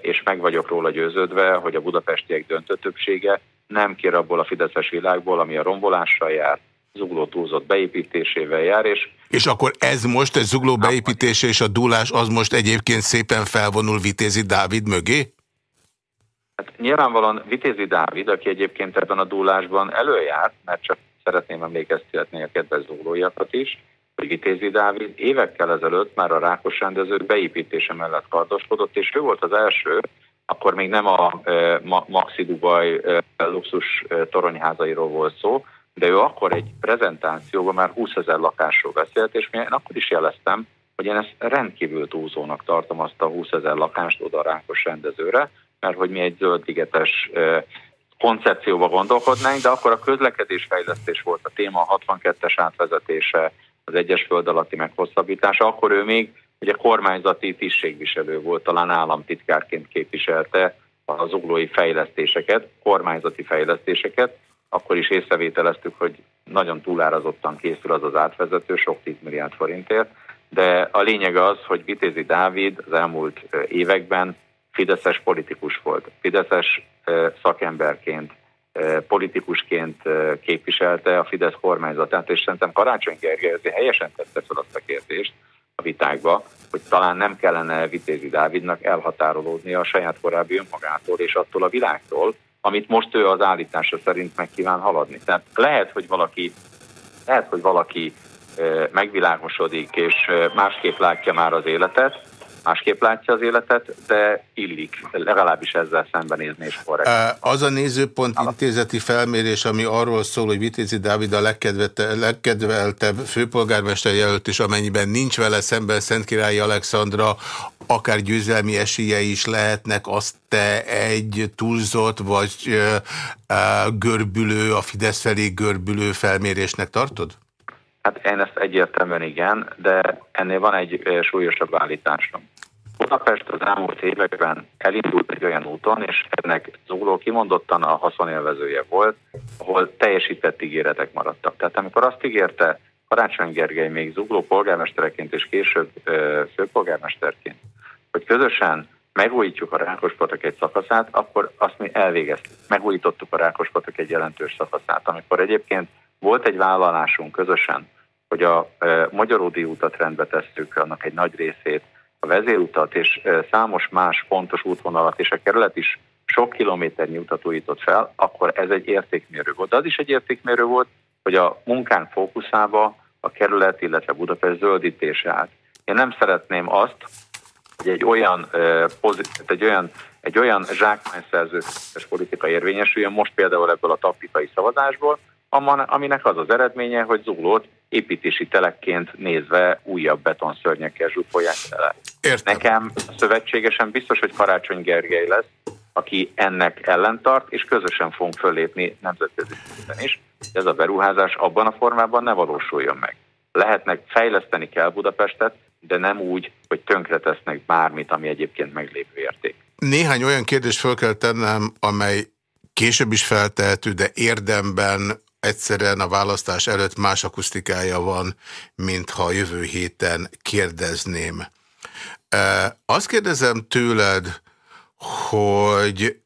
Speaker 4: és meg vagyok róla győződve, hogy a budapestiek döntő többsége nem kér abból a fideszes világból, ami a rombolással jár, zugló túlzott beépítésével jár, és...
Speaker 1: És akkor ez most, egy zugló beépítése és a dúlás, az most egyébként szépen felvonul Vitézi Dávid mögé?
Speaker 4: Hát nyilvánvalóan Vitézi Dávid, aki egyébként ebben a dúlásban előjárt, mert csak szeretném emlékeztetni a kedves zuglóiakat is, hogy Vitézi Dávid évekkel ezelőtt már a Rákos rendezők beépítése mellett kardoskodott, és ő volt az első, akkor még nem a e, Maxi Dubai e, luxus e, toronyházairól volt szó, de ő akkor egy prezentációban már 20 ezer lakásról beszélt, és én akkor is jeleztem, hogy én ezt rendkívül túlzónak tartom azt a 20 ezer lakást oda a Rákos rendezőre, mert hogy mi egy zöldligetes koncepcióba gondolkodnánk, de akkor a közlekedésfejlesztés volt a téma, a 62-es átvezetése, az egyes föld alatti meghosszabbítása, akkor ő még ugye kormányzati tisztségviselő volt, talán államtitkárként képviselte az uglói fejlesztéseket, kormányzati fejlesztéseket, akkor is észrevételeztük, hogy nagyon túlárazottan készül az az átvezető, sok 10 milliárd forintért, de a lényeg az, hogy Vitézi Dávid az elmúlt években fideszes politikus volt. Fideszes szakemberként, politikusként képviselte a Fidesz kormányzatát, és szerintem Karácsony Gergely helyesen tette fel azt a kérdést, a vitákba, hogy talán nem kellene Vitézi Dávidnak elhatárolódni a saját korábbi önmagától és attól a világtól, amit most ő az állítása szerint meg kíván haladni. Tehát lehet, hogy valaki, lehet, hogy valaki megvilágosodik és másképp látja már az életet, másképp látja az életet, de illik legalábbis ezzel szembenézni és korrekt.
Speaker 1: Az a nézőpont intézeti felmérés, ami arról szól, hogy Vitézi Dávid a legkedveltebb főpolgármester jelölt, és amennyiben nincs vele szemben Szentkirályi Alexandra, akár győzelmi esélye is lehetnek, azt te egy túlzott vagy görbülő, a Fidesz felé görbülő felmérésnek tartod?
Speaker 4: Hát én ezt egyértelműen igen, de ennél van egy súlyosabb állításom. Budapest az elmúlt években elindult egy olyan úton, és ennek Zugló kimondottan a haszonélvezője volt, ahol teljesített ígéretek maradtak. Tehát amikor azt ígérte Karácsony Gergely még Zugló polgármestereként és később főpolgármesterként, hogy közösen megújítjuk a Rákospatak egy szakaszát, akkor azt mi elvégeztük. Megújítottuk a Rákospatak egy jelentős szakaszát, amikor egyébként volt egy vállalásunk közösen, hogy a Magyaródi útat rendbe tesszük, annak egy nagy részét, a vezérutat és számos más fontos útvonalat, és a kerület is sok kilométernyi utat újított fel, akkor ez egy értékmérő volt. De az is egy értékmérő volt, hogy a munkánk fókuszába a kerület, illetve Budapest zöldítése állt. Én nem szeretném azt, hogy egy olyan, egy olyan, egy olyan zsákmányszerzős politika érvényesüljön, most például ebből a taktikai szavazásból, aminek az az eredménye, hogy zuglót építési telekként nézve újabb betonszörnyekkel zsúfolják el. Nekem szövetségesen biztos, hogy Karácsony Gergely lesz, aki ennek ellentart, és közösen fogunk föllépni nemzetközi szinten is. Ez a beruházás abban a formában ne valósuljon meg. Lehetnek, fejleszteni kell Budapestet, de nem úgy, hogy tönkretesznek bármit, ami egyébként meglévő érték.
Speaker 1: Néhány olyan kérdést fel kell tennem, amely később is feltehető, de érdemben egyszerűen a választás előtt más akusztikája van, mint ha jövő héten kérdezném. Azt kérdezem tőled, hogy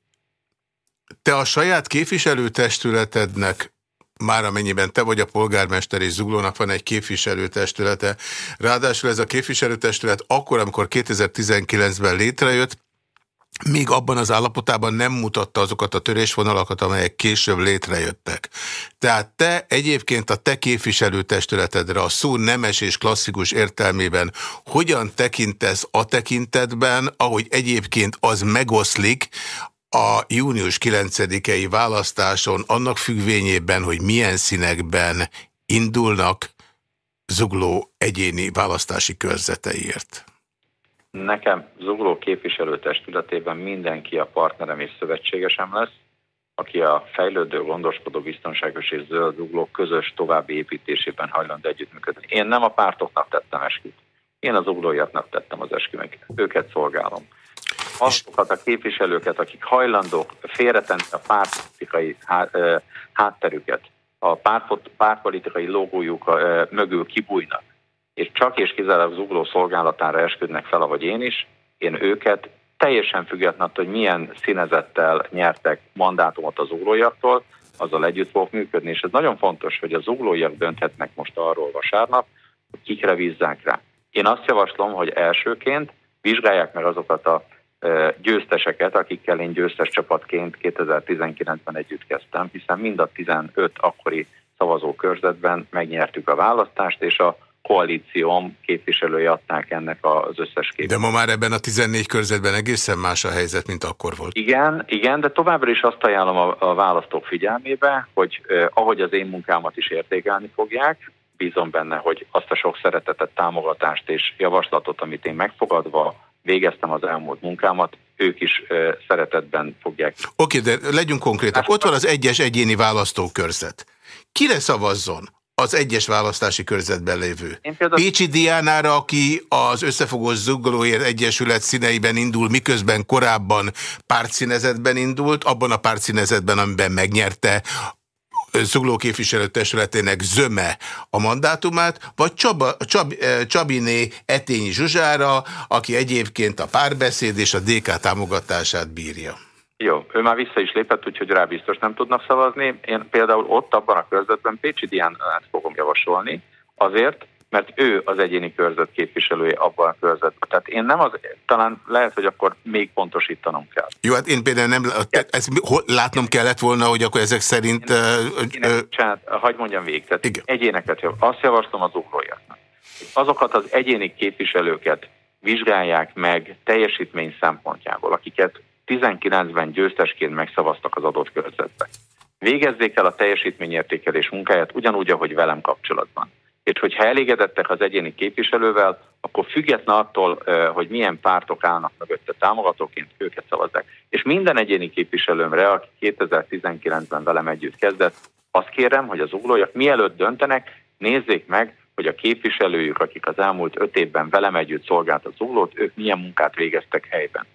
Speaker 1: te a saját képviselőtestületednek már amennyiben te vagy a polgármester és Zuglónak van egy képviselőtestülete. Ráadásul ez a képviselőtestület akkor, amikor 2019-ben létrejött, még abban az állapotában nem mutatta azokat a törésvonalakat, amelyek később létrejöttek. Tehát te egyébként a te képviselőtestületedre a szó nemes és klasszikus értelmében hogyan tekintesz a tekintetben, ahogy egyébként az megoszlik a június 9-i választáson annak függvényében, hogy milyen színekben indulnak zugló egyéni választási körzeteiért?
Speaker 4: Nekem zugló képviselőtestületében mindenki a partnerem és szövetségesem lesz, aki a fejlődő, gondoskodó, biztonságos és zöld zugló közös további építésében hajlandó együttműködni. Én nem a pártoknak tettem esküt. Én az uglóiaknak tettem az eskümet. Őket szolgálom azokat a képviselőket, akik hajlandók félretenni a pártpolitikai hátterüket, a pártpolitikai logójuk mögül kibújnak, és csak és kizárólag zugló szolgálatára esküdnek fel, vagy én is, én őket teljesen függetlenül, hogy milyen színezettel nyertek mandátumot az uglóiaktól, azzal együtt fogok működni, és ez nagyon fontos, hogy az uglóiak dönthetnek most arról vasárnap, hogy kikre bízzák rá. Én azt javaslom, hogy elsőként vizsgálják meg azokat a győzteseket, akikkel én győztes csapatként 2019-ben együtt kezdtem, hiszen mind a 15 akkori szavazókörzetben megnyertük a választást, és a koalícióm képviselői adták ennek az összes képet.
Speaker 1: De ma már ebben a 14 körzetben egészen más a helyzet, mint akkor volt.
Speaker 4: Igen, igen, de továbbra is azt ajánlom a, a választók figyelmébe, hogy eh, ahogy az én munkámat is értékelni fogják, bízom benne, hogy azt a sok szeretetet, támogatást és javaslatot, amit én megfogadva végeztem az elmúlt munkámat, ők is ö, szeretetben fogják.
Speaker 1: Oké, okay, de legyünk konkrétak. Ott van az egyes egyéni választókörzet. Kire szavazzon? Az egyes választási körzetben lévő. Például... Pécsi Diánára, aki az Összefogó Zuglóért Egyesület színeiben indul, miközben korábban pártszínezetben indult, abban a pártszínezetben, amiben megnyerte Zugló képviselőtestületének zöme a mandátumát, vagy Csaba, Csab, eh, Csabiné Etényi Zsuzsára, aki egyébként a párbeszéd és a DK támogatását bírja.
Speaker 4: Jó, ő már vissza is lépett, úgyhogy rá biztos nem tudnak szavazni. Én például ott abban a körzetben Pécsi Diánát fogom javasolni, azért, mert ő az egyéni körzet képviselője abban a körzetben. Tehát én nem az, talán lehet, hogy akkor még pontosítanom kell.
Speaker 1: Jó, hát én például nem, ezt látnom kellett volna, hogy akkor ezek szerint...
Speaker 4: Én, hagyd mondjam végig, tehát igen. egyéneket, azt javaslom az uglójaknak. Azokat az egyéni képviselőket vizsgálják meg teljesítmény szempontjából, akiket 19-ben győztesként megszavaztak az adott körzetbe. Végezzék el a teljesítményértékelés munkáját ugyanúgy, ahogy velem kapcsolatban és hogyha elégedettek az egyéni képviselővel, akkor független attól, hogy milyen pártok állnak mögötte támogatóként, őket szavazzák. És minden egyéni képviselőmre, aki 2019-ben velem együtt kezdett, azt kérem, hogy az uglójak mielőtt döntenek, nézzék meg, hogy a képviselőjük, akik az elmúlt öt évben velem együtt szolgált az uglót, ők milyen munkát végeztek helyben.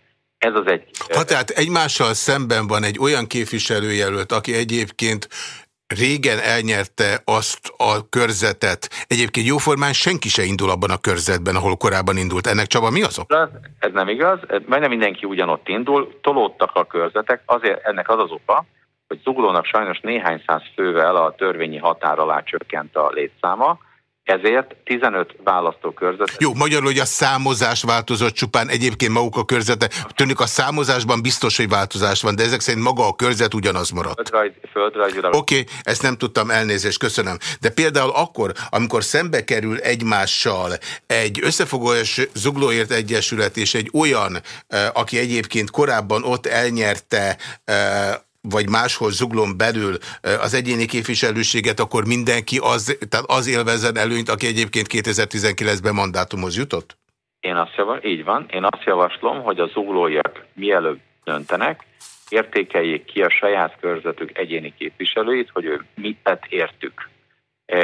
Speaker 4: Ez az egy...
Speaker 1: Ha tehát egymással szemben van egy olyan képviselőjelölt, aki egyébként régen elnyerte azt a körzetet. Egyébként jóformán senki se indul abban a körzetben, ahol korábban indult. Ennek Csaba mi azok?
Speaker 4: Ez, nem igaz, majdnem mindenki ugyanott indul, tolódtak a körzetek, azért ennek az az oka, hogy Zuglónak sajnos néhány száz fővel a törvényi határ alá csökkent a létszáma, ezért 15 választókörzet.
Speaker 1: Jó, magyarul, hogy a számozás változott csupán, egyébként maguk a körzete. Tűnik a számozásban biztos, hogy változás van, de ezek szerint maga a körzet ugyanaz maradt.
Speaker 4: Földrajz, földrajzilag.
Speaker 1: Oké, okay, ezt nem tudtam, elnézést, köszönöm. De például akkor, amikor szembe kerül egymással egy összefogós zuglóért egyesület és egy olyan, eh, aki egyébként korábban ott elnyerte eh, vagy máshol zuglon belül az egyéni képviselőséget, akkor mindenki az, tehát az élvezzen előnyt, aki egyébként 2019-ben mandátumhoz jutott?
Speaker 4: Én azt javaslom, így van, én azt javaslom, hogy a zuglóiak mielőbb döntenek, értékeljék ki a saját körzetük egyéni képviselőit, hogy ő mit tett értük.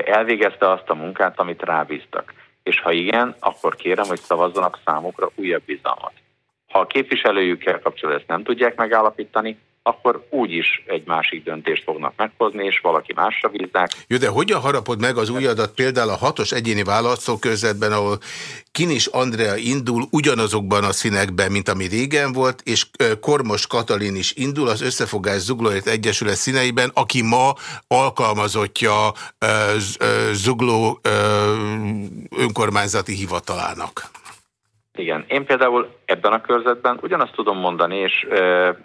Speaker 4: Elvégezte azt a munkát, amit rábíztak. És ha igen, akkor kérem, hogy szavazzanak számukra újabb bizalmat. Ha a képviselőjükkel kapcsolatban ezt nem tudják megállapítani, akkor úgyis egy másik döntést fognak meghozni, és valaki másra bízzák.
Speaker 1: Jó, de hogyan harapod meg az új adat például a hatos egyéni választókörzetben, ahol Kinis Andrea indul ugyanazokban a színekben, mint ami régen volt, és Kormos Katalin is indul az Összefogás Zuglóért Egyesület színeiben, aki ma alkalmazottja Zugló önkormányzati hivatalának.
Speaker 4: Igen, én például ebben a körzetben ugyanazt tudom mondani, és e,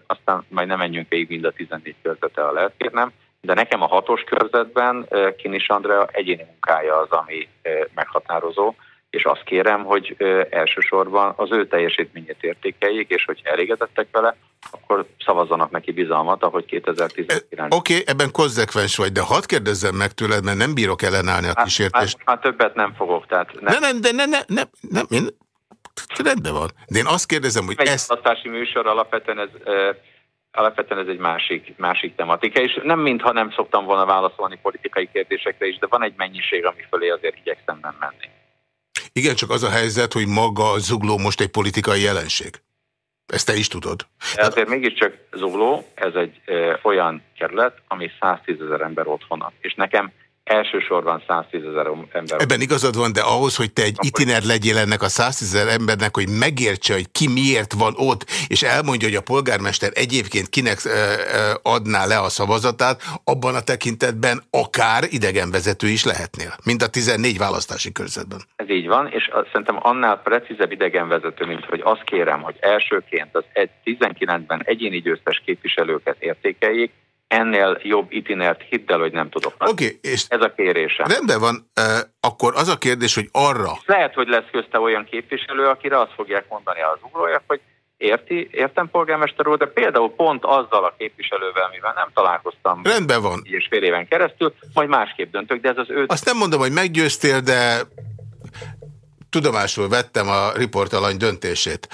Speaker 4: aztán majd nem menjünk végig mind a 14 körzete, a lehet kérnem, de nekem a hatos körzetben e, Kinis Andrea egyéni munkája az, ami e, meghatározó, és azt kérem, hogy e, elsősorban az ő teljesítményét értékeljék, és hogy elégedettek vele, akkor szavazzanak neki bizalmat, ahogy 2019.
Speaker 1: Oké, okay, ebben konzekvens vagy, de hadd kérdezzem meg tőled, mert nem bírok ellenállni a kísértést.
Speaker 4: Hát, már többet nem fogok, tehát...
Speaker 1: Nem. Ne, nem, de ne, ne, ne, nem, én Rendben van. De én azt kérdezem, hogy
Speaker 4: ezt... Egy műsor alapvetően ez, uh, alapvetően ez egy másik, másik tematika, és nem mintha nem szoktam volna válaszolni politikai kérdésekre is, de van egy mennyiség, ami fölé azért igyekszem nem menni.
Speaker 1: Igen, csak az a helyzet, hogy maga a zugló most egy politikai jelenség. Ezt te is tudod.
Speaker 4: De azért mégiscsak zugló, ez egy ö, olyan kerület, ami 110 ezer ember otthona. És nekem elsősorban 110 ezer ember.
Speaker 1: Ebben igazad van, de ahhoz, hogy te egy itiner legyél ennek a 110 ezer embernek, hogy megértse, hogy ki miért van ott, és elmondja, hogy a polgármester egyébként kinek adná le a szavazatát, abban a tekintetben akár idegenvezető is lehetnél, mint a 14 választási körzetben.
Speaker 4: Ez így van, és szerintem annál precízebb idegenvezető, mint hogy azt kérem, hogy elsőként az 19-ben egyéni győztes képviselőket értékeljék, ennél jobb itinert hidd el, hogy nem tudok.
Speaker 1: Oké, okay, és
Speaker 4: ez a kérésem.
Speaker 1: Rendben van, uh, akkor az a kérdés, hogy arra...
Speaker 4: Lehet, hogy lesz közte olyan képviselő, akire azt fogják mondani az ugrójak, hogy érti, értem polgármester úr, de például pont azzal a képviselővel, mivel nem találkoztam
Speaker 1: Rendben van.
Speaker 4: és fél éven keresztül, majd másképp döntök, de ez az ő...
Speaker 1: Azt nem mondom, hogy meggyőztél, de tudomásul vettem a riportalany döntését.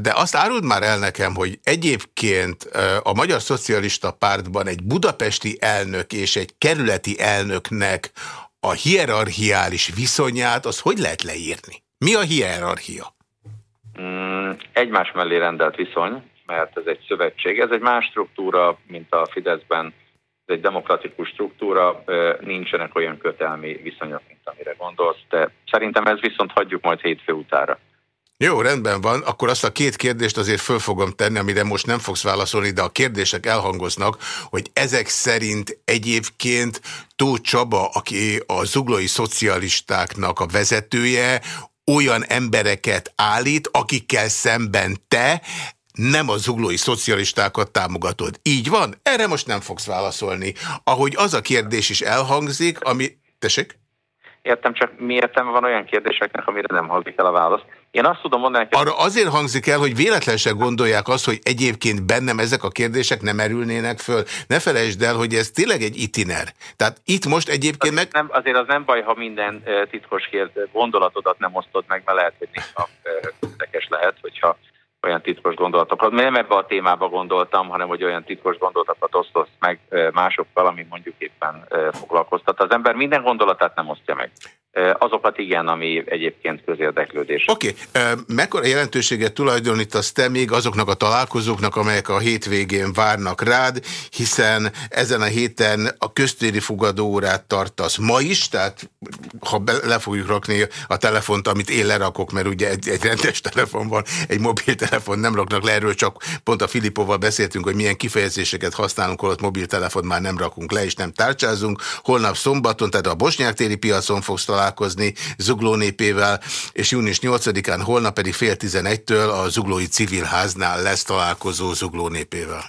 Speaker 1: De azt áruld már el nekem, hogy egyébként a Magyar Szocialista Pártban egy budapesti elnök és egy kerületi elnöknek a hierarchiális viszonyát, az hogy lehet leírni? Mi a hierarchia?
Speaker 4: Mm, egymás mellé rendelt viszony, mert ez egy szövetség. Ez egy más struktúra, mint a Fideszben egy demokratikus struktúra, nincsenek olyan kötelmi viszonyok, mint amire gondolsz, de szerintem ez viszont hagyjuk majd hétfő utára.
Speaker 1: Jó, rendben van. Akkor azt a két kérdést azért föl fogom tenni, amire most nem fogsz válaszolni, de a kérdések elhangoznak, hogy ezek szerint egyébként Tóth Csaba, aki a zuglói szocialistáknak a vezetője, olyan embereket állít, akikkel szemben te nem a zuglói szocialistákat támogatod. Így van? Erre most nem fogsz válaszolni. Ahogy az a kérdés is elhangzik, ami... Tessék?
Speaker 4: Értem, csak mi értem van olyan kérdéseknek, amire nem hangzik el a válasz. Én azt tudom mondani...
Speaker 1: Hogy... Arra azért hangzik el, hogy véletlenül gondolják azt, hogy egyébként bennem ezek a kérdések nem erülnének föl. Ne felejtsd el, hogy ez tényleg egy itiner. Tehát itt most egyébként
Speaker 4: meg... Nem, azért az nem baj, ha minden titkos kérd, gondolatodat nem osztod meg, mert lehet, hogy néha érdekes lehet, hogyha olyan titkos gondolatokat. Nem ebbe a témába gondoltam, hanem hogy olyan titkos gondolatokat osztasz meg másokkal, ami mondjuk éppen foglalkoztat. Az ember minden gondolatát nem osztja meg. Azokat igen, ami egyébként közérdeklődés.
Speaker 1: Oké, okay. mekkora jelentőséget tulajdonítasz te még azoknak a találkozóknak, amelyek a hétvégén várnak rád, hiszen ezen a héten a köztéri fogadóórát tartasz ma is, tehát ha be, le fogjuk rakni a telefont, amit én lerakok, mert ugye egy, egy rendes telefon van, egy mobiltelefon nem raknak le, erről csak pont a Filipovval beszéltünk, hogy milyen kifejezéseket használunk, holott mobiltelefon már nem rakunk le, és nem tárcsázunk. Holnap szombaton, tehát a Bosnyák téri piacon fogsz találkozni, találkozni Zugló népével, és június 8-án holnap pedig fél 11-től a Zuglói Civil Háznál lesz találkozó Zugló népével.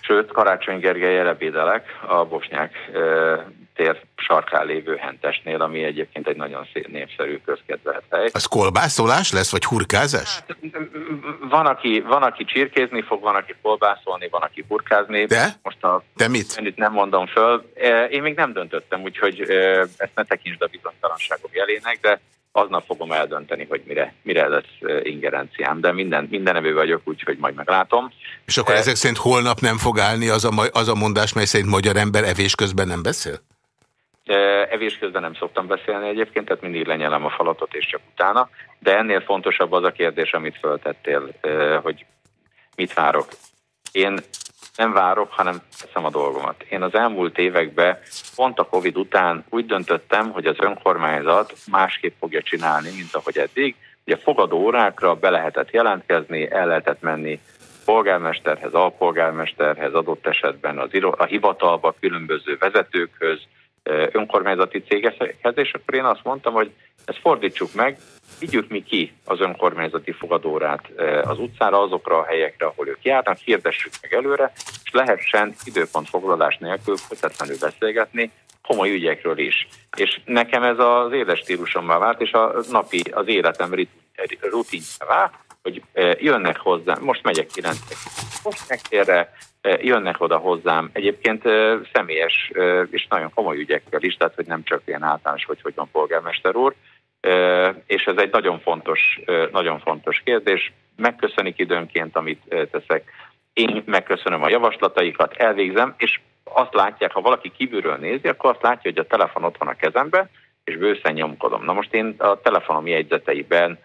Speaker 4: Sőt, Karácsony Gergely lebédelek a Bosnyák tér sarkán lévő hentesnél, ami egyébként egy nagyon szép népszerű közkedvelt hely.
Speaker 1: Az kolbászolás lesz, vagy hurkázás? Hát,
Speaker 4: van aki, van, aki csirkézni fog, van, aki kolbászolni, van, aki hurkázni.
Speaker 1: De?
Speaker 4: Most a
Speaker 1: Te mit?
Speaker 4: nem mondom föl. E, én még nem döntöttem, úgyhogy e, ezt ne tekintsd a bizonytalanságok jelének, de aznap fogom eldönteni, hogy mire, mire lesz e, ingerenciám, de minden, minden evő vagyok, úgyhogy majd meglátom.
Speaker 1: És akkor ezek szerint holnap nem fog állni az a, az a mondás, mely szerint magyar ember evés közben nem beszél?
Speaker 4: Evés közben nem szoktam beszélni egyébként, tehát mindig lenyelem a falatot és csak utána, de ennél fontosabb az a kérdés, amit föltettél, hogy mit várok. Én nem várok, hanem teszem a dolgomat. Én az elmúlt években, pont a Covid után úgy döntöttem, hogy az önkormányzat másképp fogja csinálni, mint ahogy eddig. Ugye fogadó órákra be lehetett jelentkezni, el lehetett menni polgármesterhez, alpolgármesterhez, adott esetben az, a hivatalba különböző vezetőkhöz, önkormányzati cégekhez, és akkor én azt mondtam, hogy ezt fordítsuk meg, vigyük mi ki az önkormányzati fogadórát az utcára, azokra a helyekre, ahol ők járnak, hirdessük meg előre, és lehessen időpontfoglalás nélkül kötetlenül beszélgetni, komoly ügyekről is. És nekem ez az édes stílusommá vált, és a napi, az életem rutinja vált, hogy jönnek hozzá, most megyek 9 most megtérre, jönnek oda hozzám egyébként személyes és nagyon komoly ügyekkel is, tehát hogy nem csak ilyen általános, hogy hogy van polgármester úr, és ez egy nagyon fontos, nagyon fontos kérdés. Megköszönik időnként, amit teszek. Én megköszönöm a javaslataikat, elvégzem, és azt látják, ha valaki kívülről nézi, akkor azt látja, hogy a telefon ott van a kezembe, és bőszen nyomkodom. Na most én a telefonom jegyzeteiben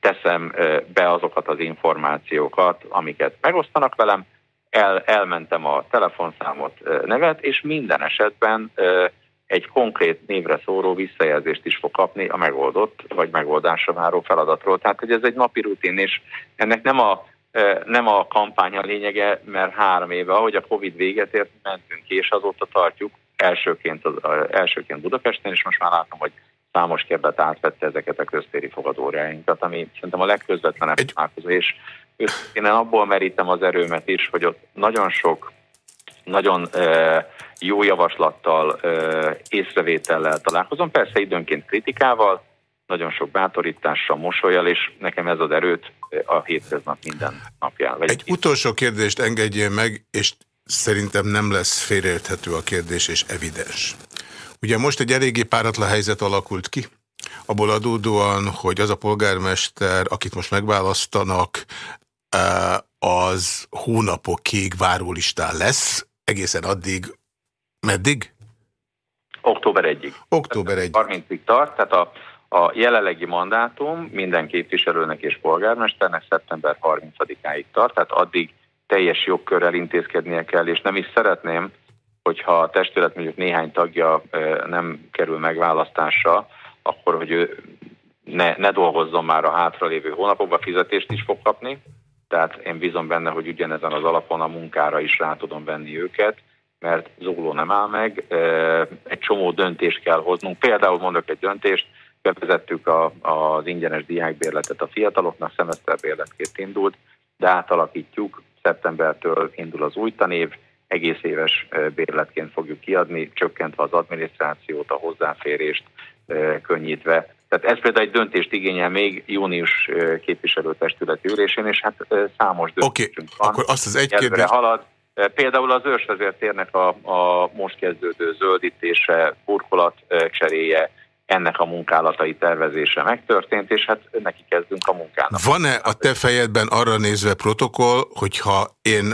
Speaker 4: teszem be azokat az információkat, amiket megosztanak velem, el, elmentem a telefonszámot, nevet, és minden esetben egy konkrét névre szóró visszajelzést is fog kapni a megoldott vagy megoldásra váró feladatról. Tehát, hogy ez egy napi rutin, és ennek nem a, nem a kampány a lényege, mert három éve, ahogy a Covid véget ért, mentünk ki, és azóta tartjuk elsőként, az, elsőként Budapesten, és most már látom, hogy számos kérdet átvette ezeket a köztéri fogadóráinkat, ami szerintem a legközvetlenebb egy... találkozó, és én abból merítem az erőmet is, hogy ott nagyon sok, nagyon uh, jó javaslattal, uh, észrevétellel találkozom, persze időnként kritikával, nagyon sok bátorítással, mosolyal, és nekem ez az erőt a hétköznap minden napján.
Speaker 1: Vagy Egy utolsó kérdést engedjél meg, és szerintem nem lesz félreérthető a kérdés, és evidens. Ugye most egy eléggé páratlan helyzet alakult ki, abból adódóan, hogy az a polgármester, akit most megválasztanak, eh, az hónapokig várólistán lesz, egészen addig, meddig?
Speaker 4: Október 1-ig.
Speaker 1: Október 1
Speaker 4: 30-ig tart, tehát a, a jelenlegi mandátum minden képviselőnek és polgármesternek szeptember 30-áig tart, tehát addig teljes jogkörrel intézkednie kell, és nem is szeretném, hogyha a testület mondjuk néhány tagja nem kerül megválasztásra, akkor hogy ő ne, ne dolgozzon már a hátralévő hónapokban, fizetést is fog kapni. Tehát én bízom benne, hogy ugyanezen az alapon a munkára is rá tudom venni őket, mert zugló nem áll meg, egy csomó döntést kell hoznunk. Például mondok egy döntést, bevezettük a, az ingyenes diákbérletet a fiataloknak, szemeszterbérletként indult, de átalakítjuk, szeptembertől indul az új tanév, egész éves bérletként fogjuk kiadni, csökkentve az adminisztrációt, a hozzáférést könnyítve. Tehát ez például egy döntést igényel még június képviselőtestületi ülésén, és hát számos döntésünk okay, van.
Speaker 1: akkor azt az egy kérdés...
Speaker 4: halad. Például az őrsvezértérnek a, a most kezdődő zöldítése, burkolat cseréje, ennek a munkálatai tervezése megtörtént, és hát neki kezdünk a munkának.
Speaker 1: Van-e a te fejedben arra nézve protokoll, hogyha én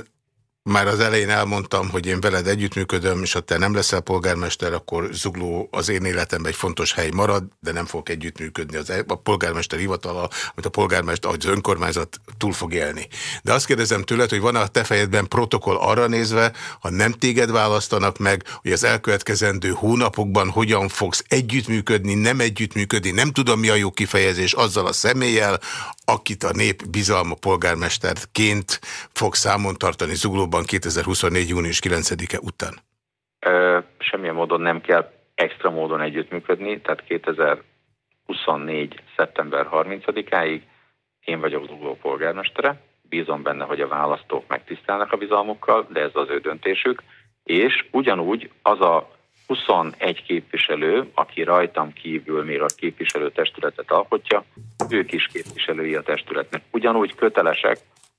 Speaker 1: már az elején elmondtam, hogy én veled együttműködöm, és ha te nem leszel polgármester, akkor Zugló az én életemben egy fontos hely marad, de nem fogok együttműködni az, e- a polgármester hivatala, amit a polgármester, az önkormányzat túl fog élni. De azt kérdezem tőled, hogy van a te fejedben protokoll arra nézve, ha nem téged választanak meg, hogy az elkövetkezendő hónapokban hogyan fogsz együttműködni, nem együttműködni, nem tudom mi a jó kifejezés azzal a személlyel, akit a nép bizalma polgármesterként fog számon tartani Zuglóban 2024. június 9-e után?
Speaker 4: Ö, semmilyen módon nem kell extra módon együttműködni, tehát 2024. szeptember 30-áig én vagyok Zugló polgármestere, bízom benne, hogy a választók megtisztelnek a bizalmukkal, de ez az ő döntésük, és ugyanúgy az a 21 képviselő, aki rajtam kívül még a képviselőtestületet alkotja, ők is képviselői a testületnek. Ugyanúgy kötelesek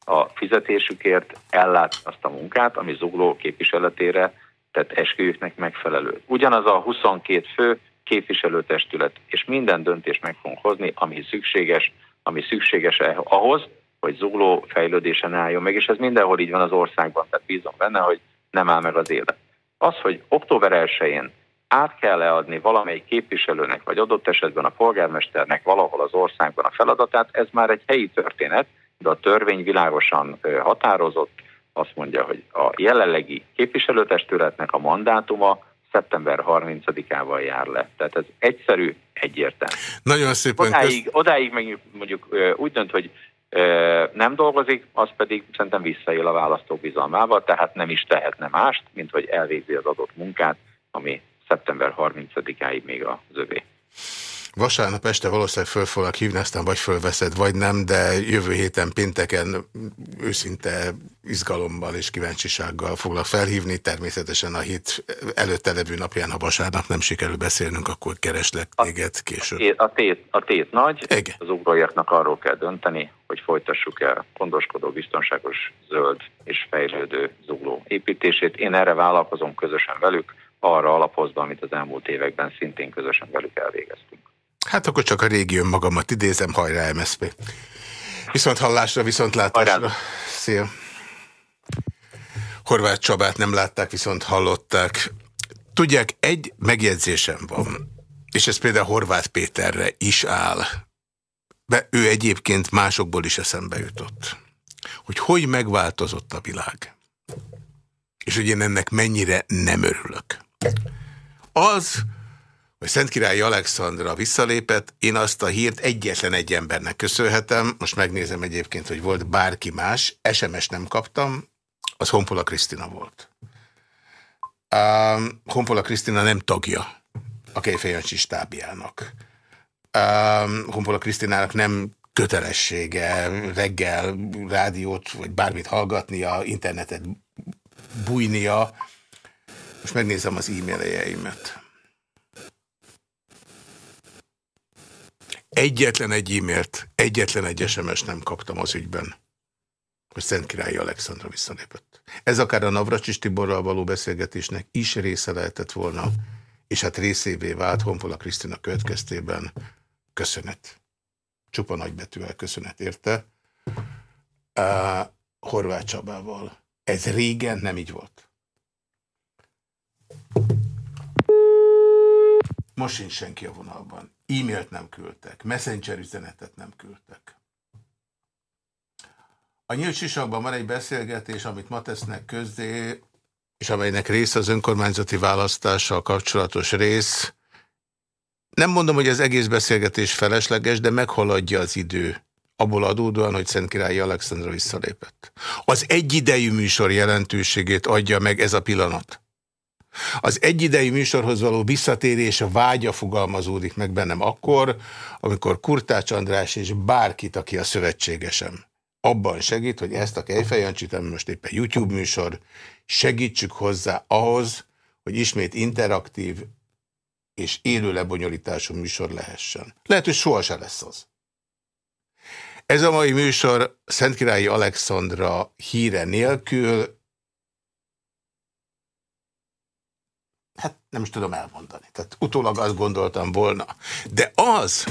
Speaker 4: a fizetésükért ellátni azt a munkát, ami zugló képviseletére tehát esküjüknek megfelelő. Ugyanaz a 22 fő képviselőtestület, és minden döntést meg fogunk hozni, ami szükséges, ami szükséges ahhoz, hogy zugló fejlődésen álljon meg, és ez mindenhol így van az országban, tehát bízom benne, hogy nem áll meg az élet. Az, hogy október 1-én át kell leadni valamelyik képviselőnek, vagy adott esetben a polgármesternek valahol az országban a feladatát, ez már egy helyi történet, de a törvény világosan határozott, azt mondja, hogy a jelenlegi képviselőtestületnek a mandátuma szeptember 30-ával jár le. Tehát ez egyszerű, egyértelmű.
Speaker 1: Nagyon szépen
Speaker 4: odáig, odáig meg mondjuk úgy dönt, hogy nem dolgozik, az pedig szerintem visszaél a választók bizalmával, tehát nem is tehetne mást, mint hogy elvégzi az adott munkát, ami szeptember 30-áig még az övé.
Speaker 1: Vasárnap este valószínűleg föl foglak hívni, aztán vagy fölveszed, vagy nem, de jövő héten pénteken őszinte izgalommal és kíváncsisággal foglak felhívni. Természetesen a hét előtte levő napján, ha vasárnap nem sikerül beszélnünk, akkor kereslek téged később.
Speaker 4: A tét, a tét nagy, Igen. az ugróiaknak arról kell dönteni, hogy folytassuk el gondoskodó, biztonságos, zöld és fejlődő zugló építését. Én erre vállalkozom közösen velük, arra alapozva, amit az elmúlt években szintén közösen velük elvégeztünk.
Speaker 1: Hát akkor csak a régi önmagamat idézem, hajrá MSZP. Viszont hallásra, viszont látásra. Szia. Horváth Csabát nem látták, viszont hallották. Tudják, egy megjegyzésem van, és ez például Horváth Péterre is áll, de ő egyébként másokból is eszembe jutott, hogy hogy megváltozott a világ. És hogy én ennek mennyire nem örülök. Az, hogy Szentkirályi Alexandra visszalépett, én azt a hírt egyetlen egy embernek köszönhetem, most megnézem egyébként, hogy volt bárki más, SMS nem kaptam, az Honpola Krisztina volt. Um, Honpola Krisztina nem tagja a Kejfejancsi stábjának. Um, Honpola Krisztinának nem kötelessége reggel rádiót, vagy bármit hallgatnia, internetet bújnia. Most megnézem az e-mailjeimet. Egyetlen egy e-mailt, egyetlen egy SMS nem kaptam az ügyben, hogy Szent Királyi Alexandra visszalépett. Ez akár a Navracsis Tiborral való beszélgetésnek is része lehetett volna, és hát részévé vált Honpola Krisztina következtében köszönet. Csupa nagybetűvel köszönet érte. Uh, Horváth Csabával. Ez régen nem így volt. Most sincs senki a vonalban. E-mailt nem küldtek, messenger üzenetet nem küldtek. A nyílt sisakban van egy beszélgetés, amit ma tesznek közzé, és amelynek része az önkormányzati választással kapcsolatos rész. Nem mondom, hogy az egész beszélgetés felesleges, de meghaladja az idő. Abból adódóan, hogy Szent Királyi Alexandra visszalépett. Az egyidejű műsor jelentőségét adja meg ez a pillanat. Az egyidei műsorhoz való visszatérés vágya fogalmazódik meg bennem akkor, amikor Kurtács András és bárkit, aki a szövetségesem, abban segít, hogy ezt a Kejfejancsit, ami most éppen YouTube műsor, segítsük hozzá ahhoz, hogy ismét interaktív és élő lebonyolítású műsor lehessen. Lehet, hogy sohasem lesz az. Ez a mai műsor Szentkirályi Alexandra híre nélkül hát nem is tudom elmondani. Tehát utólag azt gondoltam volna. De az,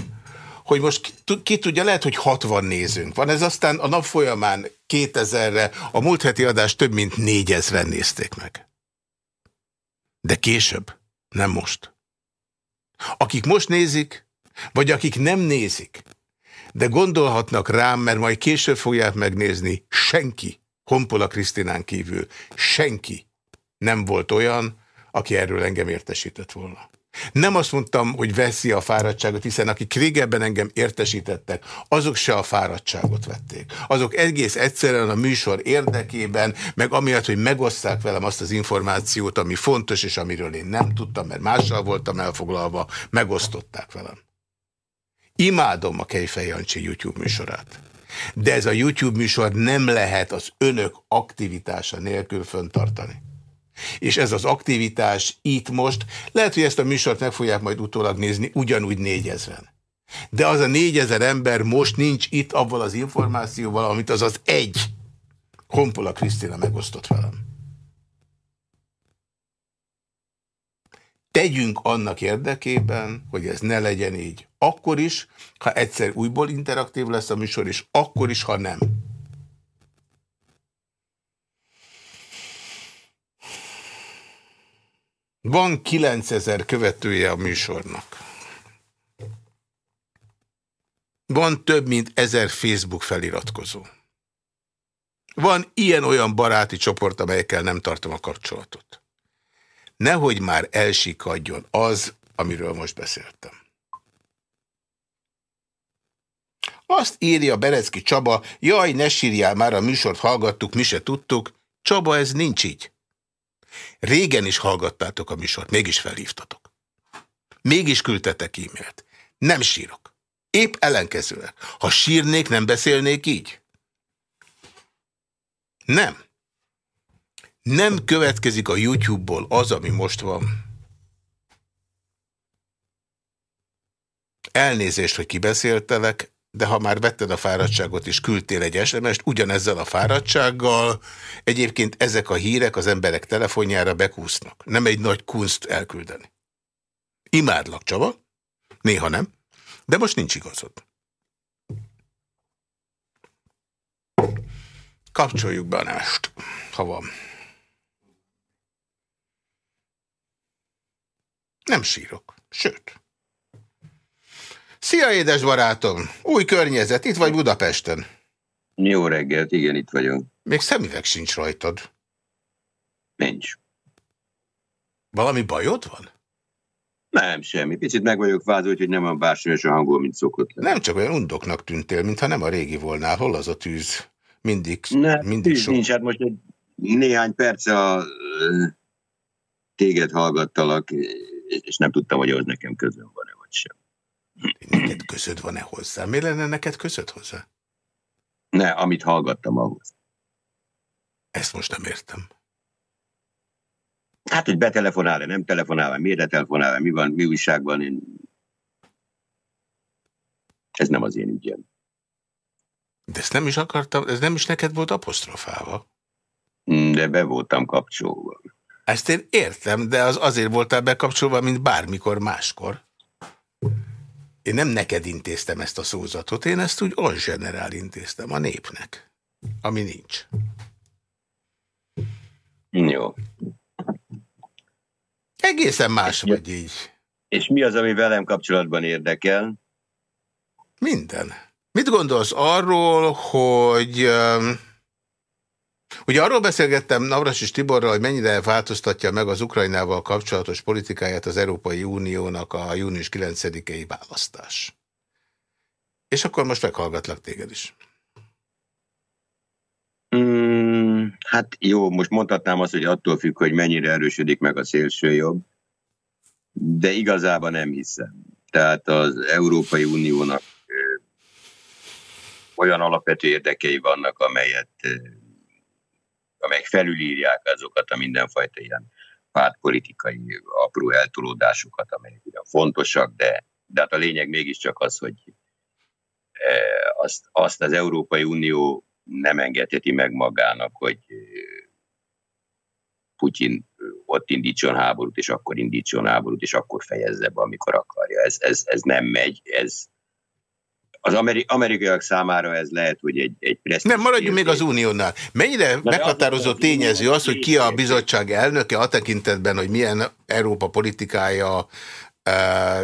Speaker 1: hogy most ki, ki tudja, lehet, hogy 60 nézünk van, ez aztán a nap folyamán 2000-re, a múlt heti adás több mint 4000-en nézték meg. De később, nem most. Akik most nézik, vagy akik nem nézik, de gondolhatnak rám, mert majd később fogják megnézni, senki, Honpola Krisztinán kívül, senki nem volt olyan, aki erről engem értesített volna. Nem azt mondtam, hogy veszi a fáradtságot, hiszen akik régebben engem értesítettek, azok se a fáradtságot vették. Azok egész egyszerűen a műsor érdekében, meg amiatt, hogy megosszák velem azt az információt, ami fontos, és amiről én nem tudtam, mert mással voltam elfoglalva, megosztották velem. Imádom a Kejfej Jancsi YouTube műsorát. De ez a YouTube műsor nem lehet az önök aktivitása nélkül föntartani. És ez az aktivitás itt most, lehet, hogy ezt a műsort meg fogják majd utólag nézni ugyanúgy négyezren. De az a négyezer ember most nincs itt abban az információval, amit az az egy Honpola Krisztina megosztott velem. Tegyünk annak érdekében, hogy ez ne legyen így. Akkor is, ha egyszer újból interaktív lesz a műsor, és akkor is, ha nem. Van 9000 követője a műsornak. Van több mint ezer Facebook feliratkozó. Van ilyen-olyan baráti csoport, amelyekkel nem tartom a kapcsolatot. Nehogy már elsikadjon az, amiről most beszéltem. Azt írja Berecki Csaba, jaj, ne sírjál már, a műsort hallgattuk, mi se tudtuk. Csaba, ez nincs így. Régen is hallgattátok a műsort, mégis felhívtatok. Mégis küldtetek e-mailt. Nem sírok. Épp ellenkezőleg. Ha sírnék, nem beszélnék így? Nem. Nem következik a YouTube-ból az, ami most van. Elnézést, hogy kibeszéltelek, de ha már vetted a fáradtságot és küldtél egy SMS-t, ugyanezzel a fáradtsággal, egyébként ezek a hírek az emberek telefonjára bekúsznak. Nem egy nagy kunst elküldeni. Imádlak, Csaba. Néha nem. De most nincs igazod. Kapcsoljuk be a nást, ha van. Nem sírok. Sőt. Szia, édes barátom! Új környezet, itt vagy Budapesten.
Speaker 6: Jó reggelt, igen, itt vagyunk.
Speaker 1: Még szemüveg sincs rajtad.
Speaker 6: Nincs.
Speaker 1: Valami bajod van?
Speaker 6: Nem, semmi. Picit meg vagyok vádolva, hogy nem a bársonyos a hangol, mint szokott
Speaker 1: lenni. Nem csak olyan undoknak tűntél, mintha nem a régi volnál. Hol az a tűz? Mindig,
Speaker 6: ne,
Speaker 1: mindig
Speaker 6: tűz sok. nincs. Hát most egy néhány perc a téged hallgattalak, és nem tudtam, hogy az nekem közön van-e, vagy sem.
Speaker 1: Neked közöd van-e hozzá? Mi lenne neked közöd hozzá?
Speaker 6: Ne, amit hallgattam ahhoz.
Speaker 1: Ezt most nem értem.
Speaker 6: Hát, hogy betelefonál-e, nem telefonál-e, miért telefonál-e, mi van, mi újságban, én... Ez nem az én ügyem.
Speaker 1: De ezt nem is akartam, ez nem is neked volt apostrofálva?
Speaker 6: De be voltam kapcsolva.
Speaker 1: Ezt én értem, de az azért voltál bekapcsolva, mint bármikor máskor. Én nem neked intéztem ezt a szózatot, én ezt úgy on generál intéztem a népnek, ami nincs.
Speaker 6: Jó.
Speaker 1: Egészen más és vagy így.
Speaker 6: És mi az, ami velem kapcsolatban érdekel?
Speaker 1: Minden. Mit gondolsz arról, hogy... Um, ugye arról beszélgettem Navras és Tiborral, hogy mennyire változtatja meg az Ukrajnával kapcsolatos politikáját az Európai Uniónak a június 9-i választás. És akkor most meghallgatlak téged is.
Speaker 6: Mm, hát jó, most mondhatnám azt, hogy attól függ, hogy mennyire erősödik meg a szélső jobb, de igazából nem hiszem. Tehát az Európai Uniónak olyan alapvető érdekei vannak, amelyet, amelyek felülírják azokat a mindenfajta ilyen pártpolitikai apró eltolódásokat, amelyek ugyan fontosak, de, de hát a lényeg mégiscsak az, hogy azt, azt az Európai Unió nem engedheti meg magának, hogy Putyin ott indítson háborút, és akkor indítson háborút, és akkor fejezze be, amikor akarja. Ez, ez, ez nem megy, ez, az ameri amerikaiak számára ez lehet, hogy egy, egy
Speaker 1: Nem, maradjunk még az uniónál. Mennyire De meghatározó az tényező az, hogy ki a bizottság elnöke a tekintetben, hogy milyen Európa politikája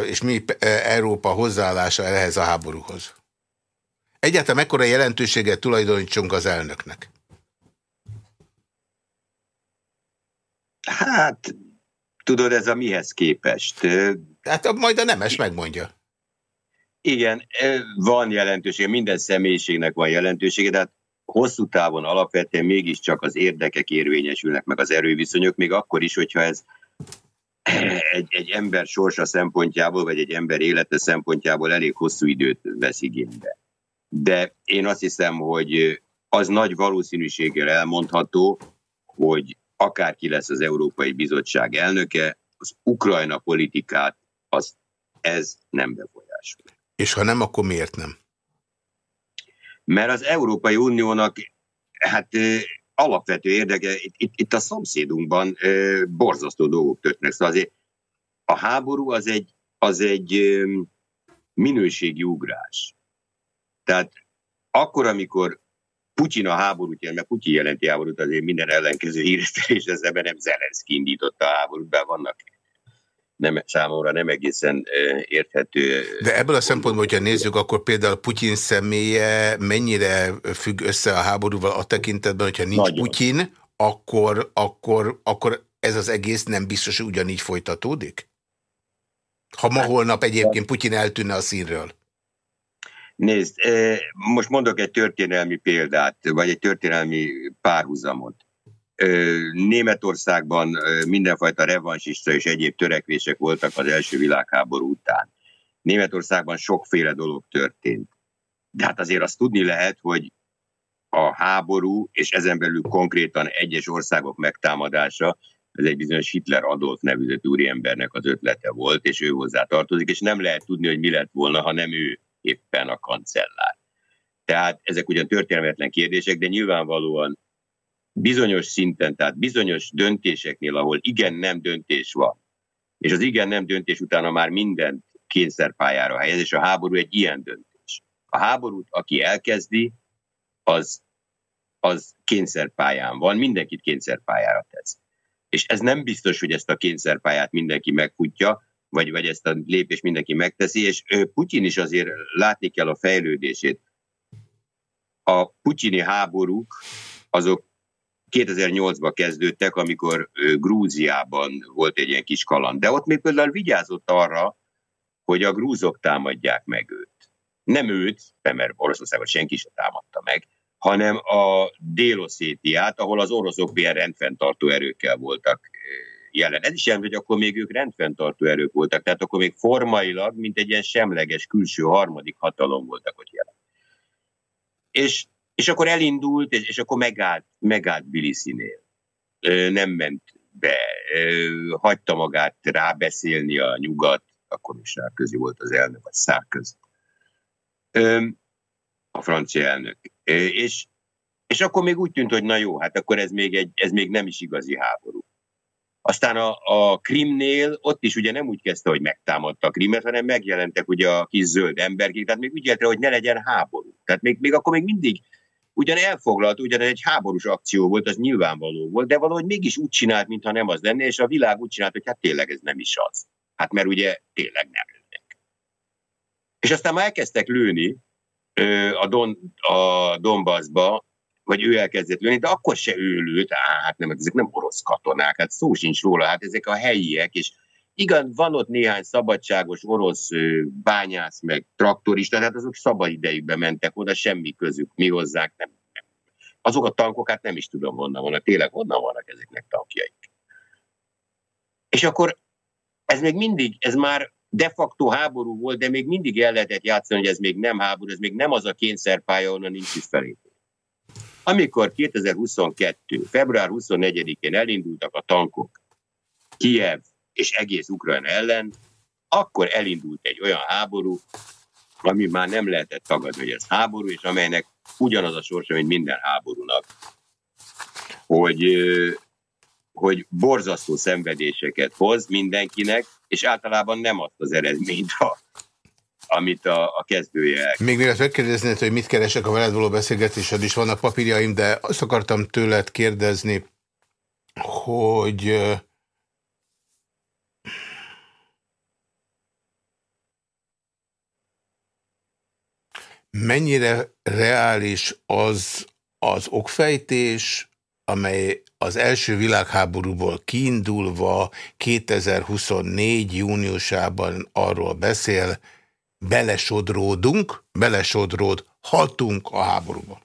Speaker 1: és mi Európa hozzáállása ehhez a háborúhoz? Egyáltalán mekkora jelentőséget tulajdonítsunk az elnöknek?
Speaker 6: Hát, tudod, ez a mihez képest?
Speaker 1: Hát majd a nemes megmondja.
Speaker 6: Igen, van jelentősége, minden személyiségnek van jelentősége, de hát hosszú távon alapvetően mégiscsak az érdekek érvényesülnek, meg az erőviszonyok, még akkor is, hogyha ez egy, egy ember sorsa szempontjából, vagy egy ember élete szempontjából elég hosszú időt vesz igénybe de én azt hiszem, hogy az nagy valószínűséggel elmondható, hogy akárki lesz az Európai Bizottság elnöke, az Ukrajna politikát az ez nem befolyásol.
Speaker 1: És ha nem, akkor miért nem?
Speaker 6: Mert az Európai Uniónak hát alapvető érdeke, itt, itt, a szomszédunkban borzasztó dolgok történnek. Szóval azért a háború az egy, az egy minőségi ugrás. Tehát akkor, amikor Putyin a háborút jel, mert Putyin jelenti háborút, azért minden ellenkező híresztelés, ez ebben nem Zelenszky indította a háborút, be vannak nem, számomra nem egészen érthető.
Speaker 1: De ebből a szempontból, hogyha nézzük, akkor például Putyin személye mennyire függ össze a háborúval a tekintetben, hogyha nincs Nagyon. Putyin, akkor, akkor, akkor ez az egész nem biztos, hogy ugyanígy folytatódik? Ha ma holnap egyébként Putyin eltűnne a színről.
Speaker 6: Nézd, most mondok egy történelmi példát, vagy egy történelmi párhuzamot. Németországban mindenfajta revansista és egyéb törekvések voltak az első világháború után. Németországban sokféle dolog történt. De hát azért azt tudni lehet, hogy a háború, és ezen belül konkrétan egyes országok megtámadása, ez egy bizonyos Hitler Adolf nevezett úriembernek az ötlete volt, és ő hozzá tartozik, és nem lehet tudni, hogy mi lett volna, ha nem ő éppen a kancellár. Tehát ezek ugyan történelmetlen kérdések, de nyilvánvalóan bizonyos szinten, tehát bizonyos döntéseknél, ahol igen-nem döntés van, és az igen-nem döntés utána már mindent kényszerpályára helyez, és a háború egy ilyen döntés. A háborút, aki elkezdi, az, az kényszerpályán van, mindenkit kényszerpályára tesz. És ez nem biztos, hogy ezt a kényszerpályát mindenki megfutja, vagy, vagy ezt a lépést mindenki megteszi, és Putyin is azért látni kell a fejlődését. A putyini háborúk azok 2008-ban kezdődtek, amikor Grúziában volt egy ilyen kis kaland. De ott még például vigyázott arra, hogy a grúzok támadják meg őt. Nem őt, mert Oroszországban senki sem támadta meg, hanem a Déloszétiát, ahol az oroszok ilyen rendfenntartó erőkkel voltak jelen. Ez is jelent, hogy akkor még ők rendfenntartó erők voltak, tehát akkor még formailag, mint egy ilyen semleges külső harmadik hatalom voltak ott jelen. És és akkor elindult, és, és akkor megállt, megállt Bilisinél. Nem ment be, hagyta magát rábeszélni a nyugat, akkor is Sárközi volt az elnök, vagy Szárközi. A francia elnök. És, és akkor még úgy tűnt, hogy na jó, hát akkor ez még, egy, ez még nem is igazi háború. Aztán a, a Krimnél ott is ugye nem úgy kezdte, hogy megtámadta a Krimet, hanem megjelentek ugye a kis zöld emberkék, tehát még úgy élte, hogy ne legyen háború. Tehát még, még akkor még mindig ugyan elfoglalt, ugyan egy háborús akció volt, az nyilvánvaló volt, de valahogy mégis úgy csinált, mintha nem az lenne, és a világ úgy csinált, hogy hát tényleg ez nem is az. Hát mert ugye tényleg nem lőnek. És aztán már elkezdtek lőni a, Don, a Donbassba, vagy ő elkezdett lőni, de akkor se ő lőtt, á, hát nem, ezek nem orosz katonák, hát szó sincs róla, hát ezek a helyiek, és igen, van ott néhány szabadságos orosz bányász, meg traktorista, tehát azok szabad idejükbe mentek oda, semmi közük, mi hozzák, nem, nem. Azok a tankok, hát nem is tudom honnan vannak, tényleg honnan vannak ezeknek tankjaik. És akkor ez még mindig, ez már de facto háború volt, de még mindig el lehetett játszani, hogy ez még nem háború, ez még nem az a kényszerpálya, onnan nincs is felé. Amikor 2022. február 24-én elindultak a tankok Kiev, és egész Ukrajna ellen, akkor elindult egy olyan háború, ami már nem lehetett tagadni, hogy ez háború, és amelynek ugyanaz a sorsa, mint minden háborúnak, hogy, hogy borzasztó szenvedéseket hoz mindenkinek, és általában nem azt az eredményt, ha, amit a, a kezdője
Speaker 1: Még mielőtt megkérdeznéd, hogy mit keresek a veled való beszélgetésed, is vannak papírjaim, de azt akartam tőled kérdezni, hogy mennyire reális az az okfejtés, amely az első világháborúból kiindulva 2024. júniusában arról beszél, belesodródunk, belesodródhatunk a háborúba.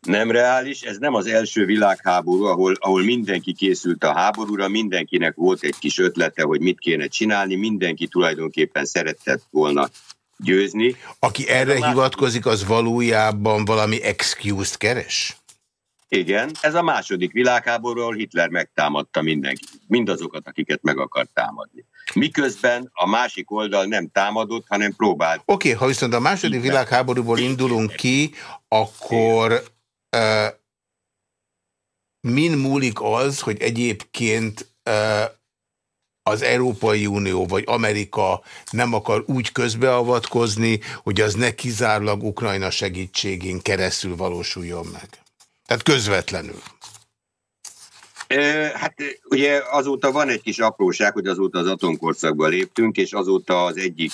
Speaker 6: Nem reális, ez nem az első világháború, ahol, ahol mindenki készült a háborúra, mindenkinek volt egy kis ötlete, hogy mit kéne csinálni, mindenki tulajdonképpen szeretett volna győzni.
Speaker 1: Aki erre a hivatkozik, az valójában valami excuse-t keres?
Speaker 6: Igen, ez a második világháborúról Hitler megtámadta mindenki, mindazokat, akiket meg akart támadni. Miközben a másik oldal nem támadott, hanem próbált.
Speaker 1: Oké, okay, ha viszont a második világháborúból indulunk ki, akkor uh, min múlik az, hogy egyébként uh, az Európai Unió vagy Amerika nem akar úgy közbeavatkozni, hogy az ne kizárólag Ukrajna segítségén keresztül valósuljon meg. Tehát közvetlenül.
Speaker 6: Hát ugye azóta van egy kis apróság, hogy azóta az atomkorszakba léptünk, és azóta az egyik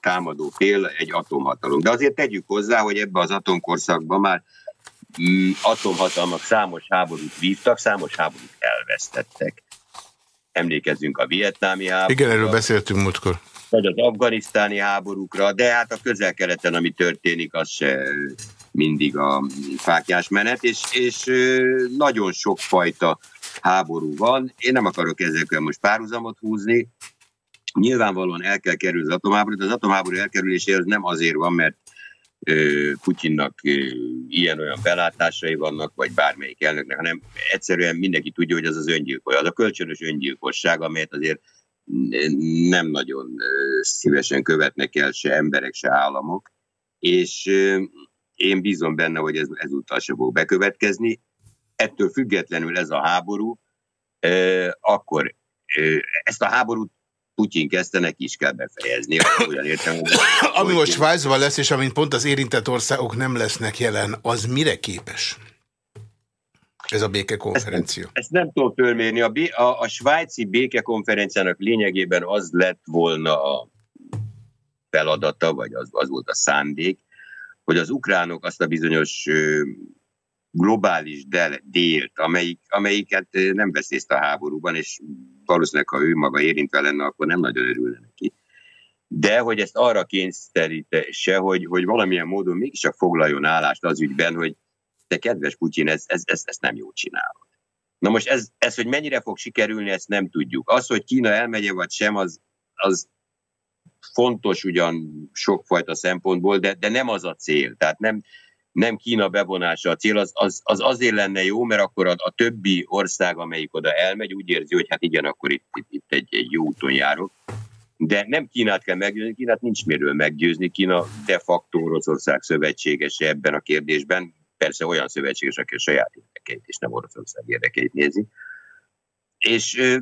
Speaker 6: támadó fél egy atomhatalom. De azért tegyük hozzá, hogy ebbe az atomkorszakban már mm, atomhatalmak számos háborút vívtak, számos háborút elvesztettek. Emlékezzünk a vietnámi háborúra.
Speaker 1: Igen, erről beszéltünk múltkor.
Speaker 6: Vagy az afganisztáni háborúkra, de hát a közel-keleten, ami történik, az se mindig a fákjás menet, és, és nagyon sokfajta háború van. Én nem akarok ezekkel most párhuzamot húzni. Nyilvánvalóan el kell kerülni az atomháborút. Az atomháború elkerüléséhez nem azért van, mert Putyinnak ilyen-olyan belátásai vannak, vagy bármelyik elnöknek, hanem egyszerűen mindenki tudja, hogy az az öngyilkos, az a kölcsönös öngyilkosság, amelyet azért nem nagyon szívesen követnek el se emberek, se államok, és én bízom benne, hogy ez ezúttal se fog bekövetkezni. Ettől függetlenül ez a háború, akkor ezt a háborút Putyin kezdte, neki is kell befejezni. Olyan értem, hogy
Speaker 1: Ami most Svájcban lesz, és amint pont az érintett országok nem lesznek jelen, az mire képes? Ez a békekonferencia.
Speaker 6: Ezt, ezt nem tudom fölmérni. A, a, a svájci békekonferenciának lényegében az lett volna a feladata, vagy az, az volt a szándék, hogy az ukránok azt a bizonyos globális délt, amelyik, amelyiket nem vesz részt a háborúban, és valószínűleg, ha ő maga érintve lenne, akkor nem nagyon örülne neki. De hogy ezt arra kényszerítse, hogy, hogy valamilyen módon mégiscsak foglaljon állást az ügyben, hogy te kedves Putyin, ez, ez, ez, ezt nem jól csinálod. Na most ez, ez, hogy mennyire fog sikerülni, ezt nem tudjuk. Az, hogy Kína elmegye vagy sem, az, az fontos ugyan sokfajta szempontból, de, de nem az a cél. Tehát nem, nem Kína bevonása a cél, az, az, az azért lenne jó, mert akkor a, a többi ország, amelyik oda elmegy, úgy érzi, hogy hát igen, akkor itt, itt, itt egy, egy jó úton járok. De nem Kínát kell meggyőzni, Kínát nincs miről meggyőzni. Kína de facto Oroszország szövetségese ebben a kérdésben. Persze olyan szövetséges, aki a saját érdekeit és nem Oroszország érdekeit nézi. És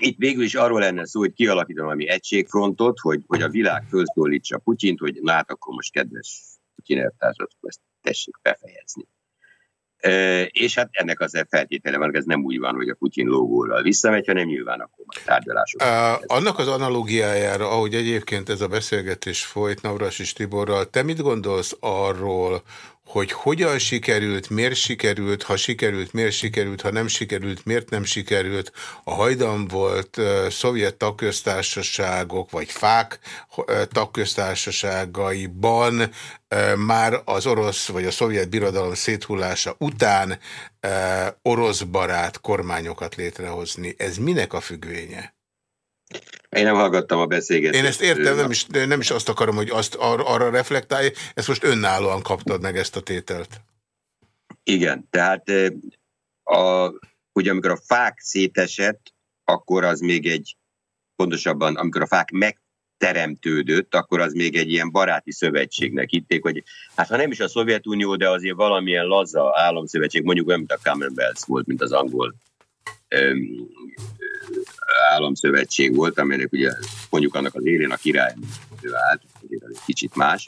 Speaker 6: itt végül is arról lenne szó, hogy kialakítanom valami egységfrontot, hogy, hogy a világ felszólítsa Putyint, hogy hát akkor most kedves Putyin elvtársat, ezt tessék befejezni. E, és hát ennek az feltétele van, hogy ez nem úgy van, hogy a Putyin logóral visszamegy, hanem nyilván akkor majd tárgyalások.
Speaker 1: Uh, annak az analógiájára, ahogy egyébként ez a beszélgetés folyt Navras és Tiborral, te mit gondolsz arról, hogy hogyan sikerült, miért sikerült, ha sikerült, miért sikerült, ha nem sikerült, miért nem sikerült, a hajdan volt szovjet tagköztársaságok, vagy fák uh, tagköztársaságaiban már az orosz, vagy a szovjet birodalom széthullása után orosz barát kormányokat létrehozni. Ez minek a függvénye?
Speaker 6: Én nem hallgattam a beszélgetést.
Speaker 1: Én ezt értem, nem is, nem is azt akarom, hogy azt ar arra reflektálj, ezt most önállóan kaptad meg ezt a tételt.
Speaker 6: Igen, tehát a, ugye amikor a fák szétesett, akkor az még egy, pontosabban, amikor a fák megteremtődött, akkor az még egy ilyen baráti szövetségnek hitték, hogy hát ha nem is a Szovjetunió, de azért valamilyen laza államszövetség, mondjuk olyan, mint a Commonwealth volt, mint az angol államszövetség volt, amelynek ugye mondjuk annak az élén a király állt, egy kicsit más.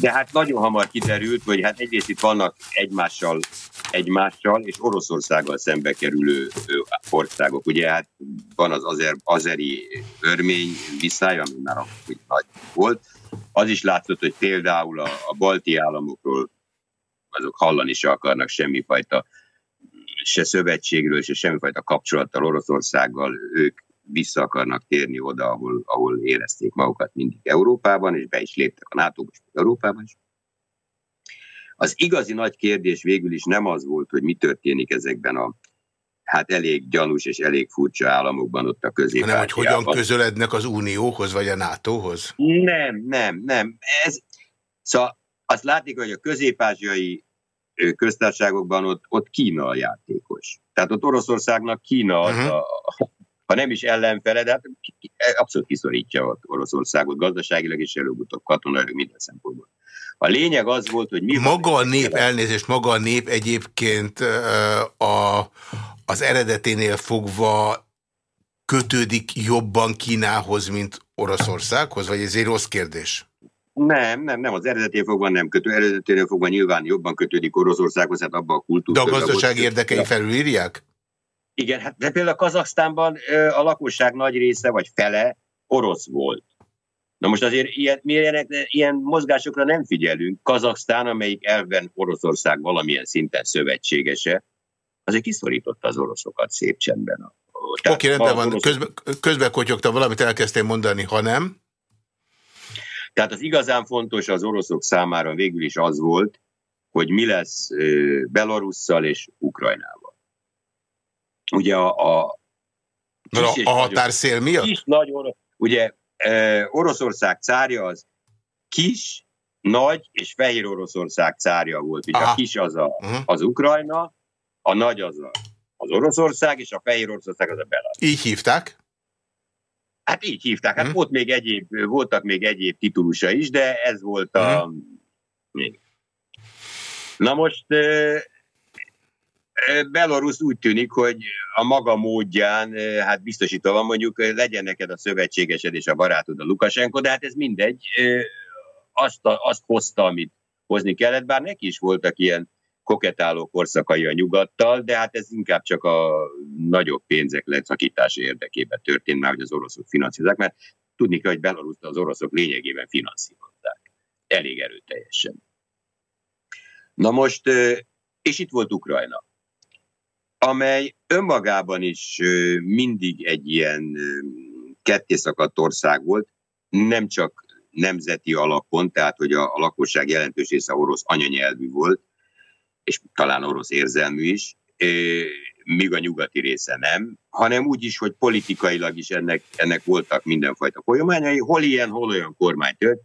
Speaker 6: De hát nagyon hamar kiderült, hogy hát egyrészt itt vannak egymással, egymással és Oroszországgal szembe kerülő országok. Ugye hát van az azer, azeri örmény viszály, ami már nagy volt. Az is látszott, hogy például a, a balti államokról azok hallani se akarnak semmifajta se szövetségről, se semmifajta kapcsolattal Oroszországgal ők vissza akarnak térni oda, ahol, ahol érezték magukat mindig Európában, és be is léptek a NATO-ba, és Európában is. Az igazi nagy kérdés végül is nem az volt, hogy mi történik ezekben a hát elég gyanús és elég furcsa államokban ott a közép
Speaker 1: Nem, hogy hogyan közelednek az Unióhoz vagy a NATO-hoz?
Speaker 6: Nem, nem, nem. Ez, szóval azt látni, hogy a közép-ázsiai köztársaságokban ott, ott Kína a játékos. Tehát ott Oroszországnak Kína az uh-huh. a, ha nem is ellenfele, de hát abszolút kiszorítja ott Oroszországot gazdaságilag és előbb-utóbb katonailag minden szempontból. A lényeg az volt, hogy mi...
Speaker 1: Maga a nép, elnézést, maga a nép egyébként a, az eredeténél fogva kötődik jobban Kínához, mint Oroszországhoz, vagy ez egy rossz kérdés?
Speaker 6: Nem, nem, nem, az eredeténél fogva nem kötő, eredeténél fogva nyilván jobban kötődik Oroszországhoz, hát abban a kultúrában.
Speaker 1: De a gazdasági érdekei felülírják?
Speaker 6: Igen, hát de például Kazaksztánban a lakosság nagy része, vagy fele orosz volt. Na most azért ilyen, ilyenek, ilyen mozgásokra nem figyelünk. Kazaksztán, amelyik elven Oroszország valamilyen szinten szövetségese, azért kiszorította az oroszokat szép csendben.
Speaker 1: Oké, okay, rendben van. Oroszok... Közben, közben kotyogta valamit, elkezdtem mondani, ha nem.
Speaker 6: Tehát az igazán fontos az oroszok számára végül is az volt, hogy mi lesz Belarusszal és Ukrajnával. Ugye a, a,
Speaker 1: kis a, határszél miatt?
Speaker 6: Kis, nagy orosz, ugye Oroszország cárja az kis, nagy és fehér Oroszország cárja volt. Ugye Aha. a kis az, a, uh-huh. az Ukrajna, a nagy az a, az Oroszország, és a fehér Oroszország az a Belarus.
Speaker 1: Így hívták?
Speaker 6: Hát így hívták. Hát uh-huh. volt még egyéb, voltak még egyéb titulusa is, de ez volt a... Még. Na most Belarus úgy tűnik, hogy a maga módján, hát biztosítva van mondjuk, legyen neked a szövetségesed és a barátod a Lukasenko, de hát ez mindegy, azt, a, azt hozta, amit hozni kellett, bár neki is voltak ilyen koketáló korszakai a nyugattal, de hát ez inkább csak a nagyobb pénzek leszakítása érdekében történt már, hogy az oroszok finanszírozzák, mert tudni kell, hogy Belaruszt az oroszok lényegében finanszírozták. Elég erőteljesen. Na most, és itt volt Ukrajna amely önmagában is mindig egy ilyen kettészakadt ország volt, nem csak nemzeti alapon, tehát hogy a, a lakosság jelentős része orosz anyanyelvű volt, és talán orosz érzelmű is, míg a nyugati része nem, hanem úgy is, hogy politikailag is ennek, ennek voltak mindenfajta folyamányai, hol ilyen, hol olyan kormány tört,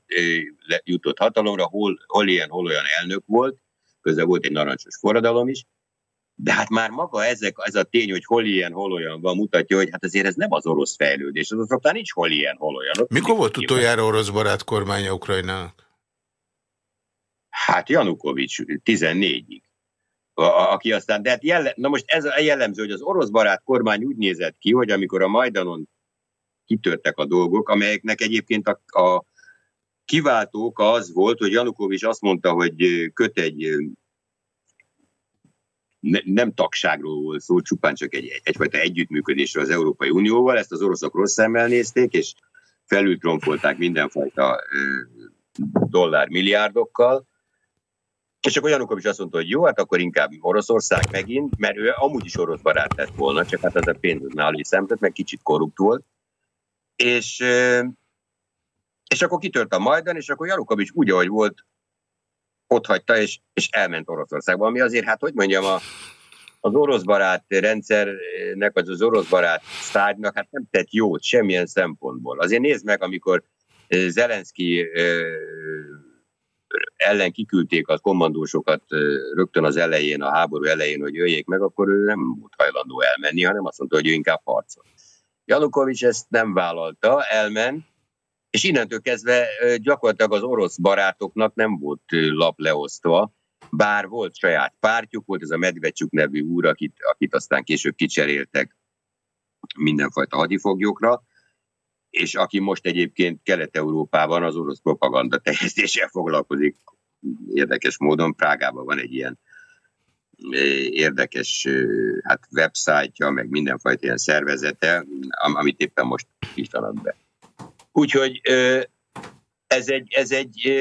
Speaker 6: jutott hatalomra, hol, hol ilyen, hol olyan elnök volt, közben volt egy narancsos forradalom is, de hát már maga ezek, ez a tény, hogy hol ilyen, hol olyan van, mutatja, hogy hát azért ez nem az orosz fejlődés, az oroszoknál nincs hol ilyen, hol olyan. Ott
Speaker 1: Mikor volt utoljára orosz barát kormánya Ukrajnának?
Speaker 6: Hát Janukovics 14-ig. Aki aztán, de hát jelle, na most ez a jellemző, hogy az orosz barát kormány úgy nézett ki, hogy amikor a Majdanon kitörtek a dolgok, amelyeknek egyébként a, a kiváltók az volt, hogy Janukovics azt mondta, hogy köt egy ne, nem tagságról volt szó, csupán csak egy, egyfajta együttműködésről az Európai Unióval, ezt az oroszok rossz szemmel nézték, és felültromfolták mindenfajta dollár milliárdokkal, és akkor Janukov is azt mondta, hogy jó, hát akkor inkább Oroszország megint, mert ő amúgy is orosz barát lett volna, csak hát ez a pénz nála is szemtett, meg kicsit korrupt volt. És, és akkor kitört a Majdan, és akkor Janukovics úgy, ahogy volt, ott hagyta, és, és elment Oroszországba, ami azért, hát hogy mondjam, a, az orosz barát rendszernek, vagy az orosz barát sztárgynak hát nem tett jót semmilyen szempontból. Azért nézd meg, amikor Zelenszky ellen kiküldték a kommandósokat rögtön az elején, a háború elején, hogy jöjjék meg, akkor ő nem volt hajlandó elmenni, hanem azt mondta, hogy ő inkább harcol. Janukovics ezt nem vállalta, elment, és innentől kezdve gyakorlatilag az orosz barátoknak nem volt lap leosztva, bár volt saját pártjuk, volt ez a Medvecsuk nevű úr, akit, akit aztán később kicseréltek mindenfajta hadifoglyokra, és aki most egyébként Kelet-Európában az orosz propaganda terjesztéssel foglalkozik érdekes módon. Prágában van egy ilyen érdekes hát websájtja, meg mindenfajta ilyen szervezete, amit éppen most hívtanak be. Úgyhogy ez egy, ez egy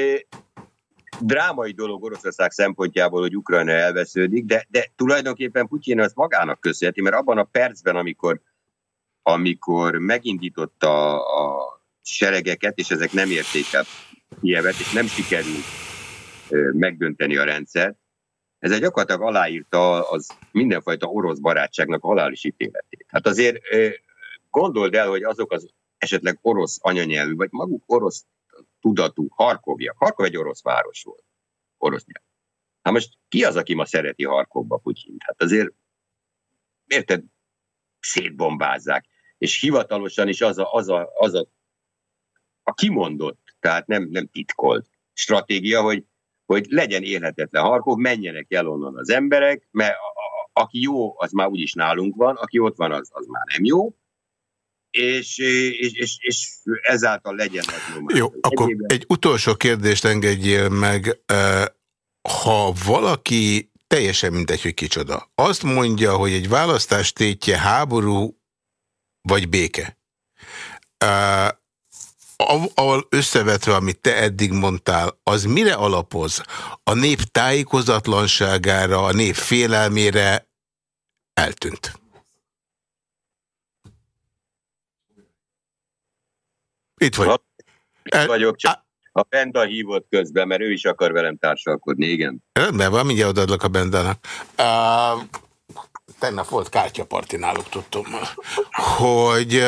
Speaker 6: drámai dolog Oroszország szempontjából, hogy Ukrajna elvesződik, de, de tulajdonképpen Putyin az magának köszönheti, mert abban a percben, amikor, amikor megindította a seregeket, és ezek nem érték el Kievet, és nem sikerült megdönteni a rendszert, egy gyakorlatilag aláírta az mindenfajta orosz barátságnak a halális ítéletét. Hát azért gondold el, hogy azok az esetleg orosz anyanyelvű, vagy maguk orosz tudatú Harkovja. Harkov egy orosz város volt. Orosz nyelv. Hát most ki az, aki ma szereti Harkovba Putyint? Hát azért, érted, szétbombázzák. És hivatalosan is az a, az a, az a, a kimondott, tehát nem, nem titkolt stratégia, hogy, hogy legyen élhetetlen Harkov, menjenek el onnan az emberek, mert a, a, aki jó, az már úgyis nálunk van, aki ott van, az, az már nem jó, és, és, és, és ezáltal legyen nagy
Speaker 1: nyomás. Jó, akkor Egyébben... egy utolsó kérdést engedjél meg. Ha valaki teljesen mindegy, hogy kicsoda. Azt mondja, hogy egy választás tétje háború vagy béke. Uh, összevetve, amit te eddig mondtál, az mire alapoz? A nép tájékozatlanságára, a nép félelmére eltűnt. Itt vagy.
Speaker 6: Itt vagyok, csak a Benda hívott közben, mert ő is akar velem társalkodni, igen.
Speaker 1: Rendben van, mindjárt odaadlak a Bendának. Uh, tegnap volt kártyaparti náluk, tudtam, hogy,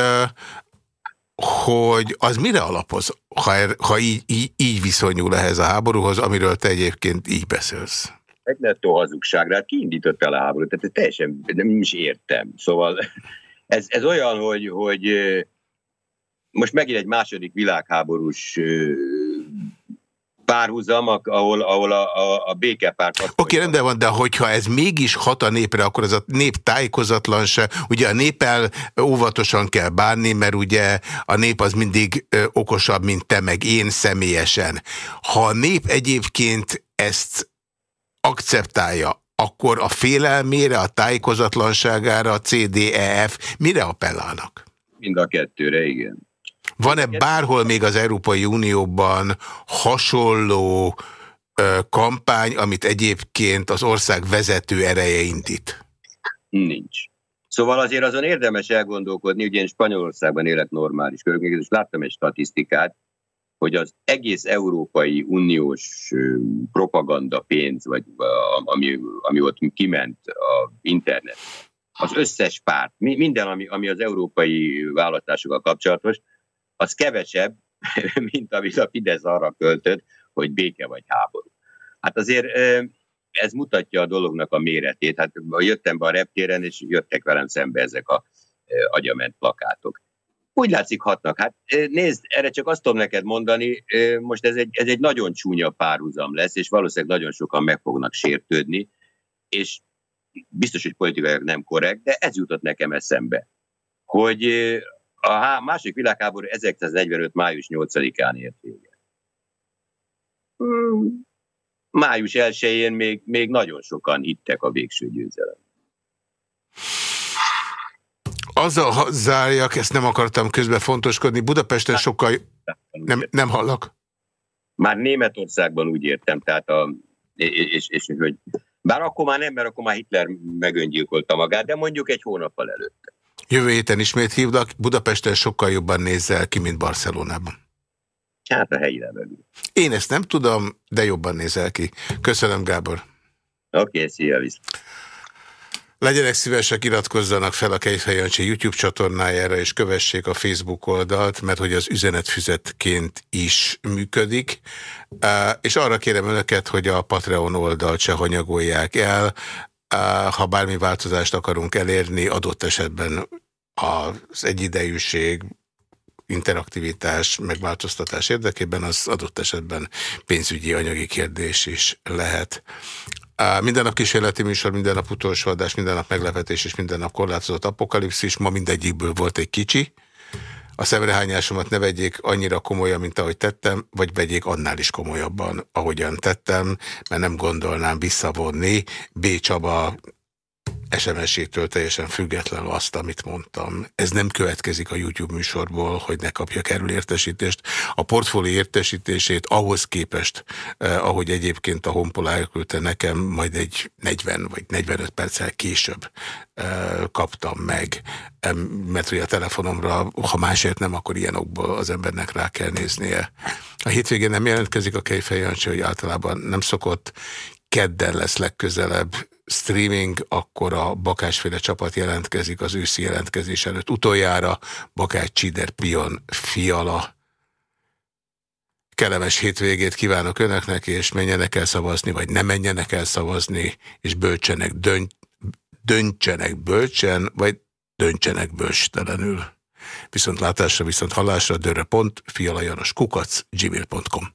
Speaker 1: hogy az mire alapoz, ha, er, ha így, így, így viszonyul ehhez a háborúhoz, amiről te egyébként így beszélsz?
Speaker 6: Egy nettó hazugságra, hát el a háborút, tehát teljesen nem is értem. Szóval ez, ez olyan, hogy, hogy most megint egy második világháborús párhuzam, ahol, ahol a, a, a békepárt... Oké,
Speaker 1: okay, rendben van, de hogyha ez mégis hat a népre, akkor ez a nép tájékozatlanság, ugye a népel óvatosan kell bánni, mert ugye a nép az mindig okosabb, mint te meg én személyesen. Ha a nép egyébként ezt akceptálja, akkor a félelmére, a tájékozatlanságára, a CDEF mire appellálnak?
Speaker 6: Mind a kettőre, igen.
Speaker 1: Van-e bárhol még az Európai Unióban hasonló ö, kampány, amit egyébként az ország vezető ereje indít?
Speaker 6: Nincs. Szóval azért azon érdemes elgondolkodni, ugye én Spanyolországban élek normális körülmények, és láttam egy statisztikát, hogy az egész Európai Uniós propaganda pénz, vagy ami, ami ott kiment a internet, az összes párt, minden, ami, ami az európai választásokkal kapcsolatos, az kevesebb, mint amit a Fidesz arra költött, hogy béke vagy háború. Hát azért ez mutatja a dolognak a méretét. Hát jöttem be a reptéren, és jöttek velem szembe ezek a agyament plakátok. Úgy látszik hatnak. Hát nézd, erre csak azt tudom neked mondani, most ez egy, ez egy nagyon csúnya párhuzam lesz, és valószínűleg nagyon sokan meg fognak sértődni, és biztos, hogy politikailag nem korrekt, de ez jutott nekem eszembe, hogy a másik világháború 1945. május 8-án ért véget. Hmm. Május 1-én még, még nagyon sokan hittek a végső győzelem.
Speaker 1: Azzal zárjak, ezt nem akartam közben fontoskodni, Budapesten sokkal... Nem, nem hallak?
Speaker 6: Már Németországban úgy értem, tehát a, és, és, és hogy bár akkor már nem, mert akkor már Hitler megöngyilkolta magát, de mondjuk egy hónappal előtte.
Speaker 1: Jövő héten ismét hívlak, Budapesten sokkal jobban nézzel ki, mint Barcelonában.
Speaker 6: Hát a helyi levegő.
Speaker 1: Én ezt nem tudom, de jobban nézel ki. Köszönöm, Gábor.
Speaker 6: Oké, okay, szia, visz.
Speaker 1: Legyenek szívesek, iratkozzanak fel a Kejfej Jancsi YouTube csatornájára, és kövessék a Facebook oldalt, mert hogy az üzenetfüzetként is működik. És arra kérem önöket, hogy a Patreon oldalt se hanyagolják el ha bármi változást akarunk elérni, adott esetben az egyidejűség, interaktivitás, megváltoztatás érdekében, az adott esetben pénzügyi, anyagi kérdés is lehet. Minden nap kísérleti műsor, minden nap utolsó adás, minden nap meglepetés és minden nap korlátozott apokalipszis. Ma mindegyikből volt egy kicsi a szemrehányásomat ne vegyék annyira komolyan, mint ahogy tettem, vagy vegyék annál is komolyabban, ahogyan tettem, mert nem gondolnám visszavonni B. Csaba SMS-étől teljesen függetlenül azt, amit mondtam. Ez nem következik a YouTube műsorból, hogy ne kapjak erről értesítést. A portfólió értesítését ahhoz képest, eh, ahogy egyébként a Honpola elküldte nekem, majd egy 40 vagy 45 perccel később eh, kaptam meg, mert hogy a telefonomra, ha másért nem, akkor ilyen okból az embernek rá kell néznie. A hétvégén nem jelentkezik a Kejfej Jancsi, hogy általában nem szokott, kedden lesz legközelebb streaming, akkor a Bakásféle csapat jelentkezik az őszi jelentkezés előtt. Utoljára Bakács Csider Pion Fiala. Kellemes hétvégét kívánok önöknek, és menjenek el szavazni, vagy ne menjenek el szavazni, és bölcsenek, dönt, döntsenek bölcsen, vagy döntsenek bölcstelenül. Viszont látásra, viszont hallásra, dörre.fialajanos kukac, gmail.com.